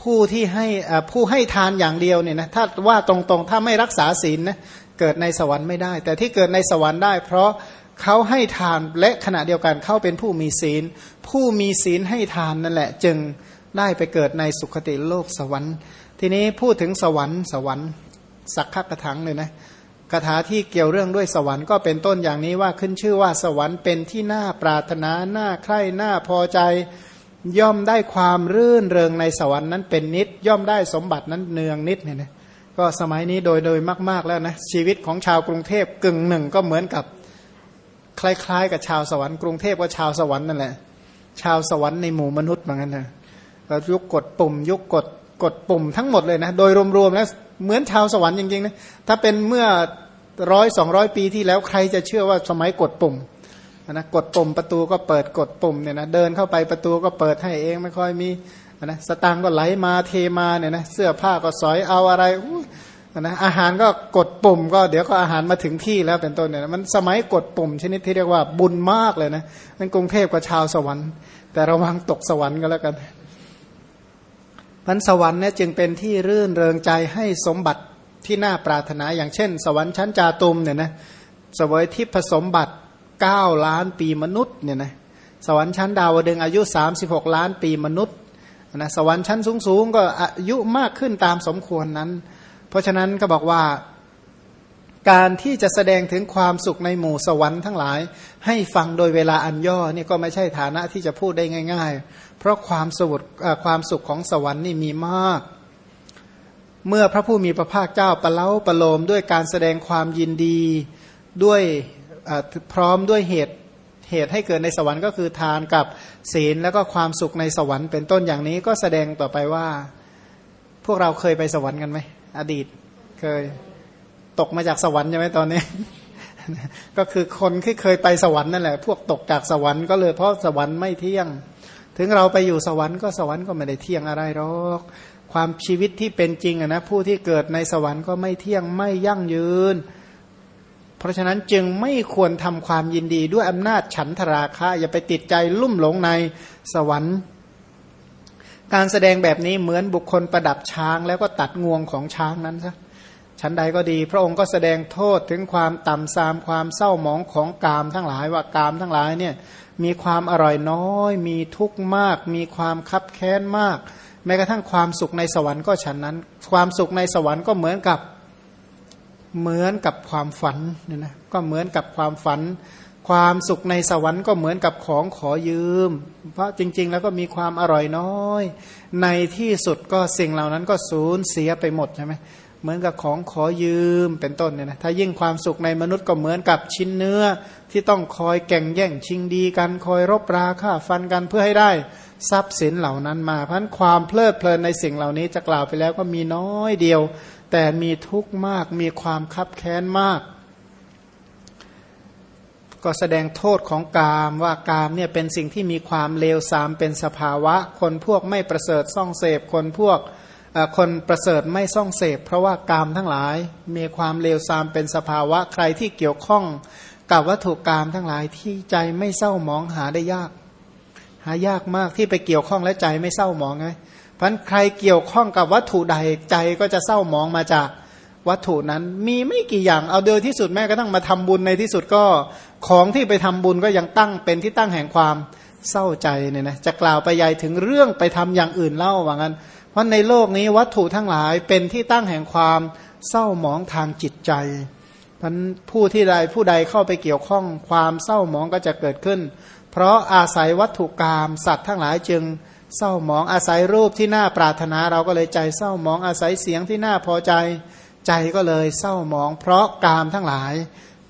A: ผู้ที่ให้ผู้ให้ทานอย่างเดียวเนี่ยนะถ้าว่าตรงๆ ถ้าไม่รักษาศีลนะ เกิดในสวรรค์ไม่ได้ แต่ที่เกิดในสวรรค์ได้ เพราะเขาให้ทานและขณะเดียวกันเขาเป็นผู้มีศีล ผู้มีศีลให้ทานนั่นแหละ จึงได้ไปเกิดในสุคติโลกสวรรค์ ทีนี้พูดถึงสวรรค์สวรรค์สักขะกระถังเลยนะคาถาที่เกี่ยวเรื่องด้วยสวรรค์ก็เป็นต้นอย่างนี้ว่าขึ้นชื่อว่าสวรรค์เป็นที่น่าปรารถนาน่าใคร่น่าพอใจ ย่อมได้ความรื่นเริงในสวรรค์นั้นเป็นนิด ย่อมได้สมบัตินั้นเนืองนิดเนี่ยนะ ก็สมัยนี้โดยโดยมาก ๆแล้วนะชีวิตของชาวกรุงเทพกึ่งหนึ่งก็เหมือนกับคล้ายๆ กับชาวสวรรค์กรุงเทพก็ชาวสวรรค์นั่นแหละชาวสวรรค์ในหมู่มนุษย์เหมือนกันนะเรายุกกดปุ่ม ยุกกดกดปุ่มทั้งหมดเลยนะโดยรวมๆแล้วเหมือนชาวสวรรค์จริงๆนะถ้าเป็นเมื่อร้อยสองร้อยปีที่แล้วใครจะเชื่อว่าสมัยกดปุ่มนะกดปุ่มประตูก็เปิดกดปุ่มเนี่ยนะเดินเข้าไปประตูก็เปิดให้เองไม่ค่อยมี นะสตางก็ไหลมาเทมาเนี่ยนะเสื้อผ้าก็สอยเอาอะไรนะอาหารก็กดปุ่ม ก็เดี๋ยวก็อาหารมาถึงที่แล้วเป็นต้นเนี่ยมันสมัยกดปุ่มชนิดที่เรียกว่าบุญมากเลยนะนั่นกรุงเทพกับชาวสวรรค์ แต่ระวังตกสวรรค์ก็แล้วกันพันสวรรค์เนี่ยจึงเป็นที่รื่นเริงใจให้สมบัติที่น่าปรารถนาอย่างเช่น สวรรค์ชั้นจาตุมเนี่ยนะสวยที่ผสมบัติ9ล้านปีมนุษย์เนี่ยนะสวรรค์ชั้นดาวดึงอายุ 36 ล้านปีมนุษย์ นะสวรรค์ชั้นสูงๆก็อายุมากขึ้นตามสมควรนั้น เพราะฉะนั้นก็บอกว่าการที่จะแสดงถึงความสุขในหมู่สวรรค์ทั้งหลาย ให้ฟังโดยเวลาอันย่อนี่ก็ไม่ใช่ฐานะที่จะพูดได้ง่าย ๆ เพราะความสุขความสุขของสวรรค์นี่มีมาก เมื่อพระผู้มีพระภาคเจ้าประเล้าประโลมด้วยการแสดงความยินดีด้วยพร้อมด้วยเหตุ เหตุให้เกิดในสวรรค์ก็คือทานกับศีลแล้วก็ความสุขในสวรรค์เป็นต้นอย่างนี้ก็แสดงต่อไปว่า พวกเราเคยไปสวรรค์กันไหมอดีตเคยตกมาจากสวรรค์ใช่ไหมตอนนี้ ก็คือคนที่เคยไปสวรรค์นั่นแหละ พวกตกจากสวรรค์ก็เลยเพราะสวรรค์ไม่เที่ยง ถึงเราไปอยู่สวรรค์ก็สวรรค์ก็ไม่ได้เที่ยงอะไรหรอกความชีวิตที่เป็นจริงนะผู้ที่เกิดในสวรรค์ก็ไม่เที่ยงไม่ยั่งยืน เพราะฉะนั้นจึงไม่ควรทำความยินดีด้วยอำนาจฉันทราคะ อย่าไปติดใจลุ่มหลงในสวรรค์ การแสดงแบบนี้เหมือนบุคคลประดับช้างแล้วก็ตัดงวงของช้างนั้นซะชั้นใดก็ดี พระองค์ก็แสดงโทษถึงความต่ำทรามความเศร้าหมองของกามทั้งหลายว่ากามทั้งหลายเนี่ยมีความอร่อยน้อย มีทุกข์มาก มีความคับแค้นมาก แม้กระทั่งความสุขในสวรรค์ก็ฉันนั้น ความสุขในสวรรค์ก็เหมือนกับ เหมือนกับความฝันเนี่ยนะก็เหมือนกับความฝัน ความสุขในสวรรค์ก็เหมือนกับของขอยืม เพราะจริง ๆ แล้วก็มีความอร่อยน้อย ในที่สุดก็สิ่งเหล่านั้นก็สูญเสียไปหมดใช่ไหมเหมือนกับของขอยืมเป็นต้นเนี่ยนะถ้ายิ่งความสุขในมนุษย์ก็เหมือนกับชิ้นเนื้อ ที่ต้องคอยแก่งแย่งชิงดีกันคอยรบราฆ่าฟันกันเพื่อให้ได้ทรัพย์สินเหล่านั้นมาพันความเพลิดเพลินในสิ่งเหล่านี้จะกล่าวไปแล้วก็มีน้อยเดียว แต่มีทุกข์มากมีความคับแค้นมาก ก็แสดงโทษของกามว่ากามเนี่ยเป็นสิ่งที่มีความเลวทรามเป็นสภาวะ คนพวกไม่ประเสริฐซ่องเสพคนพวกคนประเสริฐไม่ซ่องเสพ เพราะว่ากามทั้งหลายมีความเลวทรามเป็นสภาวะใครที่เกี่ยวข้องกับวัตถุกรรมทั้งหลายที่ใจไม่เศร้ามองหาได้ยาก หายากมากที่ไปเกี่ยวข้องและใจไม่เศร้าหมองไง พันใครเกี่ยวข้องกับวัตถุใดใจก็จะเศร้ามองมาจากวัตถุนั้นมีไม่กี่อย่างเอาเดินที่สุดแม้กระทั่งมาทำบุญในที่สุดก็ของที่ไปทำบุญก็ยังตั้งเป็นที่ตั้งแห่งความเศร้าใจเนี่ยนะจะกล่าวไปใหญ่ถึงเรื่องไปทำอย่างอื่นเล่าว่างั้น เพราะในโลกนี้วัตถุทั้งหลายเป็นที่ตั้งแห่งความเศร้าหมองทางจิตใจพันผู้ที่ใดผู้ใดเข้าไปเกี่ยวข้องความเศร้าหมองก็จะเกิดขึ้น เพราะอาศัยวัตถุกรรมสัตว์ทั้งหลายจึง เศร้าหมองอาศัยรูปที่น่าปรารถนาเราก็เลยใจเศร้าหมองอาศัยเสียงที่น่าพอใจใจก็เลยเศร้าหมอง เพราะกามทั้งหลาย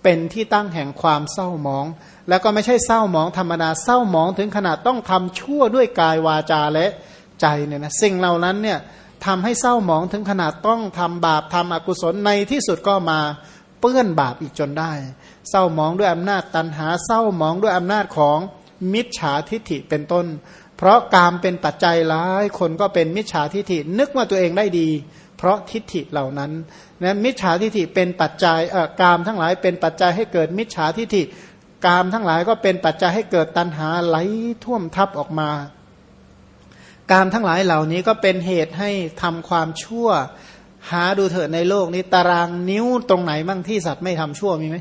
A: เป็นที่ตั้งแห่งความเศร้าหมอง แล้วก็ไม่ใช่เศร้าหมองธรรมดาเศร้าหมองถึงขนาดต้องทำชั่วด้วยกายวาจาและใจเนี่ยนะสิ่งเหล่านั้นเนี่ยทำให้เศร้าหมองถึงขนาดต้องทำบาปทำอกุศลในที่สุดก็มาเปื้อนบาปอีกจนได้ เศร้ามองด้วยอำนาจตันหาเศร้ามองด้วยอำนาจของมิจฉาทิฐิเป็นต้น เพราะกามเป็นปัจจัยหลายคนก็เป็นมิจฉาทิฐินึกว่าตัวเองได้ดี เพราะทิฏฐิเหล่านั้นนะมิจฉาทิฐิเป็นปัจจัยเอ่อกามทั้งหลายเป็นปัจจัยให้เกิดมิจฉาทิฐิกามทั้งหลายก็เป็นปัจจัยให้เกิดตัณหาไหลท่วมทับออกมา การทั้งหลายเหล่านี้ก็เป็นเหตุให้ทำความชั่ว หาดูเถิดในโลกนี้ตารางนิ้วตรงไหนบ้างที่สัตว์ไม่ทำชั่วมีไหม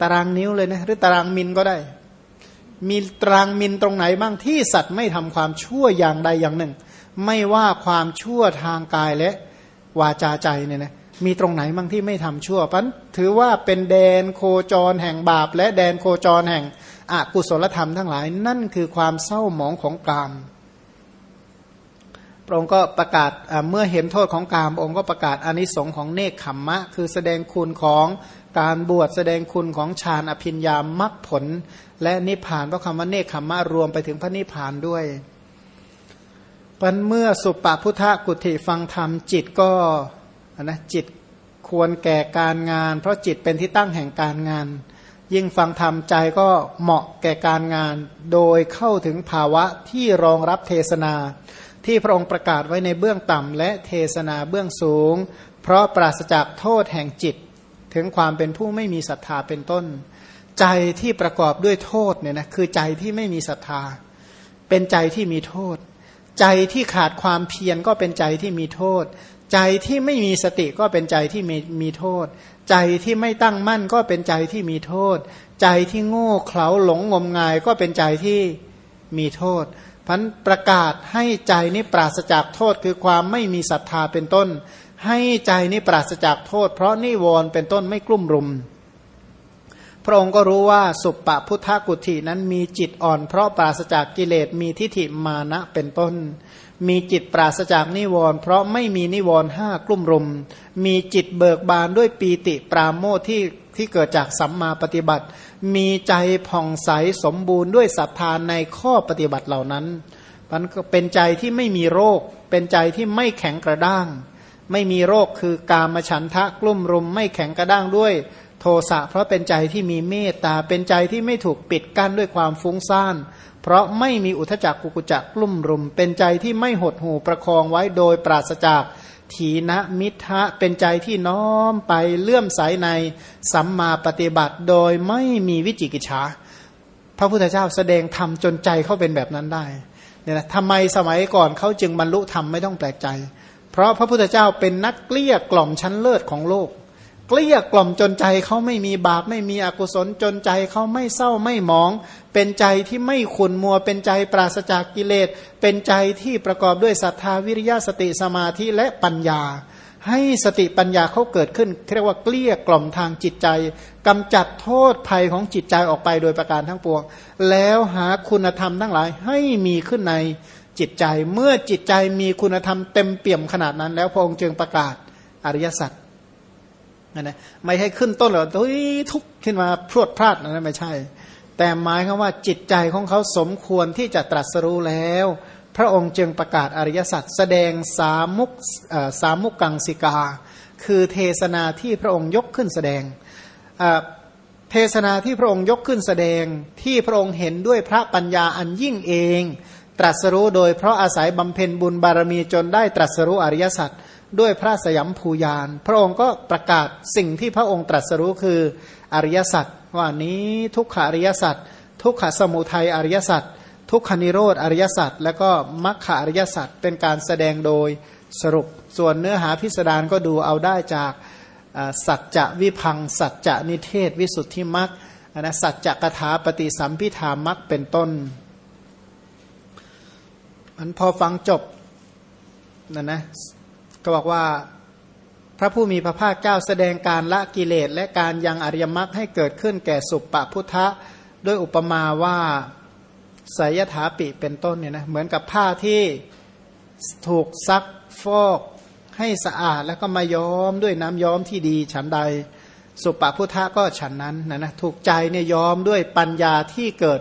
A: ตารางนิ้วเลยนะหรือตารางมิลก็ได้ มีตรางมิลตรงไหนบ้างที่สัตว์ไม่ทำความชั่วอย่างใดอย่างหนึ่ง ไม่ว่าความชั่วทางกายและวาจาใจเนี่ยนะมีตรงไหนบ้างที่ไม่ทำชั่วพันถือว่าเป็นแดนโคจรแห่งบาป และแดนโคจรแห่งอกุศลธรรมทั้งหลาย นั่นคือความเศร้าหมองของกามพระองค์ก็ประกาศเมื่อเห็นโทษของกามองค์ก็ประกาศอนิสงค์ของเนคขมมะ คือแสดงคุณของการบวชแสดงคุณของฌานอภิญญามรรคผล และนิพพานเพราะคำว่าเนคขมมะรวมไปถึงพระนิพพานด้วยปันเมื่อสุปปพุทธกุฏิฟังธรรมจิตก็นะจิตควรแก่การงาน เพราะจิตเป็นที่ตั้งแห่งการงาน ยิ่งฟังธรรมใจก็เหมาะแก่การงาน โดยเข้าถึงภาวะที่รองรับเทศนา ที่พระองค์ประกาศไว้ในเบื้องต่ำและเทศนาเบื้องสูง เพราะปราศจากโทษแห่งจิต ถึงความเป็นผู้ไม่มีศรัทธาเป็นต้น ใจที่ประกอบด้วยโทษเนี่ยนะคือใจที่ไม่มีศรัทธา เป็นใจที่มีโทษ ใจที่ขาดความเพียรก็เป็นใจที่มีโทษ ใจที่ไม่มีสติก็เป็นใจที่มีมีโทษ ใจที่ไม่ตั้งมั่นก็เป็นใจที่มีโทษ ใจที่โง่เขลาหลงงมงายก็เป็นใจที่มีโทษพันประกาศให้ใจนี้ปราศจากโทษคือความไม่มีศรัทธาเป็นต้น ให้ใจนี้ปราศจากโทษ เพราะนิวรณ์เป็นต้นไม่กลุ่มรุม พระองค์ก็รู้ว่าสุปปพุทธกุฏินั้นมีจิตอ่อนเพราะปราศจากกิเลสมีทิฏฐิมานะเป็นต้น มีจิตปราศจากนิวรณ์เพราะไม่มีนิวรณ์ห้ากลุ่มรุม มีจิตเบิกบานด้วยปีติปราโมทที่ที่เกิดจากสัมมาปฏิบัติ มีใจผ่องใสสมบูรณ์ด้วยศรัทธานในข้อปฏิบัติเหล่านั้น มันเป็นใจที่ไม่มีโรค เป็นใจที่ไม่แข็งกระด้าง ไม่มีโรคคือกามฉันทะกลุ่มรุม ไม่แข็งกระด้างด้วย สะเพราะเป็นใจที่มีเมตตาเป็นใจที่ไม่ถูกปิดกั้นด้วยความฟุ้งซ่าน เพราะไม่มีอุทจักกุกุจักกลุ่มรุม เป็นใจที่ไม่หดหูประคองไว้โดยปราศจากถีนมิทะเป็นใจที่น้อมไปเลื่อมใสในสัมมาปฏิบัติโดยไม่มีวิจิกิจฉาพระพุทธเจ้าแสดงธรรมจนใจเขาเป็นแบบนั้นได้เนี่ยนะทำไมสมัยก่อนเขาจึงบรรลุธรรมไม่ต้องแปลกใจ เพราะพระพุทธเจ้าเป็นนักเกลี้ยกล่อมชั้นเลิศของโลก เกลี้ยกล่อมจนใจเขาไม่มีบาปไม่มีอกุศลจนใจเขาไม่เศร้าไม่หมอง เป็นใจที่ไม่ขุนมัว เป็นใจปราศจากกิเลส เป็นใจที่ประกอบด้วยศรัทธาวิริยะสติสมาธิและปัญญา ให้สติปัญญาเขาเกิดขึ้นเรียกว่าเกลี้ยกล่อมทางจิตใจกำจัดโทษภัยของจิตใจออกไปโดยประการทั้งปวง แล้วหาคุณธรรมทั้งหลายให้มีขึ้นในจิตใจ เมื่อจิตใจมีคุณธรรมเต็มเปี่ยมขนาดนั้น แล้วพระองค์จึงประกาศอริยสัจ นะไม่ให้ขึ้นต้นหรอกทุกขึ้นมาพรวดพลาดนะไม่ใช่ แต่หมายคือว่าจิตใจของเขาสมควรที่จะตรัสรู้แล้ว พระองค์จึงประกาศอริยสัจแสดงสามุกสามุกกังสิกา คือเทศนาที่พระองค์ยกขึ้นแสดงเทศนาที่พระองค์ยกขึ้นแสดงที่พระองค์เห็นด้วยพระปัญญาอันยิ่งเอง ตรัสรู้โดยเพราะอาศัยบำเพ็ญบุญบารมีจนได้ตรัสรู้อริยสัจ ด้วยพระสยามภูยานพระองค์ก็ประกาศสิ่งที่พระองค์ตรัสรู้คืออริยสัจว่านี้ทุกขาริยสัจทุกขสมุทัยอริยสัจทุกขานิโรธอริยสัจแล้วก็มรรคอริยสัจเป็นการแสดงโดยสรุปส่วนเนื้อหาพิสดารก็ดูเอาได้จากสัจจะวิพัง สัจจะนิเทศ วิสุทธิมรรคนะสัจจะกถาปฏิสัมพิธามรรคเป็นต้นมันพอฟังจบนั่นนะ ก็บอกว่าพระผู้มีพระภาคเจ้าแสดงการละกิเลสและการยังอริยมรรคให้เกิดขึ้นแก่สุปปพุทธะด้วยอุปมาว่าสายถาปิเป็นต้นเนี่ยนะเหมือนกับผ้าที่ถูกซักฟอกให้สะอาดแล้วก็มาย้อมด้วยน้ำย้อมที่ดีฉันใด สุปปพุทธะก็ฉันนั้นนะนะถูกใจเนี่ยย้อมด้วยปัญญาที่เกิด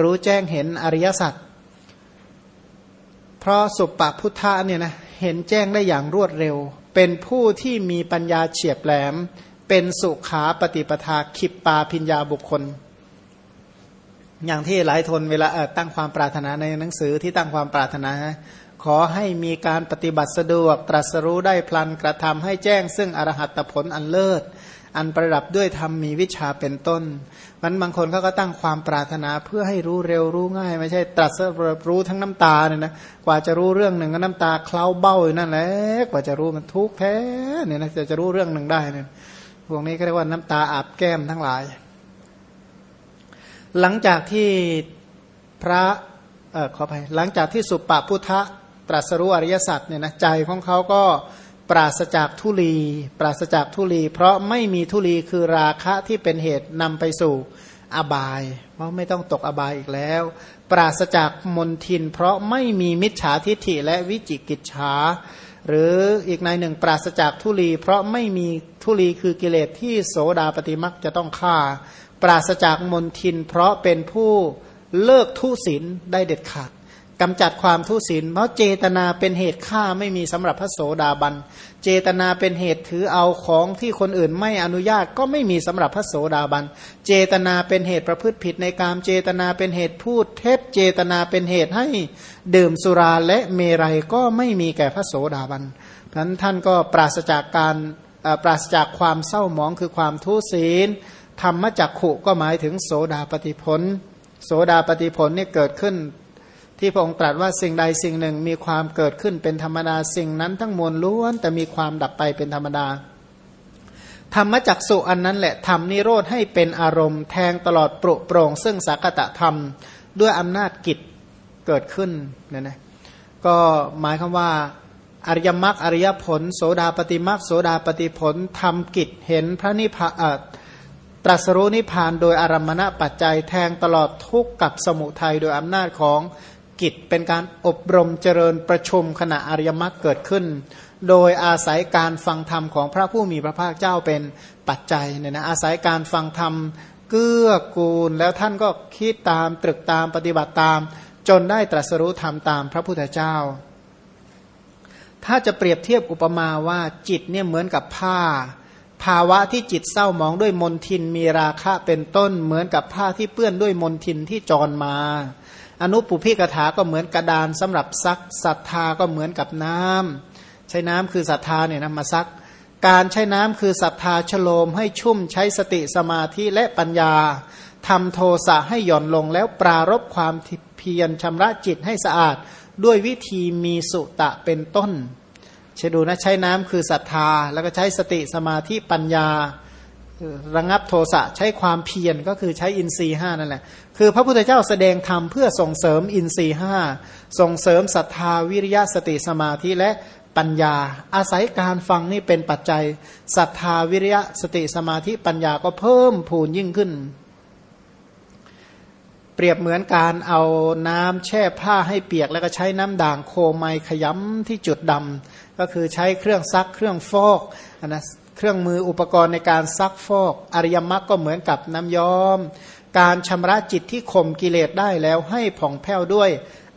A: รู้แจ้งเห็นอริยสัจเพราะสุปปพุทธะเนี่ยนะ เห็นแจ้งได้อย่างรวดเร็ว เป็นผู้ที่มีปัญญาเฉียบแหลม เป็นสุขาปฏิปทาขิปปาพิญญาบุคคล อย่างที่หลายทนเวลาตั้งความปรารถนาในหนังสือที่ตั้งความปรารถนา ขอให้มีการปฏิบัติสะดวกตรัสรู้ได้พลันกระทำให้แจ้งซึ่งอรหัตผลอันเลิศ อันประดับด้วยธรรมมีวิชาเป็นต้น มันบางคนเขาก็ตั้งความปรารถนาเพื่อให้รู้เร็วรู้ง่าย ไม่ใช่ตรัสรู้ทั้งน้ำตาเนี่ยนะกว่าจะรู้เรื่องหนึ่งก็น้ำตาเคล้าเบ้าอยู่นั่นแหละกว่าจะรู้มันทุกข์แท้เนี่ยนะจะจะรู้เรื่องหนึ่งได้เนี่ยพวกนี้ก็เรียกว่าน้ำตาอาบแก้มทั้งหลาย หลังจากที่พระเออขออภัยหลังจากที่สุปปพุทธตรัสรู้อริยสัจเนี่ยนะใจของเขาก็ ปราศจากทุลี ปราศจากทุลี เพราะไม่มีทุลีคือราคะที่เป็นเหตุนำไปสู่อบาย เพราะไม่ต้องตกอบายอีกแล้ว ปราศจากมนทิน เพราะไม่มีมิจฉาทิฐิและวิจิกิจฉาหรืออีกในหนึ่งปราศจากทุลี เพราะไม่มีทุลีคือกิเลสที่โสดาปฏิมักจะต้องฆ่า ปราศจากมนทิน เพราะเป็นผู้เลิกทุศีลได้เด็ดขาด กำจัดความทุศีลเพราะเจตนาเป็นเหตุฆ่าไม่มีสำหรับพระโสดาบัน เจตนาเป็นเหตุถือเอาของที่คนอื่นไม่อนุญาตก็ไม่มีสำหรับพระโสดาบัน เจตนาเป็นเหตุประพฤติผิดในการเจตนาเป็นเหตุพูดเท็จเจตนาเป็นเหตุให้ดื่มสุราและเมรัยก็ไม่มีแก่พระโสดาบันนั้นท่านก็ปราศจากการปราศจากความเศร้าหมองคือความทุศีลธรรมจักขุก็หมายถึงโสดาปฏิผลโสดาปฏิผลนี่เกิดขึ้น ที่พระองค์ตรัสว่าสิ่งใดสิ่งหนึ่งมีความเกิดขึ้นเป็นธรรมดาสิ่งนั้นทั้งมวลล้วน แต่มีความดับไปเป็นธรรมดา ธรรมจักสุอันนั้นแหละทำนิโรธให้เป็นอารมณ์ แทงตลอดปรุโปร่ง ซึ่งสักตะธรรมด้วยอำนาจกิจเกิดขึ้นเนี่ยนะก็หมายคำว่าอริยมรรคอริยผล โสดาปฏิมรรคโสดาปฏิผลทำกิจเห็นพระนิพพานตรัสรู้นิพพานโดยอารมณะปัจจัยแทงตลอดทุกข์กับสมุทัยโดยอำนาจของ กิจเป็นการอบรมเจริญประชุมขณะอริยมรรคเกิดขึ้น โดยอาศัยการฟังธรรมของพระผู้มีพระภาคเจ้าเป็นปัจจัยเนี่ยนะอาศัยการฟังธรรมเกื้อกูล แล้วท่านก็คิดตามตรึกตามปฏิบัติตาม จนได้ตรัสรู้ธรรมตามพระพุทธเจ้า ถ้าจะเปรียบเทียบอุปมาว่าจิตเนี่ยเหมือนกับผ้า ภาวะที่จิตเศร้ามองด้วยมนทินมีราคะเป็นต้นเหมือนกับผ้าที่เปื้อนด้วยมนทินที่จรมา อนุปุพิกถาก็เหมือนกระดานสำหรับซักศรัทธาก็เหมือนกับน้ำใช้น้ำคือศรัทธาเนี่ยนะมาซัก การใช้น้ำคือศรัทธาชโลมให้ชุ่มใช้สติสมาธิและปัญญาทำโทสะให้หย่อนลงแล้วปรารบความเพียรชำระจิตให้สะอาด ด้วยวิธีมีสุตะเป็นต้นใช้ดูนะใช้น้ำคือศรัทธา แล้วก็ใช้สติสมาธิปัญญา ระงับโทสะใช้ความเพียรก็คือใช้อินทรีห้านั่นแหละ คือพระพุทธเจ้าแสดงธรรมเพื่อส่งเสริมอินทรีห้าส่งเสริมศรัทธาวิริยะสติสมาธิและปัญญา อาศัยการฟังนี่เป็นปัจจัยศรัทธาวิริยะสติสมาธิปัญญาก็เพิ่มพูนยิ่งขึ้น เปรียบเหมือนการเอาน้ำแช่ผ้าให้เปียกแล้วก็ใช้น้ำด่างโคไมขยำที่จุดดำก็คือใช้เครื่องซักเครื่องฟอกนะเครื่องมืออุปกรณ์ในการซักฟอก อริยมรรคก็เหมือนกับน้ำย้อม การชำระจิตที่ข่มกิเลสได้แล้วให้ผ่องแผ้วด้วย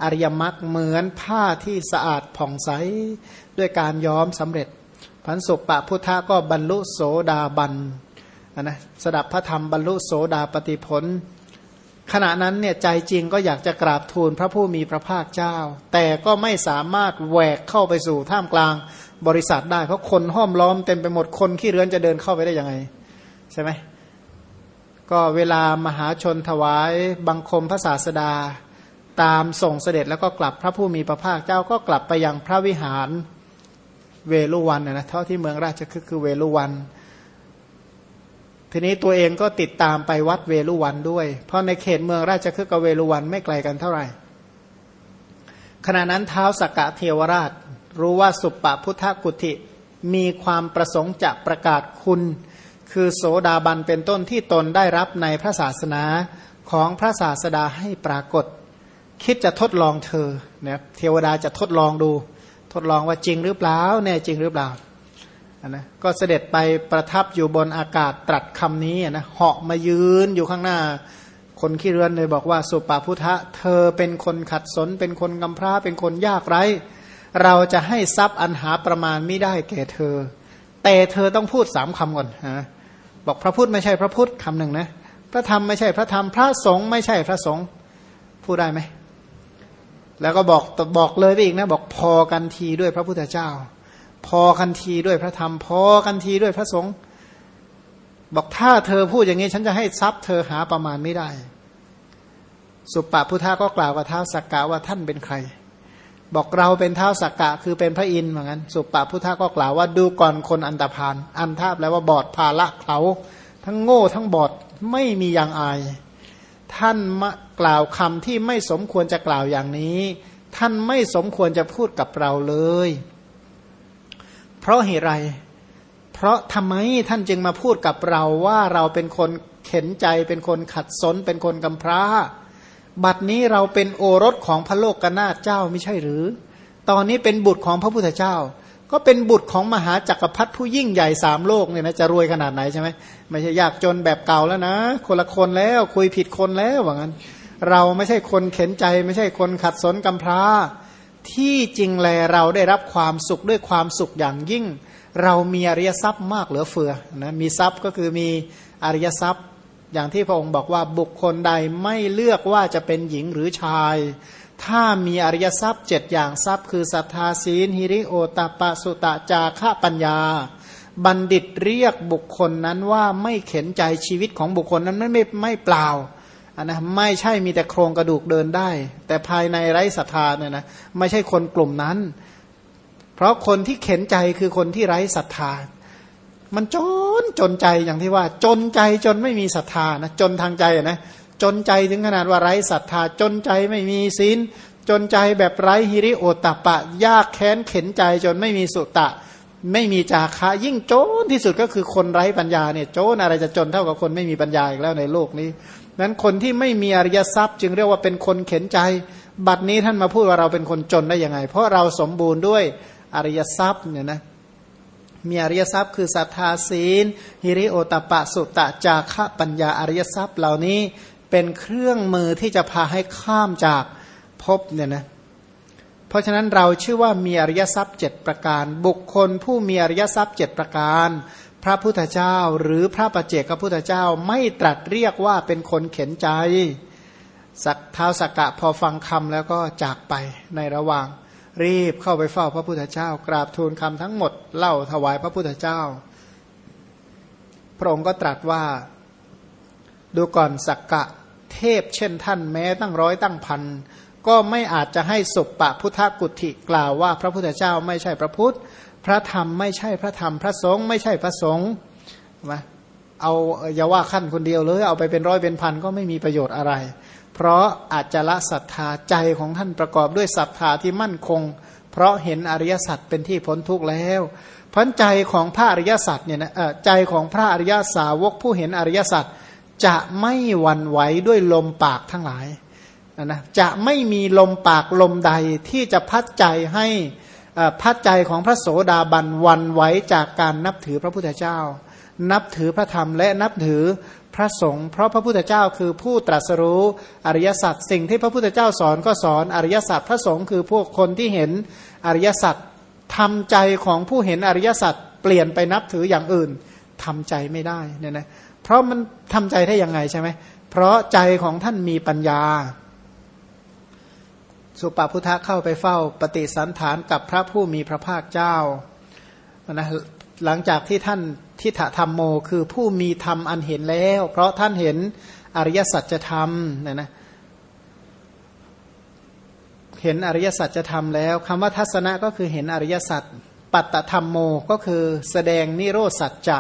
A: อริยมรรคเหมือนผ้าที่สะอาดผ่องใสด้วยการย้อมสำเร็จพันสุปะพุทธะก็บรรลุโสดาบันนะสดับพระธรรมบรรลุโสดาปฏิผลขณะนั้นเนี่ยใจจริงก็อยากจะกราบทูลพระผู้มีพระภาคเจ้า แต่ก็ไม่สามารถแหวกเข้าไปสู่ท่ามกลางบริษัทได้ เพราะคนห้อมล้อมเต็มไปหมดคนขี้เรือนจะเดินเข้าไปได้ยังไง ใช่ไหม ก็เวลามหาชนถวายบังคมพระศาสดา ตามส่งเสด็จแล้วก็กลับพระผู้มีพระภาคเจ้าก็กลับไปยังพระวิหารเวลุวันนะเท่าที่เมืองราชคือคือเวลุวัน ทีนี้ตัวเองก็ติดตามไปวัดเวลุวันด้วย เพราะในเขตเมืองราชคือกับเวลุวันไม่ไกลกันเท่าไหร่ ขณะนั้นเท้าสกกะเทวราช รู้ว่าสุปปพุทธกุติมีความประสงค์จะประกาศคุณ คือโสดาบันเป็นต้นที่ตนได้รับในพระศาสนาของพระศาสดาให้ปรากฏ คิดจะทดลองเธอเนี่ยเทวดาจะทดลองดู ทดลองว่าจริงหรือเปล่าแน่จริงหรือเปล่านะก็เสด็จไปประทับอยู่บนอากาศตรัสคำนี้นะเหาะมายืนอยู่ข้างหน้า คนขี้เรือนเลยบอกว่าสุปาพุทธะเธอเป็นคนขัดสน เป็นคนกำพร้าเป็นคนยากไร้ เราจะให้ทรัพย์อันหาประมาณไม่ได้แก่เธอ แต่เธอต้องพูดสามคำก่อนฮะ บอกพระพุทธไม่ใช่พระพุทธคำหนึ่งนะพระธรรมไม่ใช่พระธรรมพระสงฆ์ไม่ใช่พระสงฆ์พูดได้ไหมแล้วก็บอกบอกเลยไปอีกนะ บอกพอกันทีด้วยพระพุทธเจ้า พอกันทีด้วยพระธรรม พอกันทีด้วยพระสงฆ์บอกถ้าเธอพูดอย่างนี้ ฉันจะให้ทรัพย์เธอหาประมาณไม่ได้ สุปปพุทธาก็กล่าวกับเท้าสักกะว่าท่านเป็นใคร บอกเราเป็นเท้าสักกะคือเป็นพระอินทร์เหมือนกันสุปปพุทธาก็กล่าวว่าดูก่อนคนอันตรพานอันทาบแล้วว่าบอดภาละเขาทั้งโง่ทั้งบอดไม่มีอย่างอาย ท่านกล่าวคำที่ไม่สมควรจะกล่าวอย่างนี้ ท่านไม่สมควรจะพูดกับเราเลย เพราะเหตุไร เพราะทำไมท่านจึงมาพูดกับเราว่าเราเป็นคนเข็นใจเป็นคนขัดสนเป็นคนกำพร้า บัดนี้เราเป็นโอรสของพระโลกกนาเจ้าไม่ใช่หรือ ตอนนี้เป็นบุตรของพระพุทธเจ้า ก็เป็นบุตรของมหาจักรพรรดิผู้ยิ่งใหญ่สามโลกเนี่ยนะจะรวยขนาดไหนใช่ไหมไม่ใช่ยากจนแบบเก่าแล้วนะ คนละคนแล้วคุยผิดคนแล้วว่างั้น เราไม่ใช่คนเข็นใจ ไม่ใช่คนขัดสนกำพร้า ที่จริงแลเราได้รับความสุขด้วยความสุขอย่างยิ่ง เรามีอริยทรัพย์มากเหลือเฟือนะมีทรัพย์ก็คือมีอริยทรัพย์ อย่างที่พระองค์บอกว่าบุคคลใดไม่เลือกว่าจะเป็นหญิงหรือชาย ถ้ามีอริยทรัพย์เจ็ดอย่างทรัพย์ คือศรัทธาศีล หิริโอตปะสุตะจาระปัญญา บัณฑิตเรียกบุคคลนั้นว่าไม่เข็นใจชีวิตของบุคคลนั้นไม่ไม่ไม่เปล่าอันนะไม่ใช่มีแต่โครงกระดูกเดินได้ แต่ภายในไร้ศรัทธาเนี่ยนะไม่ใช่คนกลุ่มนั้น เพราะคนที่เข็นใจคือคนที่ไร้ศรัทธา มันจนจนใจอย่างที่ว่า จนใจจนไม่มีศรัทธานะจนทางใจนะจนใจถึงขนาดว่าไร้ศรัทธา จนใจไม่มีศีลจนใจแบบไร้ฮิริโอตตะปะ ยากแค้นเข็นใจจนไม่มีสุตะ ไม่มีจาคะยิ่งโจนที่สุดก็คือคนไร้ปัญญาเนี่ยโจนอะไรจะจนเท่ากับคนไม่มีปัญญาอีกแล้วในโลกนี้นั้นคนที่ไม่มีอริยทรัพย์จึงเรียกว่าเป็นคนเข็นใจ บัดนี้ท่านมาพูดว่าเราเป็นคนจนได้ยังไง เพราะเราสมบูรณ์ด้วยอริยทรัพย์เนี่ยนะ มีอริยทรัพย์คือศรัทธาศีลฮิริโอตปะสุตะจาคะปัญญาอริยทรัพย์เหล่านี้เป็นเครื่องมือที่จะพาให้ข้ามจากภพเนี่ยนะเพราะฉะนั้นเราชื่อว่ามีอริยทรัพย์เจ็ดประการ บุคคลผู้มีอริยทรัพย์เจ็ดประการ พระพุทธเจ้าหรือพระประเจกพระพุทธเจ้าไม่ตรัสเรียกว่าเป็นคนเข็นใจสักเท้าสักกะพอฟังคำแล้วก็จากไปในระหว่าง รีบเข้าไปเฝ้าพระพุทธเจ้า กราบทูลคำทั้งหมดเล่าถวายพระพุทธเจ้า พระองค์ก็ตรัสว่า ดูก่อนสักกะเทพเช่นท่านแม้ตั้งร้อยตั้งพันก็ไม่อาจจะให้สุปปะพุทธกุติกล่าวว่า พระพุทธเจ้าไม่ใช่พระพุทธ พระธรรมไม่ใช่พระธรรมพระสงฆ์ไม่ใช่พระสงฆ์มาเอาอย่าว่าขั้นคนเดียวเลย เอาไปเป็นร้อยเป็นพันก็ไม่มีประโยชน์อะไร เพราะอาจจะละศรัทธาใจของท่านประกอบด้วยศรัทธาที่มั่นคง เพราะเห็นอริยสัจเป็นที่พ้นทุกข์แล้วพันใจของพระอริยสัจเนี่ยนะใจของพระอริยสาวกผู้เห็นอริยสัจจะไม่หวั่นไหวด้วยลมปากทั้งหลายนะจะไม่มีลมปากลมใดที่จะพัดใจให้พัดใจของพระโสดาบันวันไหวจากการนับถือพระพุทธเจ้า นับถือพระธรรมและนับถือ พระสงฆ์เพราะพระพุทธเจ้าคือผู้ตรัสรู้อริยสัจสิ่งที่พระพุทธเจ้าสอนก็สอนอริยสัจพระสงฆ์คือพวกคนที่เห็นอริยสัจทำใจของผู้เห็นอริยสัจเปลี่ยนไปนับถืออย่างอื่นทำใจไม่ได้เนี่ยนะเพราะมันทำใจได้ยังไงใช่ไหมเพราะใจของท่านมีปัญญา สุปาพุทธะเข้าไปเฝ้าปฏิสันฐานกับพระผู้มีพระภาคเจ้านะ หลังจากที่ท่านทิฏฐธรรมโม คือผู้มีธรรมอันเห็นแล้ว เพราะท่านเห็นอริยสัจธรรมนะนะเห็นอริยสัจธรรมแล้วคำว่าทัศนะก็คือเห็นอริยสัจปัตตธรรมโมก็คือแสดงนิโรสัจจะ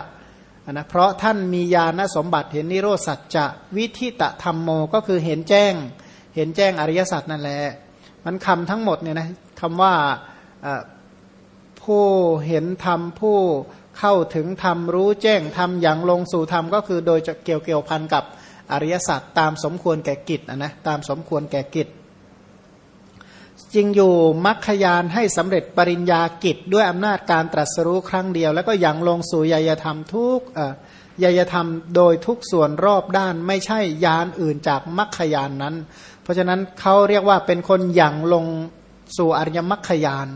A: นะเพราะท่านมีญาณสมบัติเห็นนิโรสัจจะวิธิตธรรมโมก็คือเห็นแจ้ง เห็นแจ้งอริยสัจนั่นแหละมันคำทั้งหมดเนี่ยนะคำว่า ผู้เห็นธรรมผู้เข้าถึงธรรมรู้แจ้งธรรมอย่างลงสู่ธรรมก็คือโดยจะเกี่ยวเกี่ยวพันกับอริยสัจตามสมควรแก่กิจนะนะตามสมควรแก่กิจจริงอยู่มัคคยานให้สำเร็จปริญญากิจด้วยอำนาจการตรัสรู้ครั้งเดียว แล้วก็ยังลงสู่ยยธรรมทุกยยธรรมโดยทุกส่วนรอบด้านไม่ใช่ยานอื่นจากมัคคยานนั้น เพราะฉะนั้นเขาเรียกว่าเป็นคนยังลงสู่อริยมัคคยาน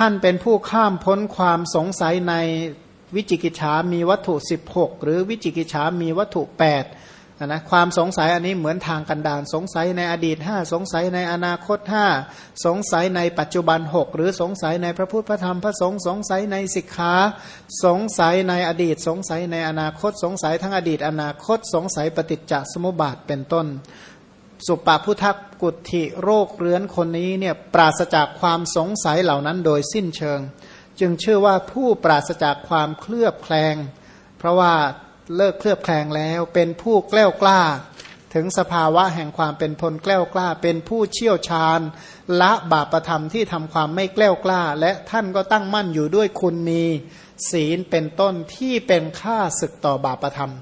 A: ท่านเป็นผู้ข้ามพ้นความสงสัยในวิจิกิจฉามีวัตถุ 16 หรือวิจิกิจฉามีวัตถุ8นะความสงสัยอันนี้เหมือนทางกันดานสงสัยในอดีต 5 สงสัยในอนาคต 5 สงสัยในปัจจุบัน 6 หรือสงสัยในพระพุทธพระธรรมพระสงฆ์สงสัยในสิกขาสงสัยในอดีต สงสัยในอนาคต สงสัยทั้งอดีต อนาคต สงสัยปฏิจจสมุปบาทเป็นต้น สุปาพุทธกุฏิโรคเรื้อนคนนี้เนี่ยปราศจากความสงสัยเหล่านั้นโดยสิ้นเชิง จึงชื่อว่าผู้ปราศจากความเคลือบแคลง เพราะว่าเลิกเคลือบแคลงแล้วเป็นผู้แกล้วกล้า ถึงสภาวะแห่งความเป็นพลแกล้วกล้า เป็นผู้เชี่ยวชาญ ละบาปประธรรมที่ทำความไม่แกล้วกล้า และท่านก็ตั้งมั่นอยู่ด้วยคุณมีศีลเป็นต้นที่เป็นค่าศึกต่อบาปประธรรม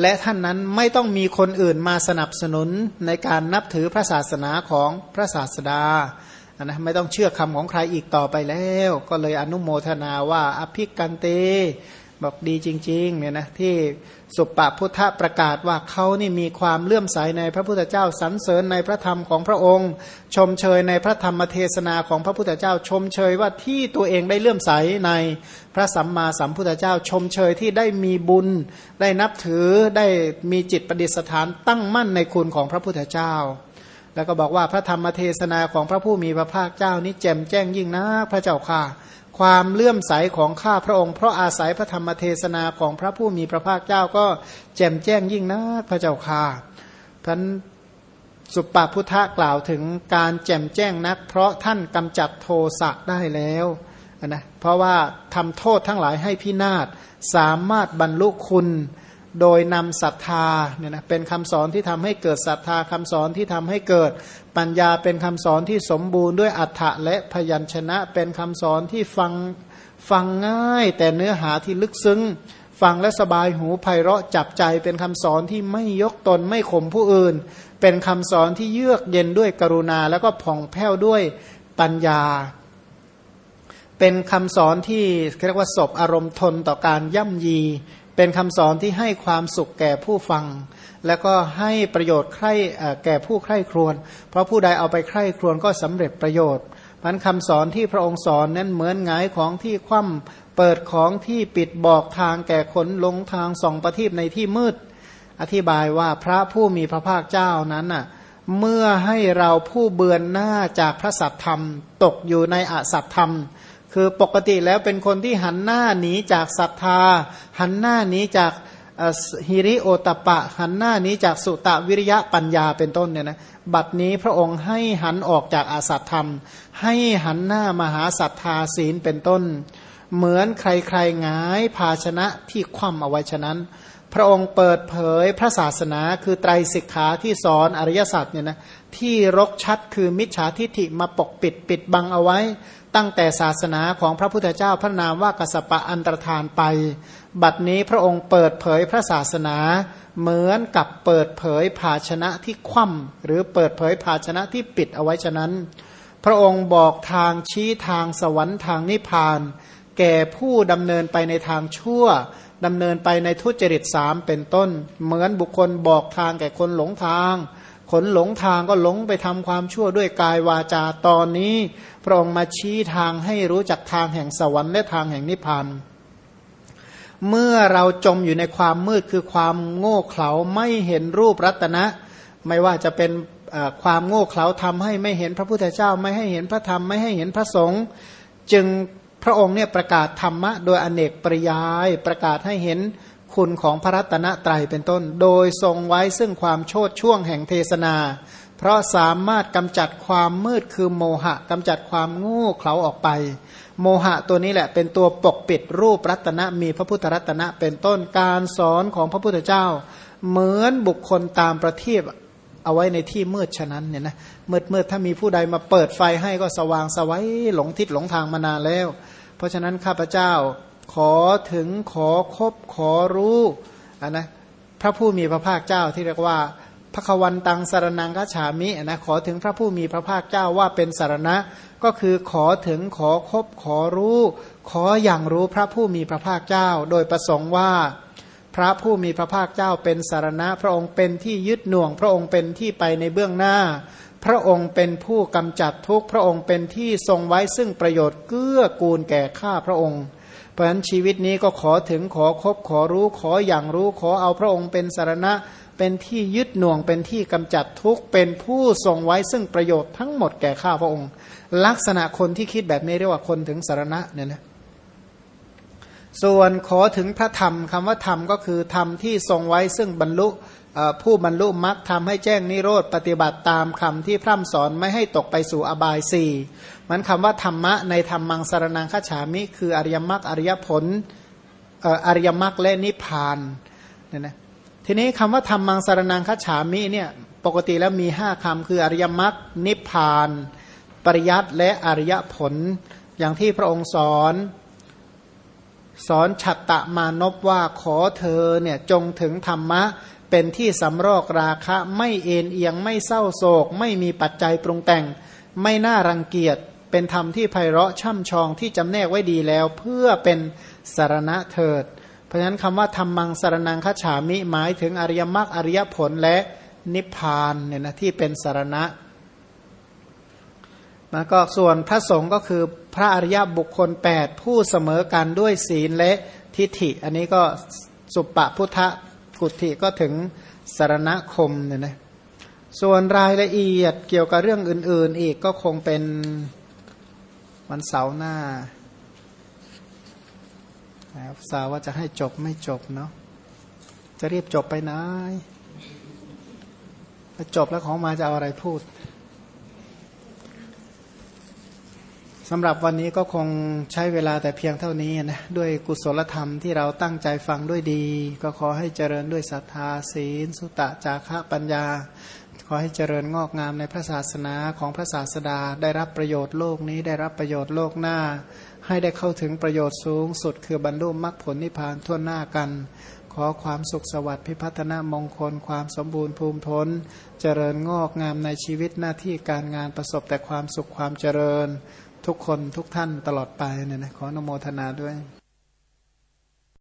A: และท่านนั้นไม่ต้องมีคนอื่นมาสนับสนุนในการนับถือพระศาสนาของพระศาสดานะไม่ต้องเชื่อคำของใครอีกต่อไปแล้ว ก็เลยอนุโมทนาว่าอภิกันเตบอกดีจริงๆเนี่ยนะที่ สุปปพุทธประกาศว่าเขานี่มีความเลื่อมใสในพระพุทธเจ้าสรรเสริญในพระธรรมของพระองค์ ชมเชยในพระธรรมเทศนาของพระพุทธเจ้า ชมเชยว่าที่ตัวเองได้เลื่อมใสในพระสัมมาสัมพุทธเจ้า ชมเชยที่ได้มีบุญ ได้นับถือได้มีจิตประดิษฐานตั้งมั่นในคุณของพระพุทธเจ้า แล้วก็บอกว่าพระธรรมเทศนาของพระผู้มีพระภาคเจ้านี้แจ่มแจ้งยิ่งนะพระเจ้าค่ะ ความเลื่อมใสของข้าพระองค์เพราะอาศัยพระธรรมเทศนาของพระผู้มีพระภาคเจ้าก็แจ่มแจ้งยิ่งนะพระเจ้าค่ะท่านสุปปพุทธกล่าวถึงการแจ่มแจ้งนัก เพราะท่านกำจัดโทสะได้แล้วนะเพราะว่าทำโทษทั้งหลายให้พินาศสามารถบรรลุคุณโดยนำศรัทธาเนี่ยนะเป็นคำสอนที่ทำให้เกิดศรัทธาคำสอนที่ทำให้เกิด ปัญญาเป็นคำสอนที่สมบูรณ์ด้วยอัฏฐะและพยัญชนะเป็นคำสอนที่ฟังฟังง่าย แต่เนื้อหาที่ลึกซึ้ง ฟังและสบายหูไพเราะจับใจเป็นคำสอนที่ไม่ยกตนไม่ข่มผู้อื่น เป็นคำสอนที่เยือกเย็นด้วยกรุณา แล้วก็ผ่องแผ้วด้วยปัญญา เป็นคำสอนที่เรียกว่าศพอารมณ์ทนต่อการย่ำยี เป็นคำสอนที่ให้ความสุขแก่ผู้ฟัง แล้วก็ให้ประโยชน์ใคร่แก่ผู้ใคร่ครวญเพราะผู้ใดเอาไปใคร่ครวญก็สำเร็จประโยชน์มันคำสอนที่พระองค์สอนนั้นเหมือนงายของที่คว่ำเปิดของที่ปิดบอกทางแก่คนลงทางส่องประทีปในที่มืด อธิบายว่าพระผู้มีพระภาคเจ้านั้นน่ะเมื่อให้เราผู้เบือนหน้าจากพระสัตธรรม ตกอยู่ในอสัตธรรม คือปกติแล้วเป็นคนที่หันหน้าหนีจากศรัทธา หันหน้าหนีจาก ฮิริโอตปะหันหน้านี้จากสุตวิริยะปัญญาเป็นต้นเนี่ยนะบัดนี้พระองค์ให้หันออกจากอาสัตธรรม ให้หันหน้ามหาศรัทธาศีลเป็นต้น เหมือนใครๆงายภาชนะที่คว่ำเอาไว้ฉะนั้น พระองค์เปิดเผยพระศาสนาคือไตรสิกขาที่สอนอริยสัจเนี่ยนะที่รกชัดคือมิจฉาทิฐิมาปกปิดปิดบังเอาไว้ ตั้งแต่ศาสนาของพระพุทธเจ้าพระนามว่ากสปะอันตรธานไป บัดนี้พระองค์เปิดเผยพระศาสนา เหมือนกับเปิดเผยภาชนะที่คว่ำหรือเปิดเผยภาชนะที่ปิดเอาไว้ฉะนั้น พระองค์บอกทางชี้ทางสวรรค์ทางนิพพาน แก่ผู้ดำเนินไปในทางชั่วดำเนินไปในทุจริตสามเป็นต้น เหมือนบุคคลบอกทางแก่คนหลงทางขนหลงทางก็หลงไปทำความชั่วด้วยกายวาจาตอนนี้ พระองค์มาชี้ทางให้รู้จักทางแห่งสวรรค์และทางแห่งนิพพาน เมื่อเราจมอยู่ในความมืดคือความโง่เขลาไม่เห็นรูปรัตนะ ไม่ว่าจะเป็นความโง่เขลาทำให้ไม่เห็นพระพุทธเจ้า ไม่ให้เห็นพระธรรมไม่ให้เห็นพระสงฆ์จึงพระองค์เนี่ยประกาศธรรมะ โดยอเนกปริยายประกาศให้เห็นคุณของพระรัตนตรัยเป็นต้น โดยทรงไว้ซึ่งความโชดช่วงแห่งเทศนา เพราะสามารถกำจัดความมืดคือโมหะกำจัดความโง่เขลาออกไป โมหะตัวนี้แหละเป็นตัวปกปิดรูปรัตนะมีพระพุทธรัตนะเป็นต้นการสอนของพระพุทธเจ้า เหมือนบุคคลตามประทีปเอาไว้ในที่มืดฉะนั้นเนี่ยนะมืดมืดถ้ามีผู้ใดมาเปิดไฟให้ก็สว่างสวัยหลงทิศหลงทางมานานแล้ว เพราะฉะนั้นข้าพเจ้าขอถึงขอคบขอรู้นนะพระผู้มีพระภาคเจ้าที่เรียกว่าพระควันตังสารนังกัจฉามินะขอถึงพระผู้มีพระภาคเจ้าว่าเป็นสารณะ ก็คือขอถึงขอคบขอรู้ ขออย่างรู้พระผู้มีพระภาคเจ้า โดยประสงค์ว่า พระผู้มีพระภาคเจ้าเป็นสารณะ พระองค์เป็นที่ยึดหน่วง พระองค์เป็นที่ไปในเบื้องหน้า พระองค์เป็นผู้กำจัดทุกพระองค์เป็นที่ทรงไว้ซึ่งประโยชน์เกื้อกูลแก่ข้าพระองค์เพราะฉะนั้นชีวิตนี้ก็ขอถึงขอคบขอรู้ขออย่างรู้ขอเอาพระองค์เป็นสารณะ เป็นที่ยึดหน่วงเป็นที่กำจัดทุกเป็นผู้ทรงไว้ซึ่งประโยชน์ทั้งหมดแก่ข้าพระองค์ ลักษณะคนที่คิดแบบนี้เรียกว่าคนถึงสารณะเนี่ยนะส่วนขอถึงพระธรรมคำว่าธรรมก็คือธรรมที่ทรงไว้ซึ่งบรรลุผู้บรรลุมรรคทำให้แจ้งนิโรธปฏิบัติตามคำที่พร่ำสอนไม่ให้ตกไปสู่อบายสี่มันคำว่าธรรมะในธรรมังสารนังคฉามิ คืออริยมรรคอริยผลอริยมรรคและนิพพานเนี่ยนะทีนี้คำว่าธรรมังสารนังคฉามิเนี่ยปกติแล้วมีห้าคำคืออริยมรรคนิพพาน ปริยัติและอริยผลอย่างที่พระองค์สอน สอนฉัตตมานพว่าขอเธอเนี่ยจงถึงธรรมะ เป็นที่สำรอกราคะไม่เอ็นเอียงไม่เศร้าโศก ไม่มีปัจจัยปรุงแต่ง ไม่น่ารังเกียจเป็นธรรมที่ไพเราะช่ำชองที่จำแนกไว้ดีแล้ว เพื่อเป็นสารณะเถิด เพราะฉะนั้นคำว่าธรรมังสารนังคฉามิหมายถึงอริยมรรคอริยผลและนิพพานเนี่ยนะที่เป็นสารณะ แล้วก็ส่วนพระสงฆ์ก็คือพระอริยบุคคล 8 ผู้เสมอกันด้วยศีลและทิฏฐิ อันนี้ก็สุปปพุทธกุฏิก็ถึงสารณคมเนี่ยนะส่วนรายละเอียดเกี่ยวกับเรื่องอื่น ๆ อีกก็คงเป็นวันเสาร์หน้าสาวว่าจะให้จบไม่จบเนาะจะรีบจบไปไหนถ้าจบแล้วของมาจะเอาอะไรพูด สำหรับวันนี้ก็คงใช้เวลาแต่เพียงเท่านี้นะด้วยกุศลธรรมที่เราตั้งใจฟังด้วยดี ก็ขอให้เจริญด้วยศรัทธาศีล สุตะจาระปัญญา ขอให้เจริญงอกงามในพระศาสนาของพระศาสดา ได้รับประโยชน์โลกนี้ได้รับประโยชน์โลกหน้า ให้ได้เข้าถึงประโยชน์สูงสุด คือบรรลุมรรคผลนิพพานทั่วหน้ากัน ขอความสุขสวัสดิ์พิพัฒนามงคล ความสมบูรณ์ภูมิพ้นเจริญงอกงามในชีวิตหน้าที่การงานประสบแต่ความสุขความเจริญ ทุกคนทุกท่านตลอดไปเนี่ยนะขออนโมทนาด้วย